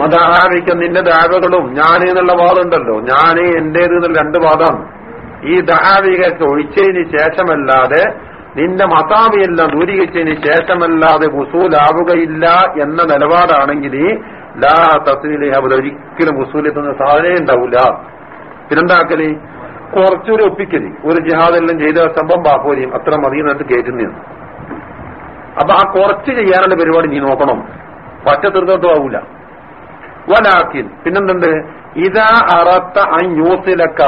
മതാവിക്ക നിന്റെ ദാവകളും ഞാൻ എന്നുള്ള വാദമുണ്ടല്ലോ ഞാൻ എന്റേത് എന്നുള്ള രണ്ട് വാദമാണ് ഈ ദഹാവികൾക്ക് ഒഴിച്ചതിന് ശേഷമല്ലാതെ നിന്റെ മതാവിയെല്ലാം ദൂരീകരിച്ചതിന് ശേഷമല്ലാതെ വസൂലാവുകയില്ല എന്ന നിലപാടാണെങ്കിൽ ലാ തസ്ലീലെ അവിടെ ഒരിക്കലും വസൂലെത്തുന്ന സാധനമേ ഉണ്ടാവില്ല പിന്നെന്താക്കൽ? കുറച്ചൊരു ഒപ്പിക്കൽ. ഒരു ജിഹാദെല്ലാം ചെയ്ത സംഭവം ബാപ്പോരിയും അത്ര മതി എന്നിട്ട് കയറ്റുന്നതാണ് അപ്പൊ ആ കുറച്ച് ചെയ്യാനുള്ള പരിപാടി നീ നോക്കണം. പറ്റ തീർത്തോട്ടും ആവൂല വലാക്കിൻ. പിന്നെന്തുണ്ട്? ഇതാ അറത്ത അഞ്ഞൂസിലക്ക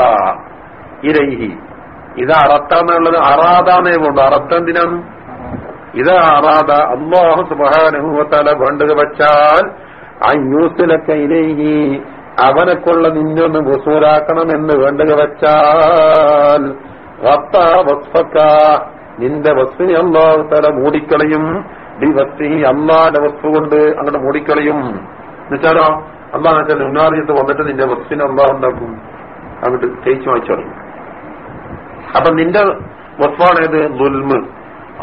ഇരൈഹി ഇത് അറത്ത എന്നുള്ളത് അറാദാന്നേ കൊണ്ട് അറത്ത എന്തിനാണ്? ഇത് അറാദ. അള്ളാഹു സുബാനുഭവത്താല വേണ്ടത് വച്ചാൽ ആ ന്യൂസിലൊക്കെ ഇരൈഹി അവനെക്കൊള്ള നിന്നൊന്ന് വസൂലാക്കണം എന്ന് വേണ്ടത് വച്ചാൽ നിന്റെ വസ്തുവിനെ അള്ളാഹു തല മൂടിക്കളയും. ഡി വസ്തി അള്ളാന്റെ വസ്തു കൊണ്ട് അങ്ങോട്ട് മൂടിക്കളയും. എന്നുവെച്ചാലോ? അള്ളാഹ് ഉന്നാറിയത്ത് വന്നിട്ട് നിന്റെ വസ്തുവിനെ അള്ളാഹ് ഉണ്ടാക്കും അങ്ങോട്ട് തേച്ചു വാങ്ങിച്ചു അപ്പൊ നിന്റെ വസ്ഫാണ് ഏത് ദുൽമ്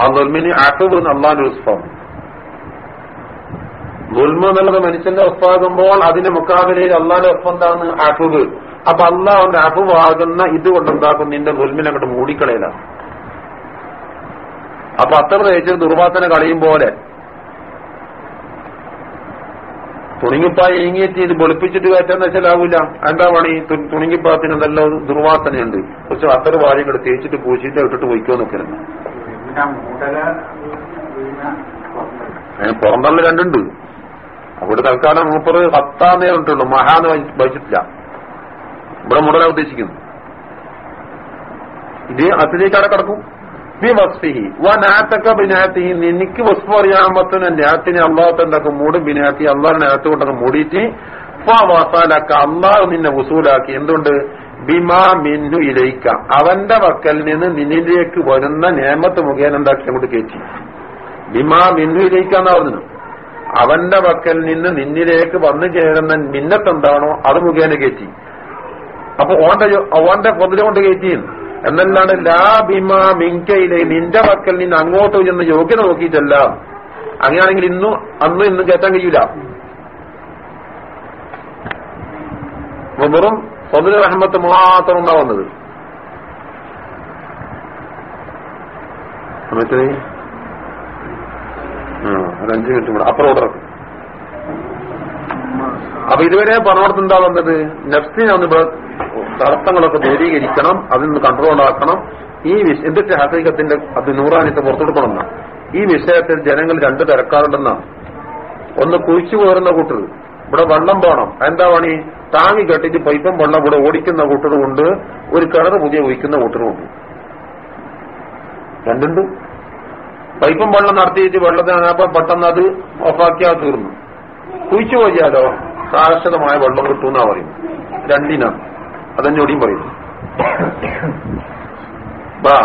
ആ ദുൽമിന് അഫബ് അള്ളാന്റെ വസ്ഫാണ് ദുൽമ എന്നുള്ളത് മനുഷ്യന്റെ വസ്ഫാകുമ്പോൾ അതിന്റെ മുക്കാബിലയിൽ അള്ളാന്റെ വസ്ഫ എന്താണ്? അഫബ് അപ്പൊ അള്ളാഹുന്റെ അഫബ് ആകുന്ന ഇത് കൊണ്ടുണ്ടാക്കും നിന്റെ ദുൽമിനെ അങ്ങോട്ട് മൂടിക്കളയിലാണ്. അപ്പൊ അത്ര തേച്ച് ദുർവാസന കളിയും പോലെ തുണിങ്ങിപ്പായ ഈങ്ങിയിട്ട് ഇത് വെളുപ്പിച്ചിട്ട് കയറ്റാന്ന് വെച്ചാലാവൂല എന്താ പണി? തുണിങ്ങിപ്പാത്തിന് നല്ല ദുർവാസനയുണ്ട്. കുറച്ച് വാരി കൂടെ തേച്ചിട്ട് പൂശിട്ട് ഇട്ടിട്ട് പോയിക്കോ പുറത്ത്. പുറന്തള്ള രണ്ടുണ്ട്. അവിടെ തൽക്കാലം മൂപ്പറ് ഹത്താന്നേ ഉണ്ടുള്ളൂ മഹാന്ന് വഹിച്ചിട്ടില്ല. ഇവിടെ മുടല ഉദ്ദേശിക്കുന്നു. ഇത് അസിലേക്കാടെ കിടക്കും. വസ്ഫിഹി. വ നാത്തക്ക ബിനാത്തിഹി. നിനക്ക് വസ്ഫ് അറിയാമത്തിന് നാത്തിനെ അള്ളാഹത്തെ എന്താക്കും മൂടും ബിനാത്തി അള്ളാഹിനെ നാത്ത് കൊണ്ടൊക്കെ മൂടിയിട്ട് ഫാസാലാക്ക അള്ളാഹ് നിന്നെ വസൂലാക്കി. എന്തുകൊണ്ട് ബിമാ മിന്നു ഇലയിക്ക അവന്റെ വക്കൽ നിന്ന് നിന്നിലേക്ക് വരുന്ന നേമത്ത് മുഖേന എന്താക്കി അങ്ങോട്ട് കയറ്റി. ബിമാ മിന്നു ഇലയിക്ക എന്നാ പറഞ്ഞു അവന്റെ വക്കൽ നിന്ന് നിന്നിലേക്ക് വന്നു ചേരുന്ന മിന്നത്ത് എന്താണോ അത് മുഖേന കയറ്റി. അപ്പൊ ഓന്റെ ഓന്റെ പൊതില കൊണ്ട് കയറ്റി എന്നല്ലാണ്ട് ലാ ബിമാ മിങ്കയിലെ നിന്റെ വക്കൽ നിന്ന് അങ്ങോട്ട് ചെന്ന് യോഗ്യത നോക്കിയിട്ടല്ല. അങ്ങനെയാണെങ്കിൽ ഇന്നു അന്നും ഇന്നും കയറ്റാൻ കഴിയൂല. വെറും സ്വന്തം റഹ്മത്ത് മാത്രം ഉണ്ടാവുന്നത് അഞ്ചു മിനിറ്റ് കൂടെ. അപ്പുറം ഓർഡർ അപ്പൊ ഇതുവരെ പറഞ്ഞോടത്ത് എന്താ വന്നത്? തടസ്സങ്ങളൊക്കെ ദൂരീകരിക്കണം അതിൽ നിന്ന് കൺട്രോൾ ഉണ്ടാക്കണം ഈ വിഷ- എന്നിട്ട് ഹസീകത്തിന്റെ അത് നൂറാനിത്തെ പുറത്തെടുക്കണം എന്നാ ഈ വിഷയത്തിൽ ജനങ്ങൾ രണ്ട് തിരക്കാറുണ്ടെന്നാണ് ഒന്ന് കുഴിച്ചു കയറുന്ന കൂട്ടർ. ഇവിടെ വെള്ളം പോണം. എന്താ പണി? താങ്ങി കെട്ടിട്ട് പൈപ്പം വെള്ളം ഇവിടെ ഓടിക്കുന്ന കൂട്ടറുമുണ്ട് ഒരു കിണർ പുതിയ ഒഴിക്കുന്ന കൂട്ടറുമുണ്ട് രണ്ടുണ്ട്. പൈപ്പും വെള്ളം നടത്തിയിട്ട് വെള്ളത്തിനപ്പോ പെട്ടെന്ന് അത് ഓഫാക്കിയാൽ തീർന്നു. കുഴിച്ചു പോയാലോ? സാരക്ഷതമായ വെള്ളം കിട്ടുമെന്നാ പറയുന്നു രണ്ടിനാ അതെന്നോടിയും പറയുന്നു ബാ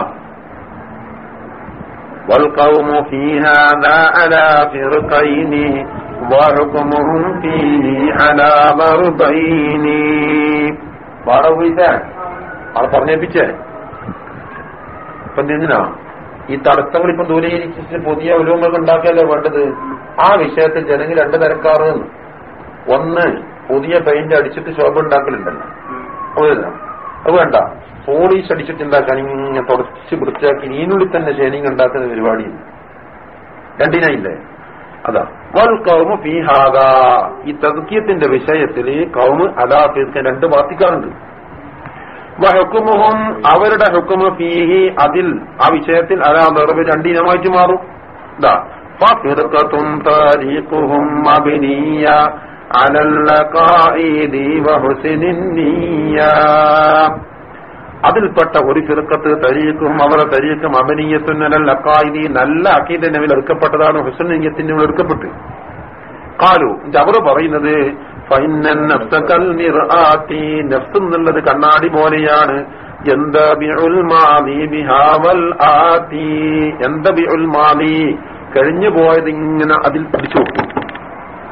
والقوم في هذا على فرقين وحكمهم فيه على ضربين പാടെ പോയില്ലേ ആളെ പറഞ്ഞേപ്പിച്ചേ ഇപ്പൊ എന്തിനാ ഈ തടസ്സങ്ങൾ ഇപ്പം ദൂരീകരിച്ചിട്ട് പുതിയ ഉലൂമകൾ ഉണ്ടാക്കിയല്ലേ വേണ്ടത് ആ വിഷയത്തിൽ ജനങ്ങൾ രണ്ട് തരക്കാറ് ഒന്ന് പുതിയ പെയിന്റ് അടിച്ചിട്ട് ശോഭ ഉണ്ടാക്കലുണ്ടല്ലോ അത് അത് വേണ്ട. പോളീസ് അടിച്ചിട്ടുണ്ടാക്കാൻ ഇങ്ങനെ തുടച്ച് വൃത്തിയാക്കി നീനുള്ളിൽ തന്നെ ശനി ഉണ്ടാക്കുന്ന പരിപാടിയില്ല. രണ്ടിനായില്ലേ? അതാ. വൽ കൗമ് ഫീഹാദ. ഈ തദ്ക്കീയത്തിന്റെ വിഷയത്തിൽ കൗമ് അലാ തീർക്കാൻ രണ്ട് പാർട്ടിക്കാറുണ്ട് ഹുക്കുമുഹും അവരുടെ ഹുക്കുമ് ഫീഹി അതിൽ ആ വിഷയത്തിൽ അലാ നിറവ് രണ്ടിനമായിട്ട് മാറും. ഫിർഖത്തും താരീഖുഹും മബ്നിയ അതിൽപ്പെട്ട ഒരു ചെറുക്കത്ത് തരീഖും അവരുടെ തരീഖും അമനീയത്തുന്നൽ അക്കായിദി നല്ല അക്കീതന്നെ എടുക്കപ്പെട്ടതാണ് ഹുസൻ നീയത്തിന്റെ എടുക്കപ്പെട്ടു. കാലു അവർ പറയുന്നത് എന്നുള്ളത് കണ്ണാടി പോലെയാണ്. കഴിഞ്ഞു പോയത് ഇങ്ങനെ അതിൽ പിടിച്ചു വെക്കും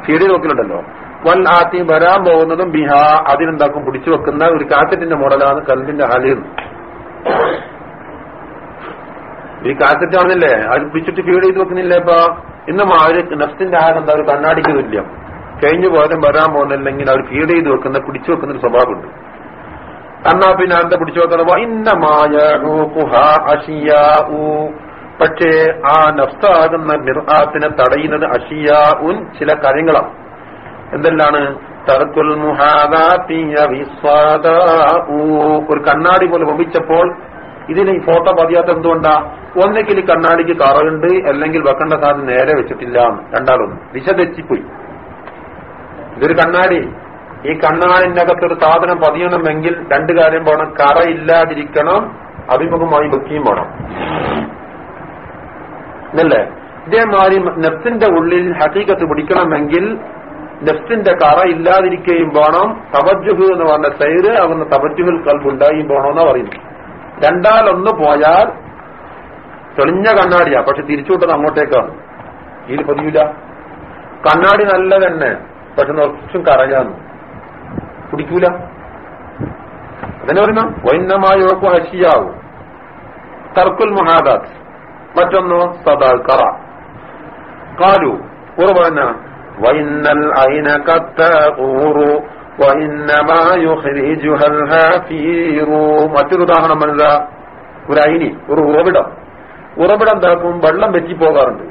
സീഡി നോക്കലുണ്ടല്ലോ വൽ ആത്തി വരാൻ പോകുന്നതും ബിഹാ അതിനെന്താക്കും പിടിച്ചു വെക്കുന്ന ഒരു കാറ്ററ്റിന്റെ മോഡലാണ് കല്ലിന്റെ ഹാലിൽ ഈ കാസറ്റ് ആണെന്നില്ലേ അത് പിടിച്ചിട്ട് ഫീഡ് ചെയ്ത് വെക്കുന്നില്ലേ ഇപ്പൊ? ഇന്നും ആ ഒരു നഫ്സിന്റെ ആഹാരം എന്താ? ഒരു കണ്ണാടിക്ക് തുല്യം. കഴിഞ്ഞു പോലും വരാൻ പോകുന്നില്ലെങ്കിൽ അവർ ഫീഡ് ചെയ്ത് വെക്കുന്ന പിടിച്ചു വെക്കുന്ന ഒരു സ്വഭാവമുണ്ട്. എന്നാ പിന്നെ എന്താ പിടിച്ചു വെക്കുന്നത്? ഇന്നമായ പക്ഷേ ആ നഫ്സാകുന്ന നിർഹാത്തിനെ തടയുന്നത് അഷിയാഉൻ ചില കാര്യങ്ങളാണ്. എന്തെല്ലാണ്? വിസ്വാദാഉ. ഒരു കണ്ണാടി പോലെ വമിച്ചപ്പോൾ ഇതിന് ഈ ഫോട്ടോ പതിയാത്ത എന്തുകൊണ്ടാ? ഒന്നെങ്കിൽ ഈ കണ്ണാടിക്ക് കറവുണ്ട് അല്ലെങ്കിൽ വെക്കേണ്ട സാധനം നേരെ വെച്ചിട്ടില്ല. രണ്ടാളൊന്നും ദിശ തെച്ചിപ്പോയി ഇതൊരു കണ്ണാടി. ഈ കണ്ണാടിനകത്ത് ഒരു സാധനം പതിയണമെങ്കിൽ രണ്ട് കാര്യം വേണം കറ ഇല്ലാതിരിക്കണം അഭിമുഖമായി വെക്കുകയും വേണം എന്നല്ലേ ഇതേമാതിരി നെഫ്സിന്റെ ഉള്ളിൽ ഹക്കീക്കത്ത് പിടിക്കണമെങ്കിൽ നെഫ്സിന്റെ കറ ഇല്ലാതിരിക്കുകയും വേണം. തവജുഹ് എന്ന് പറഞ്ഞ തൈര് ആകുന്ന തവജുഹിൽ കൽബ് ഉണ്ടായും വേണമെന്നാ പറയുന്നു രണ്ടാലൊന്ന് പോയാൽ തെളിഞ്ഞ കണ്ണാടിയാ. പക്ഷെ തിരിച്ചുവിട്ടത് അങ്ങോട്ടേക്കാണ്. ഇതിൽ പതിയില്ല കണ്ണാടി നല്ല തന്നെ പക്ഷെ കുറച്ചും കറയാന്ന് കുടിക്കൂല. അതന്നെ പറയുന്ന? വൈന്നമായ ഹഷിയാവും തർക്കുൽ മഹാദാത്ത്. മറ്റൊന്നോ സദാൽ കറ. കാലു കുറവന വൈന്നൽ ഐന കത്തൂറു وإنما يخرجها الهافير മറ്റൊരു ഉദാഹരണം എന്താ ഒരു അയിനി ഒരു ഉറവിടം ഉറവിടം എന്താക്കും വെള്ളം വെറ്റിപ്പോകാറുണ്ട്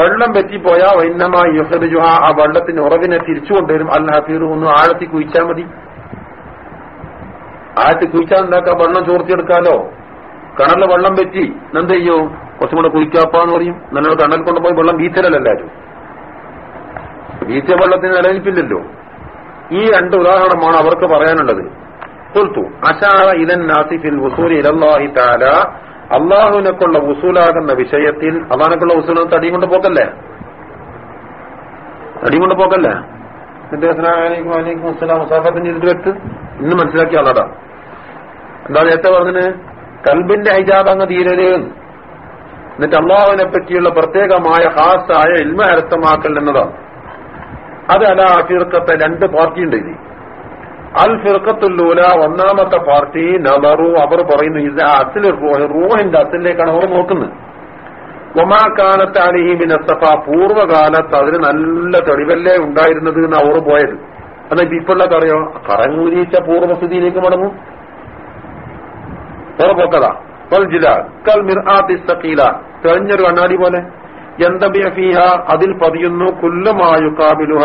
വെള്ളം വെറ്റിപ്പോയാൽ വൈന്നമായി യുഹറിജുഹ ആ വെള്ളത്തിന് ഉറവിനെ തിരിച്ചു കൊണ്ടുവരും അൽ ഹഫീർ ഒന്ന് ആഴത്തിൽ കുഴിച്ചാൽ മതി ആഴത്തിൽ കുഴിച്ചാൽ എന്താക്കാം വെള്ളം ചോർത്തിയെടുക്കാലോ കിണറിൽ വെള്ളം വെറ്റി എന്ത് ചെയ്യോ കുറച്ചും കൂടെ കുഴിക്കാപ്പാന്ന് പറയും നല്ലോണം കണ്ണൽ കൊണ്ടുപോയി വെള്ളം വീച്ചലല്ലാരും വീച്ച വെള്ളത്തിന് നിലനിൽപ്പില്ലല്ലോ ഈ രണ്ട് ഉദാഹരണമാണ് അവർക്ക് പറയാനുള്ളത്. കൊൽത്തു അശാറ ഇലൻ നാസിഫിൽ വസൂൽ ഇലല്ലാഹി താല അള്ളാഹുവിനൊക്കെയുള്ള വസൂലാകുന്ന വിഷയത്തിൽ അള്ളാഹിനൊക്കെയുള്ള വസൂൽ തടിയും കൊണ്ട് പോക്കല്ലേ? തടിയും കൊണ്ട് പോക്കല്ലേ? എന്നിട്ട് മുസാഫത്തിന് ചെയ്തിട്ട് വെക്ക്? ഇന്ന് മനസ്സിലാക്കിയ ആളാടാ എന്താ നേരത്തെ പറഞ്ഞത്? കൽബിന്റെ ഹൈജാബ് അങ്ങ് തീരൽ എന്നിട്ട് അള്ളാഹുവിനെ പറ്റിയുള്ള പ്രത്യേകമായ ഹാസായ ഇൽമ അരത്തമാക്കൽ എന്നതാണ്. അത് അല ഫിർക്കത്തെ രണ്ട് പാർട്ടി ഉണ്ട് ഇനി. അൽ ഫിർക്കത്തുല്ലൂല ഒന്നാമത്തെ പാർട്ടി നബറു അവർ പറയുന്നു ഇത് അസിൽ റൂഹിന്റെ അസിലേക്കാണ് അവർ നോക്കുന്നത്. ഒമാക്കാലത്ത് അലിഹിമിൻ അസഫ പൂർവകാലത്ത് അതിന് നല്ല തെളിവല്ലേ ഉണ്ടായിരുന്നത് എന്ന് അവർ പോയത്. അതാ ഇപ്പോഴൊക്കെ അറിയോ? കറങ്ങൂരീച്ച പൂർവസ്ഥിതിയിലേക്ക് മടങ്ങും. വേറെ പോക്കതാ ജില കൽ മിർ തെളിഞ്ഞൊരു കണ്ണാടി പോലെ. എന്തബിയ ഫീഹ അതിൽ പതിയുന്നു കുല്ലുമായു കാബിലുഹ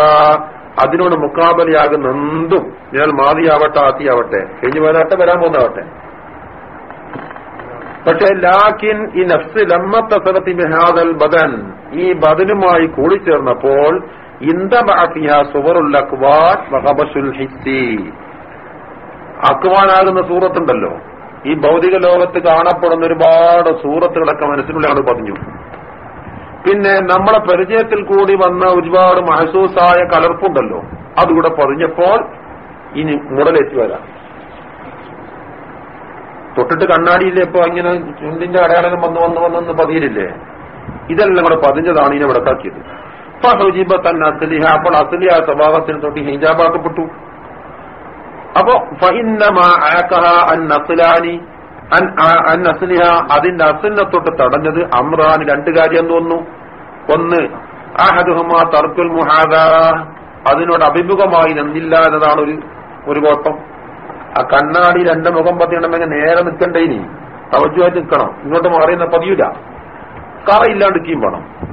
അതിനോട് മുക്കാബലയാകുന്ന എന്തും ഞാൻ മാതിയാവട്ടെ ആത്തിയാവട്ടെ കഴിഞ്ഞു പോരാട്ടെ വരാൻ പോകുന്നതാവട്ടെ. പക്ഷെ ലാക്കിൻ ഈ നഫ്സ് ലമ്മത്തസരത്തി ബിഹാദൽ ബദൻ ഈ ബദനുമായി കൂടിച്ചേർന്നപ്പോൾ അക്വാനാകുന്ന സൂറത്തുണ്ടല്ലോ. ഈ ഭൗതിക ലോകത്ത് കാണപ്പെടുന്ന ഒരുപാട് സൂറത്തുകളൊക്കെ മനസ്സിനുള്ളിലാണ് പതിഞ്ഞു. പിന്നെ നമ്മളെ പരിചയത്തിൽ കൂടി വന്ന ഒരുപാട് മഹസൂസായ കലർപ്പുണ്ടല്ലോ. അതുകൂടെ പതിഞ്ഞപ്പോൾ ഇനി മുടലെത്തി വരാം. തൊട്ടിട്ട് കണ്ണാടിയില്ലേ ഇപ്പൊ ഇങ്ങനെ ചുണ്ടിന്റെ അടയാളം വന്ന് വന്ന് വന്നെന്ന് പതിയില്ലേ? ഇതെല്ലാം കൂടെ പതിഞ്ഞതാണ് ഇനി വിടക്കാക്കിയത് അപ്പൊ ഹുജീബ തന്നെ അസലിഹ അപ്പോൾ അസലിഹ സ്വഭാവത്തിന് തൊട്ട് ഹിജാബാക്കപ്പെട്ടു. അപ്പോ അന്നസുലിഹ അതിന്റെ അസലിനെ തൊട്ട് തടഞ്ഞത് അമ്രാന് രണ്ട് കാര്യം തോന്നുന്നു. ഒന്ന് തർക്കുൽ മുഹാദ. അതിനോട് അഭിമുഖമായി നിന്നില്ല എന്നതാണ് ഒരു ഒരു കുഴപ്പം ആ കണ്ണാടി രണ്ട് മുഖം പതിയണമെങ്കിൽ നേരെ നിൽക്കണ്ടേ ഇനി. തവജുവായിട്ട് നിൽക്കണം. ഇങ്ങോട്ട് മാറിയുന്ന പതിയൂല. കറയില്ലാണ്ടിരിക്കുകയും വേണം.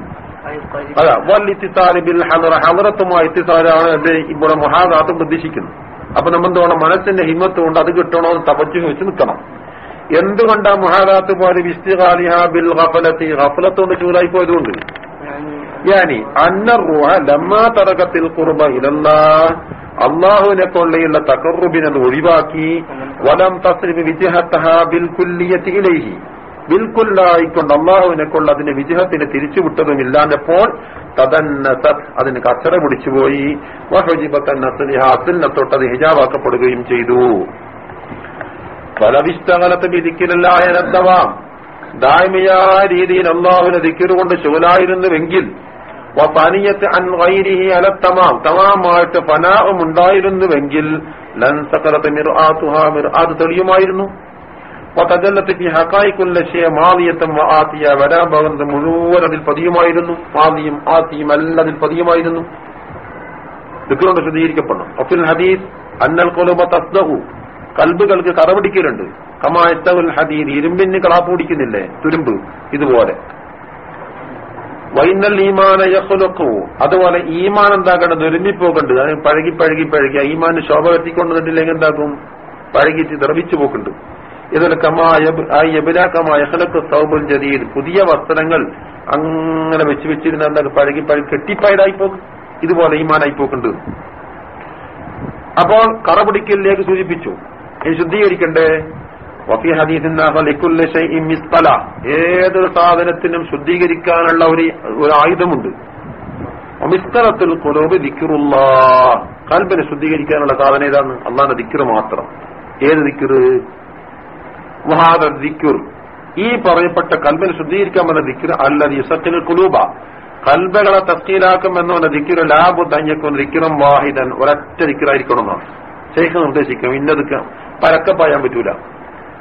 അതാ വൽ ഇത്തിസാരി ബിൽ ഹലറ ഹലറത്തുമായ ഇത്തിസാരാണ് എന്റെ ഇവിടെ മഹാദാത്തും പ്രതീക്ഷിക്കുന്നത് അപ്പൊ നമ്മൾ തോന്നണം മനസ്സിന്റെ ഹിമ്മത്ത് കൊണ്ട് അത് കിട്ടണോ എന്ന് വെച്ച് നിൽക്കണം. എന്തുകൊണ്ടാ മഹാദാത്ത് പോലെ വിസ്തികാലിഹ ബിൽ ഗഫലത്തി? ഗഫലത്ത് കൊണ്ട് ചൂടായി പോയതുകൊണ്ട് യാനി അന്നറുഹ ലമ്മാ തറകത്തിൽ കുറുമ ഇലല്ലാ. അള്ളാഹുവിനെ കൊള്ളയുള്ള തകറുബിനെ ഒഴിവാക്കി. വലം തസ്രിമി വിജഹത്തഹ ബിൽക്കുല്ലിയത്തി ഇലൈഹി. ബിൽക്കുല്ലായിക്കൊണ്ട് അള്ളാഹുവിനെ കൊണ്ട് അതിന്റെ വിജയത്തിന് തിരിച്ചുവിട്ടതും ഇല്ലാഞ്ഞപ്പോൾ തതന്ന തത് അതിന് കച്ചറ പിടിച്ചുപോയി അസിലിനെ തൊട്ട് അത് ഹിജാവാക്കപ്പെടുകയും ചെയ്തു. പലവിഷ്ടകലത്ത് വിധിക്കലായ രദ്ധവാം ദായ്മയായ രീതിയിൽ അള്ളാഹുവിനെ ദിക്കറുകൊണ്ട് അൻ പനിയത്ത് അൻവൈരിഹി അലത്തമാം തമാമായിട്ട് ഫനാവും ഉണ്ടായിരുന്നുവെങ്കിൽ ലൻ സകലത്ത് മിർ ആത്തുഹ മിർ അത് തെളിയുമായിരുന്നു ഹക്കായിക്കുള്ള ഷേ മാലിയത്തും ആത്തിയ വരാൻ പോകുന്നത് മുഴുവൻ അതിൽ പതിയുമായിരുന്നു. മാലിയും ആത്തിയും എല്ലാം അതിൽ പതിയുമായിരുന്നു. ദിക്കറുകൊണ്ട് ശുദ്ധീകരിക്കപ്പെടണം അഫിൽ ഹദീസ് അന്നൽ കൊലുമ തസ്ദഹു കൽബുകൾക്ക് കറപിടിക്കലുണ്ട്. കമായത്തവുൽ ഹദീദ് ഇരുമ്പിന് കളാപ്പ് പിടിക്കുന്നില്ലേ? തുരുമ്പ് ഇതുപോലെ. വൈനൽ ഈമാന യഹുലക്കു അതുപോലെ ഈമാൻ എന്താക്കേണ്ടത്? ഒരുമിപ്പോക്കുണ്ട് അത് പഴകി പഴകി പഴകി ഈമാന് ശോഭ എത്തിക്കൊണ്ടിട്ടില്ലെങ്കിൽ എന്താക്കും? പഴകിച്ച് ദ്രവിച്ചു പോക്കുണ്ട്. ഇതിൽ കമായ സൗബുൽ ജദീദ്. പുതിയ വസ്ത്രങ്ങൾ അങ്ങനെ വെച്ച് വെച്ചിരുന്ന എന്താ പഴകി പഴകി കെട്ടിപ്പായതായി പോകും. ഇതുപോലെ ഈമാനായി പോക്കുണ്ട്. അപ്പോൾ കറപിടിക്കലിലേക്ക് സൂചിപ്പിച്ചു. ഇനി ശുദ്ധീകരിക്കണ്ടേ? വഫി ഹദീസിൻ ഏതൊരു സാധനത്തിനും ശുദ്ധീകരിക്കാനുള്ള ഒരു ഒരു ആയുധമുണ്ട്. മിസ്തലത്തിൽ കുലോബ് ദിക്കുറുള്ള കൽബിനെ ശുദ്ധീകരിക്കാനുള്ള സാധനം ഏതാണ്? അള്ളാന്റെ ദിക്കുറ് മാത്രം. ഏത് ദിക്കുറ് വഹാദ ദിക്കുർ ഈ പറയപ്പെട്ട കൽബിനെ ശുദ്ധീകരിക്കാൻ പറഞ്ഞ ദിക്കുർ അല്ലത് യുസത്തിൽ കുലൂബ കൽബകളെ പറഞ്ഞ ദിക്കുറ ലാബു തഞ്ഞക്കും ദിക്കുറം വാഹിദൻ. ഒരൊറ്റ ദിക്കറായിരിക്കണം എന്നാണ്. ശേഖ നിർദ്ദേശിക്കും ഇന്നത് പരക്കെ പായാൻ പറ്റൂല.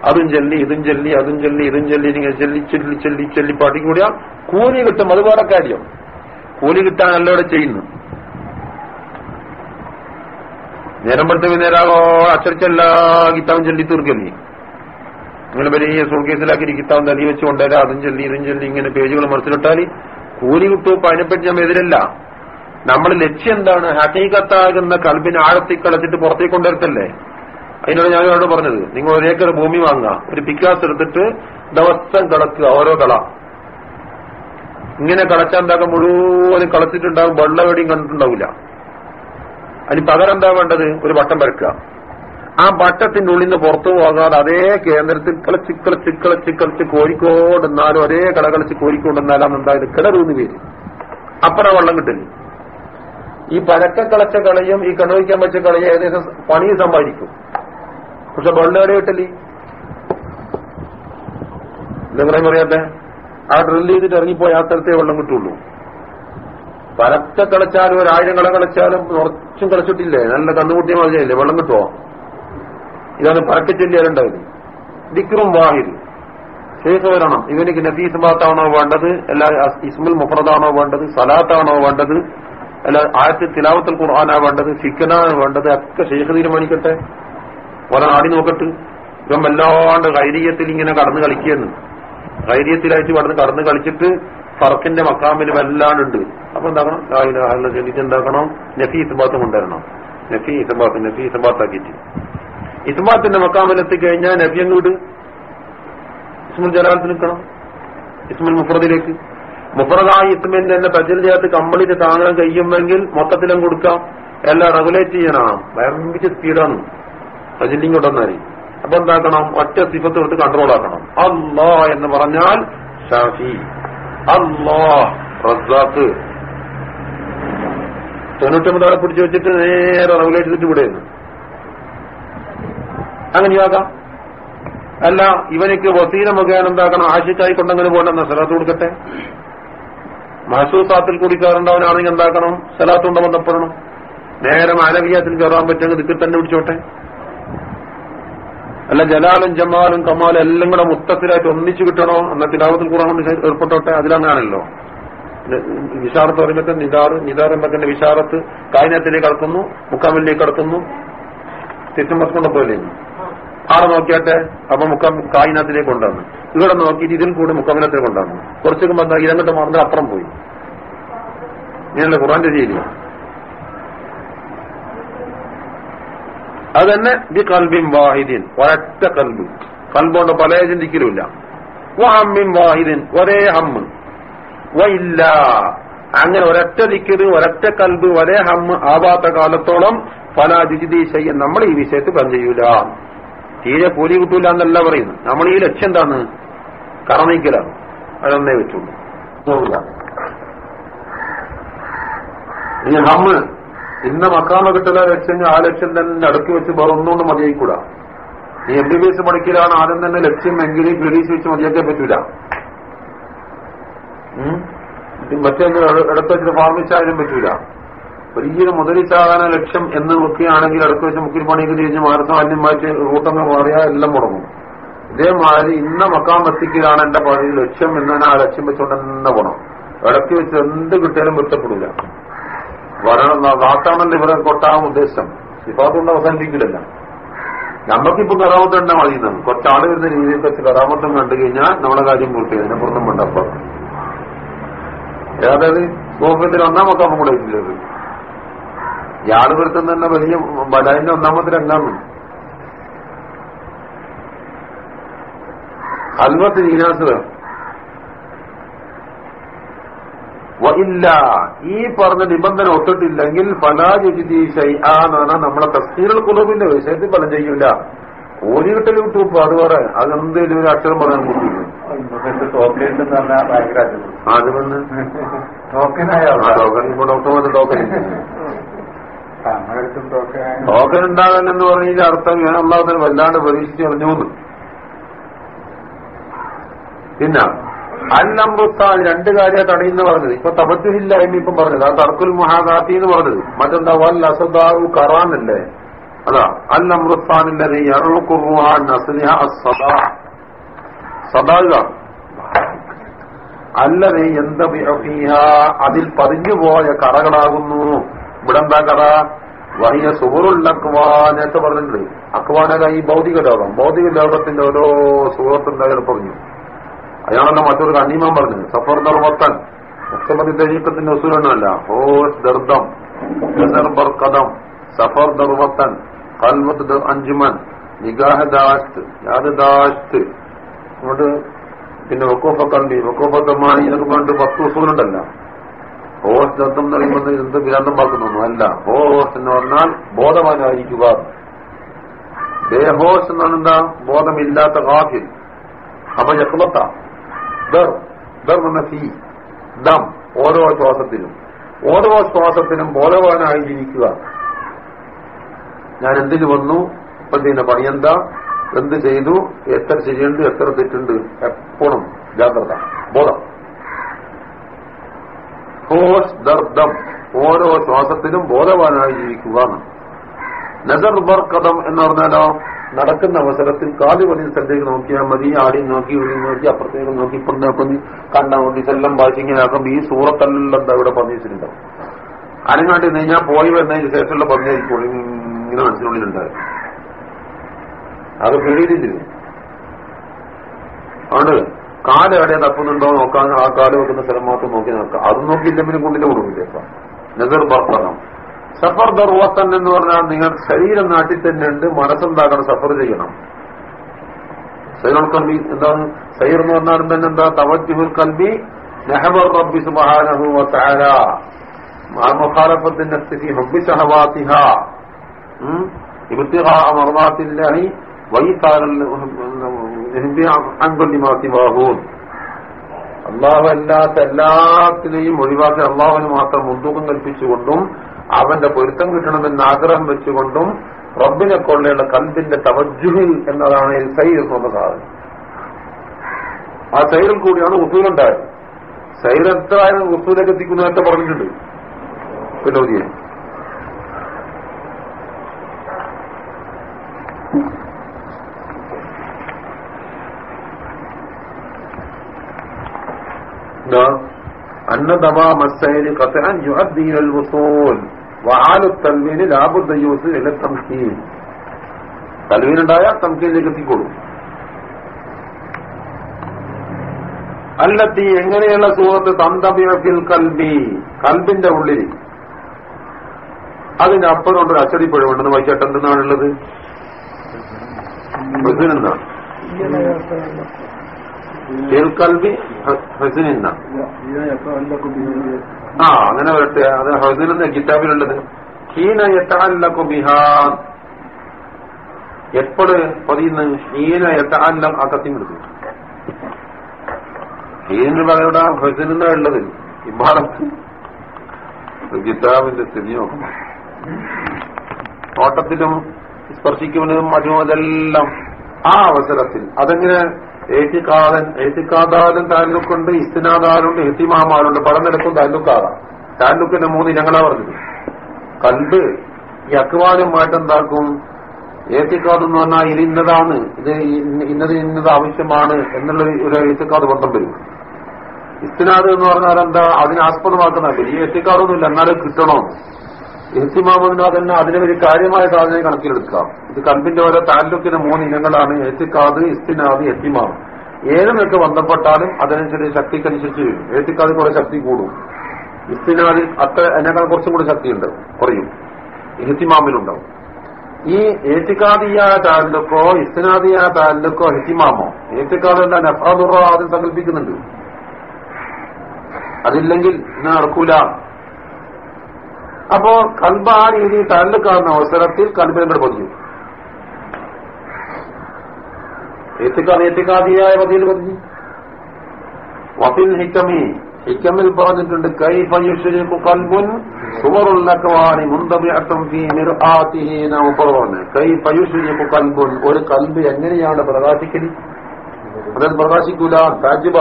അതും ചൊല്ലി ഇതും ചൊല്ലി അതും ചൊല്ലി ഇതും ചൊല്ലി ഇങ്ങനെ ചൊല്ലി ചൊല്ലി ചൊല്ലി ചൊല്ലി പാട്ടി കൂടിയാൽ കൂലി കിട്ടും. അത് വേറെ കാര്യം. കൂലി കിട്ടാനല്ല ഇവിടെ ചെയ്യുന്നു. നേരം നേരമ്പഴത്തെ നേരാകോ അച്ചടിച്ചെല്ലാ കിത്താവും ചൊല്ലി തീർക്കല്ലേ? നിങ്ങൾ വലിയ സൂക്കേസിലാക്കി കിത്താവും തലി വെച്ച് കൊണ്ടുവരാം അതും ചൊല്ലി ഇതും ചൊല്ലി ഇങ്ങനെ പേജുകൾ മനസ്സിലിട്ടാൽ കൂലി കിട്ടും അതിനെപ്പറ്റി നമ്മൾ എതിരല്ല. നമ്മൾ ലക്ഷ്യം എന്താണ്? ഹക്കീകത്താകുന്ന കൽബിനെ ആഴത്തിൽ കളച്ചിട്ട് പുറത്തേക്ക് കൊണ്ടുവരത്തല്ലേ? അതിനോട് ഞാൻ അവരോട് പറഞ്ഞത് നിങ്ങൾ ഒരേക്കർ ഭൂമി വാങ്ങുക ഒരു പിക്കാസ് എടുത്തിട്ട് ദിവസം കളക്കുക ഓരോ കള. ഇങ്ങനെ കളച്ചാൽ എന്താക്കാം? മുഴുവനും കളച്ചിട്ടുണ്ടാവും വെള്ളമെവിടെയും കണ്ടിട്ടുണ്ടാവില്ല. അതിന് പകരം എന്താ വേണ്ടത്? ഒരു വട്ടം വരക്കുക ആ വട്ടത്തിന്റെ ഉള്ളിൽ നിന്ന് പുറത്തു പോകാതെ അതേ കേന്ദ്രത്തിൽ കളിച്ച് കളിച്ച് കളിച്ച് കളിച്ച് കോരിക്കോടുന്നാലും ഒരേ കള കളിച്ച് കോഴിക്കോട് എന്നാലും എന്തായത് കിണറൂന്ന് പേര് അപ്പുറം വെള്ളം കിട്ടില്ല. ഈ പരക്ക കളച്ച കളയും ഈ കണ്ണുവയ്ക്കാൻ വെച്ച കളയും ഏകദേശം പണി സമ്പാദിക്കും. പക്ഷെ വെള്ളം എവിടെ കിട്ടല്ലേ? നിങ്ങളെ പറയാത്തെ ആ ഡ്രിൽ ചെയ്തിട്ട് ഇറങ്ങിപ്പോയി ആ സ്ഥലത്തെ വെള്ളം കിട്ടുള്ളൂ. പരക്ക കളിച്ചാലും ഒരായിരം കള കളിച്ചാലും കുറച്ചും കളിച്ചിട്ടില്ലേ നല്ല കന്നുകുട്ടിയെ മതിയല്ലേ വെള്ളം കിട്ടുമോ ഇതാണ് പരക്ക ചൊല്ലിയാലുണ്ടായത് ദിക്റും വാഹിദ്. ശേഷം വരണം. ഇവനിക്ക് നഫീസ് ബാത്താണോ വേണ്ടത്? അല്ല ഇസ്മുൽ മുഫറദാണോ വേണ്ടത്? സലാത്താണോ വേണ്ടത്? അല്ല ആയത്ത് തിലാവത്തൽ ഖുർആാനാ വേണ്ടത് ഫിക്കനാണ് വേണ്ടത് ഒക്കെ ശേഖ തീരുമാനിക്കട്ടെ? ഓരോ നാടി നോക്കട്ട്. ഇപ്പം വല്ലാണ്ട് കൈരീയത്തിൽ ഇങ്ങനെ കടന്ന് കളിക്കുന്നു കൈരീയത്തിലായിട്ട് കടന്ന് കടന്ന് കളിച്ചിട്ട് ഫറക്കിന്റെ മക്കാമിൽ വല്ലാണ്ടുണ്ട്. അപ്പൊ എന്താക്കണം? രാവിലെ ചെല്ലിട്ട് എന്താക്കണം? നഫി ഇസ്ബാത്ത് കൊണ്ടുവരണം. നഫി ഇസ്ബാത്ത് നഫി ഇസ്ബാത്താക്കിയിട്ട്. ഇസ്ബാത്തിന്റെ മക്കാമിൽ എത്തിക്കഴിഞ്ഞാൽ നഫി അങ്ങോട്ട് ഇസ്മുൽ ജലാലത്തിൽ നിൽക്കണം. ഇസ്മുൽ മുഫറദിലേക്ക് മുഫറദായ ഇസ്മിന്റെ തന്നെ തജലിയത്ത് കംപ്ലീറ്റ് താങ്ങാൻ കഴിയുമെങ്കിൽ മൊത്തത്തിലും കൊടുക്കാം. എല്ലാം റെഗുലേറ്റ് ചെയ്യണം. ഭയങ്കര സ്പീഡാണ്. തജല്ലിങ് കൊണ്ടുവന്നാൽ അപ്പൊ എന്താക്കണം? ഒറ്റ സിഫത്ത് എടുത്ത് കൺട്രോൾ ആക്കണം. അല്ലാ എന്ന് പറഞ്ഞാൽ ഷാഫി. അല്ലാ റസാക്ക് തൊണ്ണൂറ്റൊമ്പത് പിടിച്ചു വെച്ചിട്ട് നേരെ റെഗുലേറ്റ് ചെയ്തിട്ട് വിടുന്നു അങ്ങനെയാകാം അല്ല ഇവനിക്ക് വസീല മുഖേന എന്താക്കണം? ആശിക്കായി കൊണ്ടങ്ങനെ പോകണമെന്ന സ്ഥലത്ത് കൊടുക്കട്ടെ? മഹസൂസാത്തിൽ കൂടി കയറേണ്ടവനാണെങ്കിൽ എന്താക്കണം? സ്ഥലത്തുകൊണ്ട് ബന്ധപ്പെടണം. നേരെ മാനവീയത്തിൽ കയറാൻ പറ്റുമെങ്കിൽ ദിക്കിൽ തന്നെ പിടിച്ചോട്ടെ. അല്ല ജലാലും ജമാലും കമാലും എല്ലാം കൂടെ മുത്തത്തിലായിട്ട് ഒന്നിച്ചു കിട്ടണോ? എന്ന തിലാവത്തിൽ കൂടാൻ ഏർപ്പെട്ടോട്ടെ? അതിലങ്ങാണല്ലോ വിശാറത്ത് പറയുമ്പോൾ നിദാർ നിദാർ എന്നൊക്കെ വിശാറത്ത് കായിനത്തിലേക്ക് കടക്കുന്നു മുക്കാമിലേക്ക് കടക്കുന്നു തിരിച്ചും കൊണ്ട് പോലെ ആടെ നോക്കിയാട്ടെ അപ്പൊ മുക്കം കായിനത്തിലേക്ക് കൊണ്ടുവന്നു. ഇവിടെ നോക്കിയിട്ട് ഇതിൽ കൂടെ മുക്കമിനത്തിൽ കൊണ്ടുവന്നു. കുറച്ചൊക്കെ വന്നാൽ ഇതങ്ങോട്ട് മറന്ന് അപ്പുറം പോയി. ഇങ്ങനെയുള്ള ഖുറാന്റെ അത് തന്നെ ബി കൽബിം വാഹിദിൻ. ഒരൊറ്റ കൽബ്. കൽബുകൊണ്ട് പല ചിന്തിക്കലുമില്ല. വഹമ്മിൻ വാഹിദിൻ. ഒരേ ഹമ്മ്. വയില്ല അങ്ങനെ ഒരൊറ്റ ദിക്കത് ഒരൊറ്റ കൽബ് ഒരേ ഹമ്മ് ആവാത്ത കാലത്തോളം പല ജിജിതി ചെയ്യ നമ്മൾ ഈ വിഷയത്തിൽ ബന്ധം ചെയ്യൂല. തീരെ കൂലി കിട്ടൂല എന്നല്ല പറയുന്നു നമ്മൾ ഈ ലക്ഷ്യം എന്താണ്? കറനീക്കലാണ് അതൊന്നേ വെച്ചുള്ളൂ. നമ്മൾ ഇനി ഹമ്മ് ഇന്ന മക്കാമ കിട്ടുന്ന ലക്ഷ്യം ആ ലക്ഷ്യം തന്നെ അടുക്കി വെച്ച് വേറെ ഒന്നുകൊണ്ട് മതിയായിക്കൂടാ. നീ എം ബി ബി എസ് പഠിക്കലാണ് ആദ്യം തന്നെ ലക്ഷ്യം എങ്കിലും ഗ്രീസ് വെച്ച് മതിയാക്കാൻ പറ്റൂല. മറ്റേ ഇടത്ത് വെച്ചിട്ട് ഫാർമിച്ചായാലും പറ്റൂല. വലിയൊരു മുതലിച്ചാകാന ലക്ഷ്യം എന്ന് നോക്കുകയാണെങ്കിൽ അടുത്ത വെച്ച് മുക്കിൽ പണിയൊക്കെ തിരിഞ്ഞ് മാർസം അന്യം മാറ്റി റൂട്ടങ്ങൾ മാറിയാൽ എല്ലാം മുടങ്ങും. ഇതേമാതിരി ഇന്ന മക്കാൻ എത്തിക്കലാണ് എന്റെ പഴയ ലക്ഷ്യം എന്നാണ് ആ ലക്ഷ്യം വെച്ചുകൊണ്ട് തന്നെ പോണം. ഇടയ്ക്ക് വെച്ച് എന്ത് കിട്ടിയാലും പൊരുത്തപ്പെടില്ല. വരണം വാക്കാണല്ലോ ഇവരെ കൊട്ടാൻ ഉദ്ദേശം. സിഫാത്തുകൊണ്ട് അവസാനിപ്പിക്കില്ല നമുക്കിപ്പോ കറാമത്ത് തന്നെ മതി നിന്ന് കുറച്ചാൾ വരുന്ന രീതിയിൽ വെച്ച് കറാമത്തം കണ്ടു കഴിഞ്ഞാൽ നമ്മളെ കാര്യം പൂർത്തിയായി വേണ്ട അപ്പം. ഏതായത് ഗോപത്തിൽ ഒന്നാം മക്കാമ്പ് കൂടെ ഇല്ലത് ഇയാൾ വരുത്തുന്ന തന്നെ വലിയ ബലാലിന്റെ ഒന്നാമത്തെ രംഗാണ് അൽവത്ത് ജീനാസ് ഇല്ല ഈ പറഞ്ഞ നിബന്ധന ഒത്തിട്ടില്ലെങ്കിൽ ഫലാജിതി ഷൈആന്നാണ് നമ്മളെ തസ്തീരൽ കുലബിന്റെ വിഷയത്തിൽ ഫലം ചെയ്യൂല. ഓലി കിട്ടൽ വിട്ടു ഇപ്പൊ അത് വേറെ. അതെന്തേലും ഒരു അക്ഷരം പറയാൻ കൂട്ടില്ല ചോക്ലേറ്റ് ടോക്കൻ പറഞ്ഞാൽ ഭയങ്കര ടോക്കനായ ടോക്കൺ ഉണ്ടാകാൻ എന്ന് പറഞ്ഞതിന്റെ അർത്ഥം ഞാൻ അള്ളാഹുദിനെ വല്ലാണ്ട് പ്രതീക്ഷിച്ച് എന്ന് പിന്നെ അല്ലമ്രുത്താൻ രണ്ട് കാര്യം തടയുന്ന പറഞ്ഞത്. ഇപ്പൊ തപത്തില്ലായ്മ ഇപ്പം പറഞ്ഞത്. ആ തർക്കുൽ മഹാദാത്തി എന്ന് പറഞ്ഞത്. മറ്റെന്താ? വൽ അസദാവു കറാന്നല്ലേ അതാ അല്ലമ്രുത്താനില്ലത് സദാക അല്ലത് എന്ത അതിൽ പതിഞ്ഞുപോയ കറകളാകുന്നു. ഇവിടെ എന്താ കഥ വഹിയ സുഹറുള്ള അക്വാനൊക്കെ പറഞ്ഞിട്ടുണ്ട് അക്വാനക ഈ ഭൗതിക ലോകം ഭൗതിക ലോകത്തിന്റെ ഓരോ സുഹൃത്തുണ്ടായാലും പറഞ്ഞു അയാളെന്ന മറ്റൊരു കണ്ണീമാൻ പറഞ്ഞു സഫർ ദർവത്തൻ മുഖ്യമന്ത്രി തെരീക്കത്തിന്റെ ഉസൂലൊന്നുമല്ല. ഹോസ് ദർദം കഥം സഫർ ദർവത്തൻ കൽമത്ത് അഞ്ചുമൻ നിഗാഹ ദാഷ്ത് യാത് ദാസ്ത് അങ്ങോട്ട് പിന്നെ വക്കോഫ കണ്ടി വക്കോഫ ഇതൊക്കെ പറഞ്ഞിട്ട് പത്ത് ഉസൂലുണ്ടല്ല. ദർദം എന്ന് പറയുമ്പോൾ എന്ത് വിരാന്തം പാക്കുന്നു അല്ല. ഹോസ് എന്ന് പറഞ്ഞാൽ ബോധവാനായിരിക്കുക. ബേഹോസ് എന്ന് എന്താ? ബോധമില്ലാത്ത കാഫിൽ. അപ്പൊ എന്ന ഫീ. ദം. ഓരോ ശ്വാസത്തിനും ഓരോ ശ്വാസത്തിനും ബോധവാനായി ജീവിക്കുക ഞാൻ എന്തിനു വന്നു? ഇപ്പൊ ചെയ്യുന്ന പണിയെന്താ എന്ത്? ചെയ്തു? എത്ര ശരിയുണ്ട് എത്ര തെറ്റുണ്ട്? എപ്പോഴും ജാഗ്രത. ബോധം. ഹോസ് ദർദം ഓരോ ശ്വാസത്തിലും ബോധവാനായി ജീവിക്കുക നസർ ബർക്കഥം എന്ന് പറഞ്ഞാലോ നടക്കുന്ന അവസരത്തിൽ കാൽ വലിയ സ്ഥലത്തേക്ക് നോക്കിയാൽ മതി ആടി നോക്കി ഉള്ളി നോക്കി അപ്പുറത്തേക്ക് നോക്കി ഇപ്പുറത്തെ പന്നി മതി ഇതെല്ലാം വായിച്ചിങ്ങനെയാക്കും ഈ സൂറത്തല്ലെന്താ ഇവിടെ പന്നിച്ചിട്ടുണ്ടാവും അനങ്ങാട്ടി ഞാൻ പോയി വരുന്നതിന് ശേഷമുള്ള പന്നിയായിരിക്കും ഇങ്ങനെ മനസ്സിനുള്ളിലുണ്ടായത് അത് പേടിയിട്ടില്ല അതുകൊണ്ട് കാൽ എവിടെ തപ്പുന്നുണ്ടോ നോക്കാൻ ആ കാൽ വെക്കുന്ന സ്ഥലം മാത്രം നോക്കി നോക്കാം അത് നോക്കിയില്ലെങ്കിലും കൊണ്ടിട്ട് കൊടുക്കില്ല കൊടുക്കില്ലേക്കാം നസർ ബർത്തനം. സഫർ ദർവത്തൻ എന്ന് പറഞ്ഞാൽ നിങ്ങൾ ശരീരം നാട്ടിൽ തന്നെ ഉണ്ട് മനസ്സുണ്ടാക്കണം സഫർ ചെയ്യണം. സൈറുൽ എന്താണ്? സൈർ എന്ന് പറഞ്ഞാൽ തന്നെ എന്താ? തവജുഹുൽ കൽബി നെഹബർ റബ്ബി സുബഹാനഹു വതആല. മുഖാലഫത്തിന്റെ സ്ഥിതി ഹബ്ബി സഹവാത്തിഹ ഇബ്തിഗാ മർദാത്തില്ലാഹി വൈസാറും അള്ളാഹു അല്ലാത്ത എല്ലാത്തിനെയും ഒഴിവാക്കി അള്ളാഹുവിന് മാത്രം മുൻതൂക്കം കൽപ്പിച്ചുകൊണ്ടും അവന്റെ പൊരുത്തം കിട്ടണമെന്ന് ആഗ്രഹം വെച്ചുകൊണ്ടും റബ്ബിനെ കൊള്ളയുള്ള കൽബിന്റെ തവജുഹിൽ എന്നതാണ് സൈർ എന്നുള്ള സാധനം ആ സൈറിൽ കൂടിയാണ് ഉസൂലുണ്ടായത് സൈർ എത്ര ഉസൂലേക്ക് എത്തിക്കുന്നതൊക്കെ പറഞ്ഞിട്ടുണ്ട്. വിനോദിയെ أن دوام السير قطعا يؤدي إلى الوصول وعال التنوين لابد أن يوصل إلى التمكين തൽവീൻ ഉണ്ടായാൽ തംക്കീനിലേക്ക് എത്തിക്കോളൂ അല്ലത്തി എങ്ങനെയുള്ള സൂറത്ത് തന്തബിയഫിൽ കൽബി കൽബിന്റെ ഉള്ളിൽ അതിനപ്പുറം കൊണ്ട് അച്ചടിപ്പഴമുണ്ടെന്ന് വായിച്ചേട്ടൻ എന്തെന്നാണുള്ളത് എന്താണ് കൽബി ഹസിനിന്ന. ആ അങ്ങനെ വരട്ടെ. അത് ഹസിനെന്ന കിതാബിലുള്ളത്. ഹീന യത്തല്ലക്കു ബിഹാ. എപ്പോഴ് പതിയുന്ന? ഹീന യത്തല്ല ആ കത്തിയും എടുക്കും ഹീനിന് പറയുടെ ഹസിനെന്ന ഉള്ളത്. ഇമ്മാറത്ത് കിതാബിന്റെ സ്ഥിതി നോക്കണം ഓട്ടത്തിലും സ്പർശിക്കുന്നതും അതും ആ അവസരത്തിൽ. അതെങ്ങനെ ഏറ്റിക്കാതൻ ഏറ്റിക്കാതാലും താലൂക്കുണ്ട് ഇസ്തിനാദാലുണ്ട് എത്തിമാമാലുണ്ട് പടന്നെടുക്കും താലൂക്കാകാം താലൂക്കിന്റെ മൂന്ന് ഇനങ്ങളാ പറഞ്ഞത്. കണ്ട് ഈ അക്വാനുമായിട്ട് എന്താക്കും? ഏറ്റിക്കാത് എന്ന് പറഞ്ഞാൽ ഇത് ഇന്നതാണ് ഇത് ഇന്നത് ഇന്നത് ആവശ്യമാണ് എന്നുള്ള ഒരു ഏറ്റിക്കാത് ബന്ധം വരും. ഇസ്തിനാദ് എന്ന് പറഞ്ഞാൽ എന്താ? അതിനാസ്പദമാക്കുന്ന ഈ എത്തിക്കാതൊന്നുമില്ല എന്നാലും കിട്ടണം. എത്തിമാമെന്ന് തന്നെ അതിനെ ഒരു കാര്യമായ സാധനം കണക്കിലെടുക്കാം. ഇത് കൽബിന്റെ ഓരോ താലൂക്കിന്റെ മൂന്ന് ഇനങ്ങളാണ്. എത്തിക്കാത് ഇസ്തിനാദ് എത്തിമാവ് ഏതിനൊക്കെ ബന്ധപ്പെട്ടാലും അതിനനുസരിച്ച് ശക്തിക്കനുസരിച്ച് വരും. ഏത്തിക്കാത് കുറെ ശക്തി കൂടും. ഇസ്തിനാദിൽ അത്ര അതിനേക്കാൾ കുറച്ചും കൂടി ശക്തിയുണ്ട്. കുറയും. ഹിത്തിമാമിലുണ്ടാവും ഈ ഏറ്റിക്കാദിയായ താലൂക്കോ ഇസ്തിനാദിയായ താലൂക്കോ ഹിത്തിമാമോ ഏറ്റിക്കാത് എന്താ നഫാദുറ ആദ്യം സങ്കല്പിക്കുന്നുണ്ട്. അതില്ലെങ്കിൽ നടക്കൂല. അപ്പോ കൽബ് ആ രീതിയിൽ കാണുന്ന അവസരത്തിൽ കൽബിനെ കൂടെ ഏത്തിക്കാതെ എത്തിക്കാതിയായ പതിയിൽ പതിഞ്ഞു വഫിൽ ഹിക്കമി ഹിക്കമിൽ പറഞ്ഞിട്ടുണ്ട് കൈഫയുഷരിക്കു കൽബുൻ സുവറുള്ളക്കവാണി മുന്തബിഅത്തും ഫീ മിർആത്തിഹി നാം പറഞ്ഞു കൈഫയുഷരിക്കു കൽബുൻ ഒരു കൽബ് എങ്ങനെയാണ് പ്രകാശിക്കൽ അതത് പ്രകാശിക്കൂല താജിബ.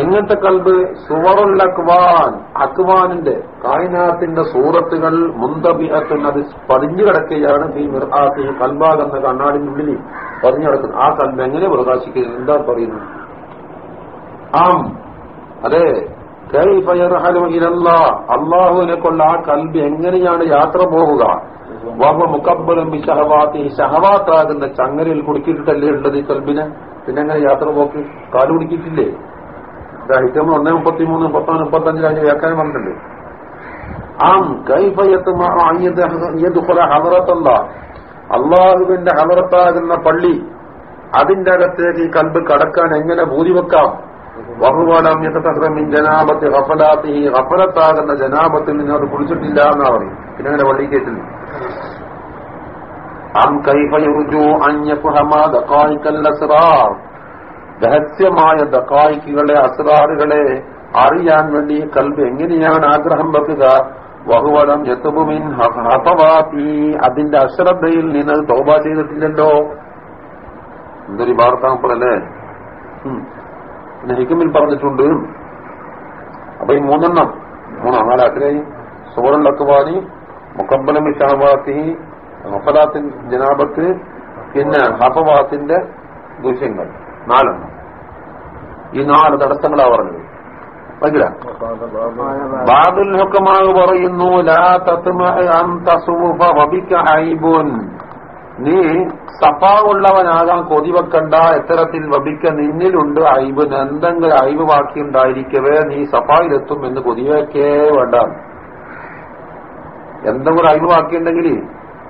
എങ്ങനത്തെ കൽബ് സുവറുൽ അക്വാൻ അക്വാനിന്റെ കായനാത്തിന്റെ സൂറത്തുകൾ മുന്തബിഅത്തുൻ അത് പതിഞ്ഞു കിടക്കുകയാണ് ഈ മിർആത്തി കൽബാകുന്ന കണ്ണാടിനുള്ളിൽ പതിഞ്ഞു കിടക്കുന്നത് ആ കൽബ് എങ്ങനെ പ്രകാശിക്കുന്നത് എന്താ പറയുന്നത് ആം. അതെ. അള്ളാഹുവിനെ കൊണ്ട് ആ കൽബ് എങ്ങനെയാണ് യാത്ര പോവുക? ഈ ഷഹവാത്തി ഷഹവാത്താകുന്ന ചങ്ങരിൽ കുടുക്കിയിട്ടല്ലേ ഉള്ളത് ഈ കൽബിനെ? പിന്നെങ്ങനെ യാത്ര പോക്ക്? കാൽ കുടുക്കിയിട്ടില്ലേ ഒന്ന് മുപ്പത്തി മൂന്ന് മുപ്പത്തൊന്ന് മുപ്പത്തഞ്ച് കഴിഞ്ഞ് വ്യാഖ്യാനം പറഞ്ഞിട്ടുണ്ട്. ആം ഹലറത്തല്ല അള്ളാഹുവിന്റെ ഹലറത്താകുന്ന പള്ളി അതിന്റെ അകത്തേക്ക് ഈ കൽബ് കടക്കാൻ എങ്ങനെ വഹുവാലാം യഥമിൻ ജനാപത്തി ഹഫലാത്തി ഹഫലത്താകുന്ന ജനാപത്തിൽ നിന്ന് അത് കുളിച്ചിട്ടില്ല എന്നാ പറയും. പിന്നെ അങ്ങനെ പള്ളി കേട്ടില്ല. അം കൈഫ രഹസ്യമായ ദക്കായിക്കുകളെ അസ്റാറുകളെ അറിയാൻ വേണ്ടി കൽബ് എങ്ങനെയാണ് ആഗ്രഹം വെക്കുക? വഹുവലം ഹഫവാത്തി അതിന്റെ അശ്രദ്ധയിൽ നിന്ന് തോബ ചെയ്തിട്ടില്ലല്ലോ. എന്തൊരു വാർത്താപ്പളല്ലേ? ഹിക്കുമിൽ പറഞ്ഞിട്ടുണ്ട്. അപ്പൊ ഈ മൂന്നെണ്ണം. മൂന്നാം നാലാത്തിലായി സോറുൽ അക്വാനി മുക്കബലം ഷാബാത്തി മഫലാത്തിൻ ജനാബത്ത് പിന്നെ ഹഫവാത്തിന്റെ ദൂഷ്യങ്ങൾ നാലെണ്ണം. ഈ നാല് തടസ്സങ്ങളാ പറഞ്ഞത്. ബാദുൽ ഹുക്കമാവ് പറയുന്നു നീ സഫാവുള്ളവനാകാൻ കൊതിവെക്കണ്ട എത്തരത്തിൽ വബിക്ക നിന്നിലുണ്ട് അയിബ് എന്തെങ്കിലും അയിബ് ബാക്കി ഉണ്ടായിരിക്കവേ നീ സഫായിലെത്തും എന്ന് കൊതിവെക്കേ വേണ്ട. എന്തെങ്കിലും അയിബ് ബാക്കിയുണ്ടെങ്കിൽ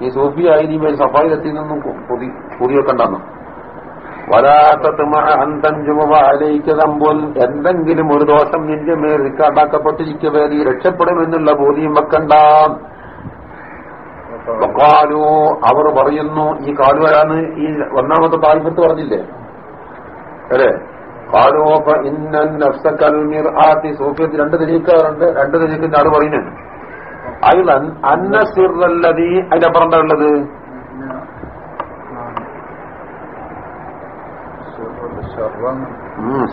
നീ സൂഫിയായി നീ സഫായിലെത്തി നിന്നും കൊതി കൊതിവെക്കണ്ടെന്ന്. എന്തെങ്കിലും ഒരു ദോഷം നിന്റെ മേൽ റിക്കാർഡാക്കപ്പെട്ടിരിക്കവേ നീ രക്ഷപ്പെടുമെന്നുള്ള ബോധ്യം വെക്കണ്ട. കാലു അവർ പറയുന്നു ഈ കാലുവരാണ് ഈ ഒന്നാമത്തെ താല്പത്ത് പറഞ്ഞില്ലേ? അല്ലേ? കാലോപ ഇന്നൻ നഫ്സക്കൽ മിർ ആത്തി സൂഫിയത്ത് രണ്ട് തിരിക്കാറുണ്ട് രണ്ട് തിരിക്കുന്ന ആൾ പറയുന്നുണ്ട്. അയിലൻ അന്ന സിറല്ലതി അതിന്റെ അപ്പുറം ഉള്ളത്?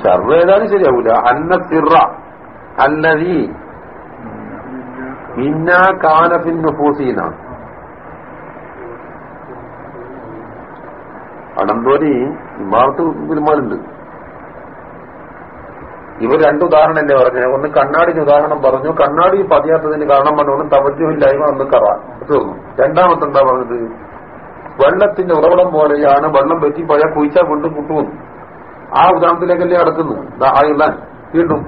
ഷർവ് ഏതാനും ശരിയാവൂല. അന്ന സിറ. അല്ലതി ഇന്ന കാനഫിൻ നുഫൂസീന. അടന്തോരി ഇമാർത്ത് പെരുമാറുണ്ട് ഇവർ രണ്ട് ഉദാഹരണമല്ലേ പറഞ്ഞു. ഒന്ന് കണ്ണാടിന് ഉദാഹരണം പറഞ്ഞു. കണ്ണാടി പതിയാത്തതിന് കാരണം പറഞ്ഞു തവജ്ജുമില്ലായ്മ ഒന്ന് കറ. തീർന്നു രണ്ടാമത്തെ എന്താ പറഞ്ഞത്? വെള്ളത്തിന്റെ ഉറവിടം പോലെയാണ് വെള്ളം പഴയ കുഴിച്ചാൽ കൊണ്ട് കുട്ടുവന്നു ആ ഉദാഹരണത്തിലേക്കല്ലേ അടക്കുന്നു ആയുള്ള വീണ്ടും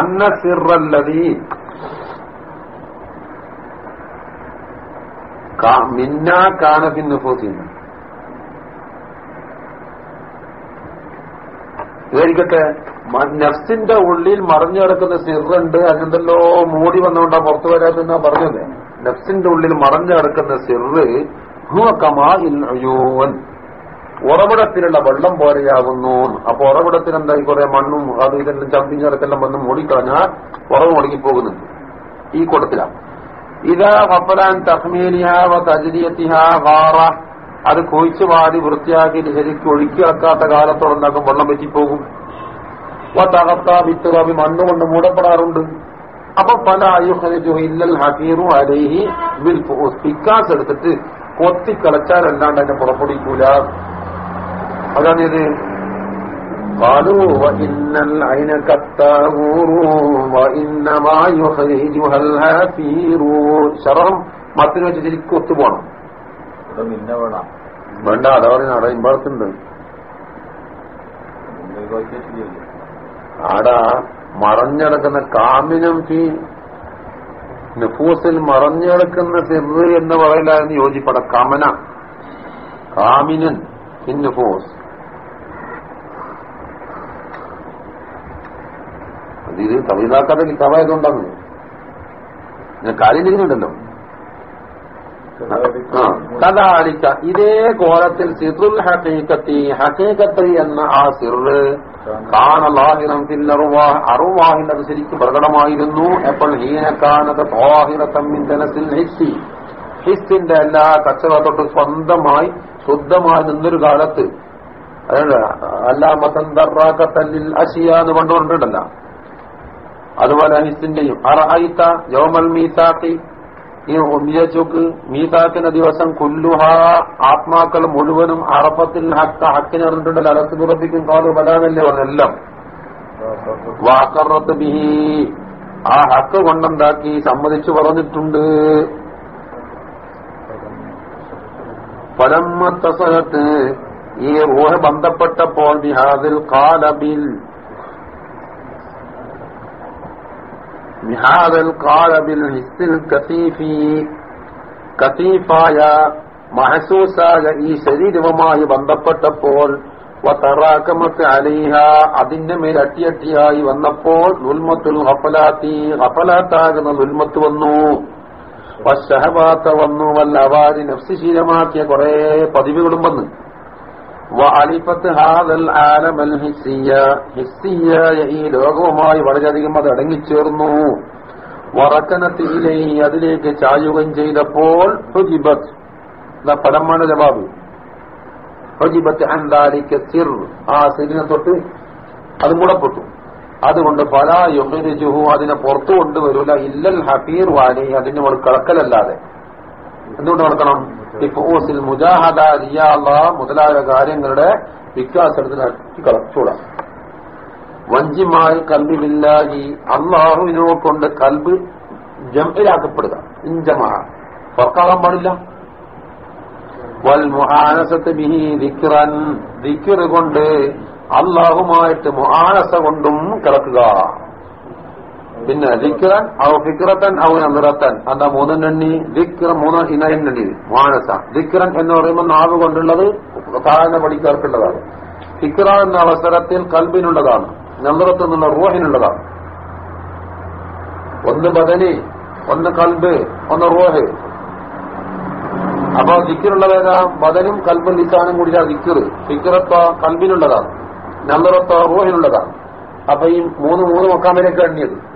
അന്ന സിറല്ലതി മിന്ന കാനഫിൻ നുഫൂസിന് ഇതായിരിക്കട്ടെ നഫ്സിന്റെ ഉള്ളിൽ മറിഞ്ഞു കിടക്കുന്ന സിറുണ്ട് അതിനെന്തല്ലോ മൂടി വന്നുകൊണ്ടാ പുറത്തു വരാതെന്നാ പറഞ്ഞത്. നഫ്സിന്റെ ഉള്ളിൽ മറഞ്ഞു കിടക്കുന്ന സിറ് ഹുവക്കമാ ഇല്ലൂൻ ഉറവിടത്തിലുള്ള വെള്ളം പോലെയാകുന്നു അപ്പൊ ഉറവിടത്തിൽ എന്തായി കുറെ മണ്ണും അത് ഇതെല്ലാം ചമ്പിങ് കിടക്കെല്ലാം വന്ന് മൂടിക്കളഞ്ഞാൽ ഉറവ് മുടങ്ങിപ്പോകുന്നുണ്ട്. ഈ കൂട്ടത്തിലാണ്. ഇതാ തജ്രിയത്തിഹ ഹാറ അത് കുഴിച്ചു വാടി വൃത്തിയാക്കി ശരിക്കും ഒഴുക്കി വെക്കാത്ത കാലത്തോടുണ്ടാക്കും വെള്ളം പറ്റിപ്പോകും തകർത്ത വിത്തുറവി മണ്ണുകൊണ്ട് മൂടപ്പെടാറുണ്ട്. അപ്പൊ പല ആയുഹനജു ഇല്ലൽ ഹഫീറു അലേഹി വിൽ പിക്കാസ് എടുത്തിട്ട് കൊത്തി കളച്ചാലല്ലാണ്ട് അതിനെ പുറപ്പെടുവിക്കൂല അതാണ് ഇത് قالوا وإن العين كالتاغور وإنما يخرجها الهافير ശറഹം മത്തിന് വെച്ച് ശരിക്കും ഒത്തുപോകണം പിന്നെ വേണം വേണ്ട അതാ പറയുന്ന അവിടെ ഇമ്പളത്തുണ്ട് ആടാ മറഞ്ഞടക്കുന്ന കാമിനും ഫി നഫൂസിൽ മറഞ്ഞടക്കുന്ന സിറ് എന്ന് പറയലായിരുന്നു യോജിപ്പട കമന കാമിനൻ ഇൻ നഫൂസ് ഇത് തവിതാക്കാത്ത കിതാബായതുകൊണ്ടാണ്. ഞാൻ കാര്യം ചെയ്യുന്നുണ്ടല്ലോ കഥാലിക്ക ഇതേ കോലത്തിൽ സിറുൽ ഹക്കീക്കത്തി ഹക്കീക്കത്തി എന്ന ആ സിറ് കാനലാഹിറം പിന്നറുവാ അറുവാഹിന്റെ അത് ശരിക്കും പ്രകടമായിരുന്നു. എപ്പോൾ ഹീനക്കാനത തോഹിറത്തമ്മിന്തനസിൽ ഹിസ്സി. ഹിസ്സിന്റെ എല്ലാ കച്ചവടത്തോട്ട് തൊട്ട് സ്വന്തമായി ശുദ്ധമായി നിന്നൊരു കാലത്ത്. അല്ലാമത്തന്തറാക്കത്തല്ലിൽ അശിയ എന്ന് കൊണ്ടുകൊണ്ടിട്ടല്ല അതുപോലെ അനീസിന്റെയും അറഹൈത്ത യോമൽ മീസാത്തി ഈ വിചാരിച്ചോക്ക് മീസാത്തിന്റെ ദിവസം കുല്ലുഹ ആത്മാക്കൾ മുഴുവനും അറപ്പത്തിൽ ഹക്ക ഹക്കിന് പറഞ്ഞിട്ടുണ്ടല്ലോ അലത്ത് പുറപ്പിക്കും കാതു ബലാന്നല്ലേ പറഞ്ഞെല്ലാം വാക്കറത്ത് ബിഹി. ആ ഹക്ക് കൊണ്ടുണ്ടാക്കി സമ്മതിച്ചു പറഞ്ഞിട്ടുണ്ട്. പരമത്ത സ്ഥലത്ത് ഈ ഊഹ ബന്ധപ്പെട്ടപ്പോൾ ബിഹാദിൽ കാലബിൽ بهذا القالب الحس الكثيف കസീഫായ മഹസൂസായ ഈ ശരീരവുമായി ബന്ധപ്പെട്ടപ്പോൾ വതറാക്കമത്ത് അലീഹ അതിന്റെ മേൽ അട്ടിയട്ടിയായി വന്നപ്പോൾ നുൽമത്തുൽ ഹഫലാത്തി ഹഫലാത്താകുന്ന നുൽമത്ത് വന്നു വശഹബാത്ത വന്നു വല്ല അവാരി നഫ്സ് ശീലമാക്കിയ കുറെ പതിവുകളും വന്നു വഅലിഫത്ത് ഹാദൽ ആലമൽ ഹിസ്സിയ ഹിസ്സിയായ ഈ ലോകവുമായി വളരെയധികം അത് അടങ്ങിച്ചേർന്നു. വറക്കനത്തിലെ അതിലേക്ക് ചായുകയും ചെയ്തപ്പോൾ ഹുജിബത്ത് പലമാണ് ജവാബ്. ഹുജിബത്ത് അന്താലിക്ക് സിർ. ആ സിറിനെ തൊട്ട് അത് മുടപ്പെട്ടു. അതുകൊണ്ട് പല യുഹരിജുഹു അതിനെ പുറത്തു കൊണ്ടുവരൂല. ഇല്ലൽ ഹഫീർ വാലി അതിന് നമ്മൾ കിടക്കലല്ലാതെ. എന്തുകൊണ്ട് നടക്കണം? ഇഫോസിൽ മുജാഹദ റിയാള മുതലായ കാര്യങ്ങളുടെ വികാസത്തിനാക്കി കളച്ചൂടാം വഞ്ചിമായി കൽബില്ലാഹി അള്ളാഹുവിനെ കൊണ്ട് കൽബ് ജംഇലാക്കപ്പെടുക. ഇഞ്ചമാ പുറക്കാകാൻ പാടില്ല. കൊണ്ട് അള്ളാഹുമായിട്ട് മുഹാനസ കൊണ്ടും കിടക്കുക പിന്നെ ദിക്റൻ ഔ ഫിക്രത്തൻ ഔ നമിറത്തൻ അതാ മൂന്നെണ്ണി ദിക്ര മൂന്ന് ഇനയെണ്ണി മാനസ. ദിക്റൻ എന്ന് പറയുമ്പോൾ നാവ് കൊണ്ടുള്ളത് താഴ്ന്ന പടിക്കാർക്കുള്ളതാണ്. ഫിക്ര എന്ന അവസരത്തിൽ കൽബിനുള്ളതാണ്. നമിറത്ത് എന്നുള്ള റൂഹിനുള്ളതാണ്. ഒന്ന് ബദനി ഒന്ന് കൽബ് ഒന്ന് റോഹ്. അപ്പൊ ദിക്കറുള്ളവേതാ ബദനും കൽബും ലിസാനും കൂടിയാ ദിക്കറ്. ഫിക്രത്തോ കൽബിനുള്ളതാണ്. നമ്പറത്തോ റൂഹിനുള്ളതാണ്. അപ്പൊ ഈ മൂന്ന് മൂന്ന് മക്കാമിനൊക്കെ എണ്ണിയത്.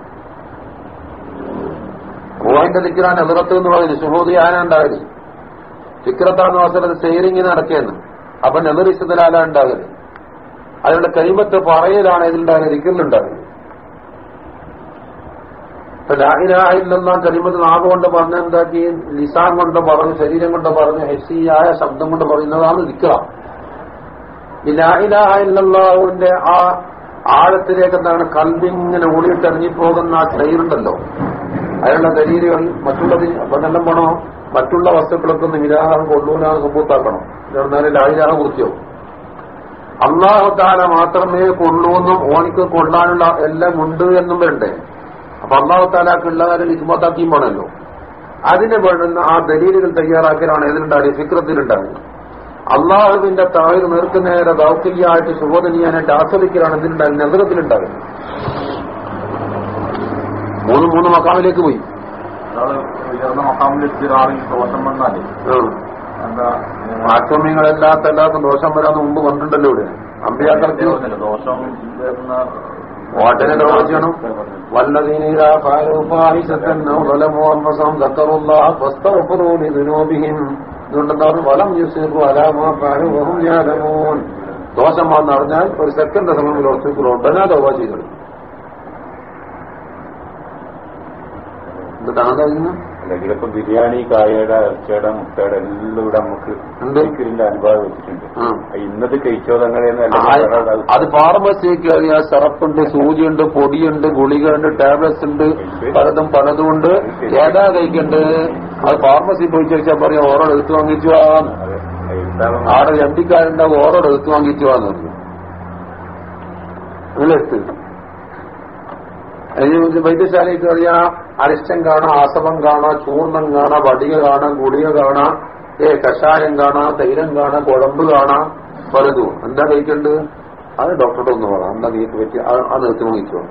റൂഹിന്റെ ദിക്കറാണ് നമ്പറത്ത് എന്ന് പറയുന്നത്. സുഹൂദി ഉണ്ടാകരുത് ഫിക്രത്താന്ന് അവസരത്തിൽ സെയറിങ് നടക്കിയെന്ന് അപ്പൊ നെതിർ ഇഷ്ടത്തിലാല ഉണ്ടാകൽ. അതിനുള്ള കരിമത്ത് പറയലാണ് ഇതിലുണ്ടാകുന്ന ദിക്കറിലുണ്ടാകുന്നത് ഇപ്പൊ ലാഹിലാഹില്ലെന്ന കരിമത്ത് നാവ് കൊണ്ട് പറഞ്ഞ എന്താക്കി? ലിസാൻ കൊണ്ട് പറഞ്ഞു ശരീരം കൊണ്ട് പറഞ്ഞു ഹെസിയായ ശബ്ദം കൊണ്ട് പറയുന്നതാണ് ദിക്ര ഈ ലാഹിലാഹില്ലാഹുവിന്റെ ആ ആഴത്തിലേക്ക് എന്താണ്? കൽവിങ്ങനെ ഓടിയിട്ടിറങ്ങിപ്പോകുന്ന ആ ട്രെയിനുണ്ടല്ലോ അതിനുള്ള ദലീലുകൾ മറ്റുള്ളതിന് അതെല്ലാം വേണോ? മറ്റുള്ള വസ്തുക്കളൊക്കെ ഒന്ന് വിരാഹം കൊള്ളൂനാണ് സുബൂത്താക്കണം? എന്നാൽ ലാഹിരാഹം കുറിച്ചോ? അള്ളാഹുദാന മാത്രമേ കൊള്ളൂന്നും ഓണിക്ക് കൊള്ളാനുള്ള എല്ലാം ഉണ്ട് എന്നും വേണ്ടേ അപ്പൊ അള്ളാഹുത്താലാക്ക് ഉള്ളതാരും കാര്യം വേണമല്ലോ. അതിന് വേണ്ടുന്ന ആ ദലീലുകൾ തയ്യാറാക്കലാണ് ഇതിലുണ്ടാകുക ഫിക്രത്തിലുണ്ടാകുക അള്ളാഹുവിന്റെ താഴ് നേർക്കുനേരെ ദൗത്യമായിട്ട് സുബോധനീയാനായിട്ട് ആസ്വദിക്കലാണ് ഇതിലുണ്ടാകുക നെതറത്തിലുണ്ടാകുന്നത് മൂന്നും മൂന്ന് മക്കാമിലേക്ക് പോയി. ആക്രമികളല്ലാത്ത എല്ലാത്തും ദോഷം വരാന്ന് മുമ്പ് വന്നിട്ടുണ്ടല്ലോ ഇവിടെ. അമ്പിയാക്കർക്ക് ദോഷം ദോഷം വന്നറിഞ്ഞാൽ ഒരു സെക്കൻഡ് സമയം ഉടനെ ദോഷം ചെയ്തു ഇത് അല്ലെങ്കിൽ ഇപ്പൊ ബിരിയാണി കായയുടെ ഇറച്ചിയുടെ മുട്ടയുടെ എല്ലാം ഇവിടെ നമുക്ക്. ഇതിന്റെ അനുഭവം വെച്ചിട്ടുണ്ട്. ഇന്നത് കഴിച്ചോ ആ, അത് ഫാർമസിക്ക് അറിയാം സിറപ്പുണ്ട് സൂചിയുണ്ട് പൊടിയുണ്ട് ഗുളികയുണ്ട് ടാബ്ലറ്റ്സ് ഉണ്ട് പലതും പലതും ഉണ്ട്. ഏതാ കഴിക്കണ്ട്? അത് ഫാർമസി പോയി ചോദിച്ചാൽ പറയാം ഓരോ എടുത്ത് വാങ്ങിച്ചു വാന്ന് ആടെ രണ്ടിക്കാരുണ്ടാവും ഓരോ എടുത്ത് വാങ്ങിച്ചു വാന്ന് പറഞ്ഞു. നിങ്ങളെടുത്ത് അതിന് വൈദ്യശാലയ്ക്ക് അറിയാം. അരിഷ്ടം കാണാം ആസവം കാണാം ചൂർണം കാണാം വടിക കാണാം ഗുളിക കാണാം ഏ കഷായം കാണാം തൈരം കാണാം കുഴമ്പ് കാണാം പലതും. എന്താ കഴിക്കണ്ട് അത് ഡോക്ടറുടെ ഒന്ന് പറയാം എന്താ നീക്ക് പറ്റി ആ നിർത്തി എടുത്തു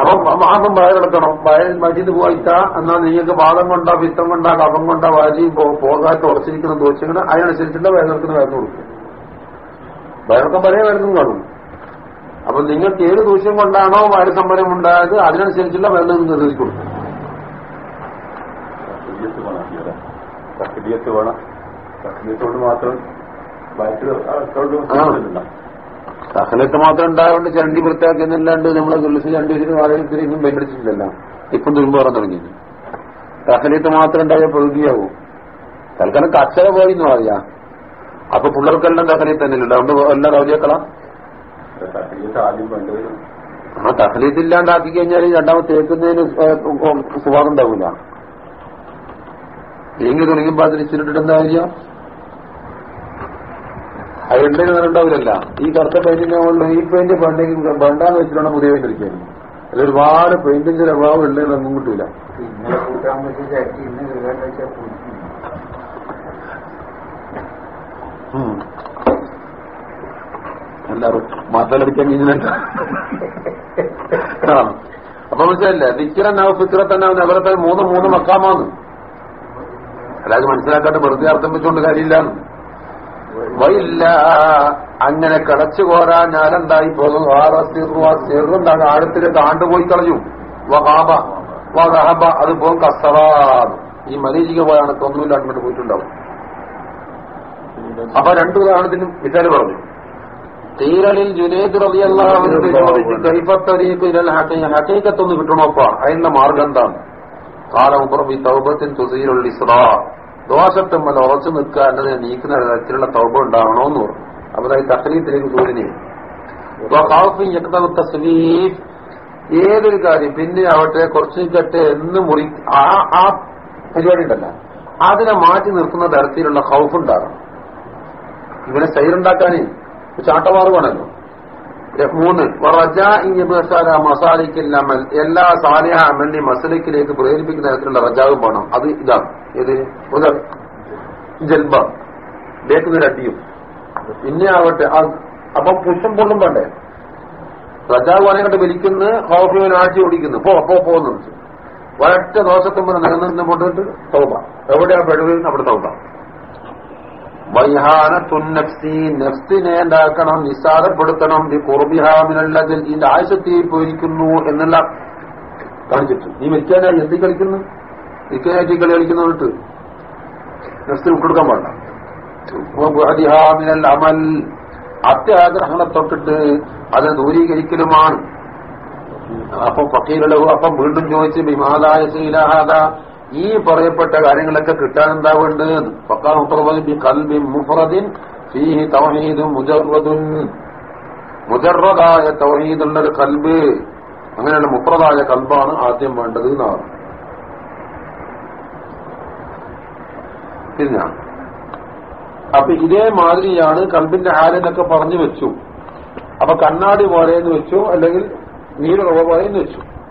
അപ്പൊ മാസം വയറെടുക്കണം വയൽ മജീദ് പോയിട്ടാ എന്നാ നിങ്ങൾക്ക് വാദം കൊണ്ടാ വിത്തം കൊണ്ടാ കഫം കൊണ്ടാ വാജി പോകാത്ത ഉറച്ചിരിക്കുന്ന ദോഷങ്ങൾ അതിനനുസരിച്ചുള്ള വയറിളക്കുന്ന മരുന്ന് കൊടുക്കും. വയറിളക്കം പല മരുന്നും കാണും. അപ്പൊ നിങ്ങൾക്ക് ഏത് ദൂഷ്യം കൊണ്ടാണോ സംഭരം ഉണ്ടായത് അതിനനുസരിച്ചുള്ള വെള്ളം നിങ്ങൾ നിർദ്ദേശിച്ചു കൊടുക്കും. വേണം മാത്രം. സഹനത്ത് മാത്രം ഉണ്ടായതുകൊണ്ട് ചണ്ടി വൃത്തിയാക്കുന്നില്ലാണ്ട് നമ്മളെ തുളസി ചണ്ടി വെച്ചിട്ട് വാഴത്തിലേക്കും ബെല്ലടിച്ചിട്ടില്ലല്ലോ ഇപ്പം തുരുമ്പ് പറയാൻ തുടങ്ങി സഹനത്ത് മാത്രം ഉണ്ടായ പ്രകൃതിയാവും. തൽക്കാലം കച്ചറ പോയി എന്ന് പറയാ. അപ്പൊ പിള്ളേർക്കെല്ലാം തഹലീത്ത് തന്നെയല്ലോ അതുകൊണ്ട് എല്ലാം റൗലിയാക്കളാം തക്ലിയത്ത് ആദ്യം വേണ്ടത്. ആ തഹലീത്ത് ഇല്ലാണ്ടാക്കി കഴിഞ്ഞാൽ രണ്ടാമത് തേക്കുന്നതിന് സുഖം ഉണ്ടാവില്ല എങ്കിൽ തുടങ്ങിയപ്പോ അതിന് ചുരുട്ടിട്ട് എന്താ കാര്യം? അത് അങ്ങനെ ഉണ്ടാവില്ലല്ല ഈ കറുത്ത പെയിന്റിന്റെ മുകളിൽ ഈ പെയിന്റ് പണ്ടെങ്കിൽ വേണ്ടാന്ന് വെച്ചിട്ടാണ് പുതിയ പെയിന്റ് ഇരിക്കുന്നത് അതിൽ ഒരുപാട് പെയിന്റിന്റെ അഭാവം ഉണ്ടെങ്കിൽ ഒന്നും കിട്ടൂല. ഉം. എല്ലാവരും മാത്തലടിക്കാൻ കഴിഞ്ഞില്ല അപ്പൊ മനസ്സിലല്ലേ ദിക്കിറന്നാവ് ഫിക്രത്തന്നാവ് തന്നെ മൂന്ന് മൂന്ന് മക്കാമാന്ന് അല്ലാതെ മനസ്സിലാക്കാണ്ട് വെറുതെ അർത്ഥം വെച്ചുകൊണ്ട് കാര്യമില്ലാന്ന്. വയില്ല അങ്ങനെ കടച്ചു കോരാൻ ഞാനെന്തായി പോകും? ചെറുണ്ടാകും ആഴത്തിൽ താണ്ടുപോയി കളഞ്ഞു വഹാബ വഹബ അത് പോകും കസറാന്ന് ഈ മലീജിക പോയാണ് അങ്ങോട്ട് പോയിട്ടുണ്ടാവും. അപ്പൊ രണ്ടു ഉദാഹരണത്തിനും മിസാൽ പറഞ്ഞു. തീരളിൽ ജുനേദ് റളിയല്ലാഹുവിനോട് ചോദിച്ചു ഹഖീഖത്തൊന്ന് കിട്ടണോപ്പാ അതിന്റെ മാർഗം എന്താണ്? കാലം പുറമി തൗബത്തിൻ തുസീരുൽ ഇസ്രാ ദോഷത്തുമ്മൽ ഉറച്ചു നിൽക്കുക എന്നത് നീക്കുന്ന തരത്തിലുള്ള തൗബ ഉണ്ടാവണമെന്ന് പറഞ്ഞു. അപ്പൊ ഈ തഹലീത്തിലേക്ക് സൂര്യനെ. തസ്വീഫ് ഏതൊരു കാര്യം പിന്നെ ആവട്ടെ കുറച്ച് കട്ടെ എന്ന് മുറി ആ ആ പരിപാടി ഉണ്ടല്ല. അതിനെ മാറ്റി നിർത്തുന്ന തരത്തിലുള്ള ഹൗഫ് ഉണ്ടാകണം. ഇവനെ സൈറുണ്ടാക്കാനേ ചാട്ടമാറുവാണല്ലോ മൂന്ന്. മസാലിക്കൽ എല്ലാ സാലിഹ അമലിനെ മസലിക്കിലേക്ക് പ്രേരിപ്പിക്കുന്ന തരത്തിലുള്ള റജാവും പണം അത് ഇതാണ്. ഏത്? ജൽബ. ബേക്കുന്ന അടിയും. പിന്നെ ആവട്ടെ അപ്പൊ പുഷ്പം പൊണ്ണും വേണ്ടേ? റജാവ് കൊണ്ട് വിളിക്കുന്ന ഹോഫിവൻ ആഴ്ച ഓടിക്കുന്നു. പോ പോ പോന്ന് വെച്ചു ഒരൊറ്റ ദോഷത്തുമ്പോൾ നിലനിന്ന് കൊണ്ടിട്ട് തൗബ. എവിടെയാ പെടുവെന്ന് അവിടെ തൗബ. നഫ്സിനെ എന്താക്കണം നിസ്സാരപ്പെടുത്തണം. ഈ കുർബിഹാമിനല്ലതിൽ ഇതിന്റെ ആയുസത്തിൽ പോയിരിക്കുന്നു എന്നുള്ള കാണിച്ചിട്ട്. നീ മരിക്കാനാ എന്തി കളിക്കുന്നു? മരിക്കാനായിട്ട് കളി കളിക്കുന്നവർക്ക് നഫ്സിൽ ഉൾക്കൊടുക്കാൻ പാടില്ല. അമൽ. അത്യാഗ്രഹങ്ങളെ തൊട്ടിട്ട് അത് ദൂരീകരിക്കലുമാണ്. അപ്പൊ ഫക്കീലഹു അപ്പം വീണ്ടും ചോദിച്ച് വിമാതായ ശ്രീലാഹാദ ഈ പറയപ്പെട്ട കാര്യങ്ങളൊക്കെ കിട്ടാൻ എന്താവുണ്ട് കൽബി മുഫറദിൻ ഫീഹി തൗഹീദും മുജറദുൻ മുജറദായ തൗഹീദുള്ള ഒരു കൽബ് അങ്ങനെയുള്ള മുഫറദായ കൽബാണ് ആദ്യം വേണ്ടത് എന്നാണ്. പിന്നെ അപ്പൊ ഇതേ മാതിരിയാണ് കൽബിന്റെ ഹാലെന്നൊക്കെ പറഞ്ഞു വെച്ചു. അപ്പൊ കണ്ണാടി പോലെയെന്ന് വെച്ചു അല്ലെങ്കിൽ നീരുറവ പോലെയെന്ന് വെച്ചു.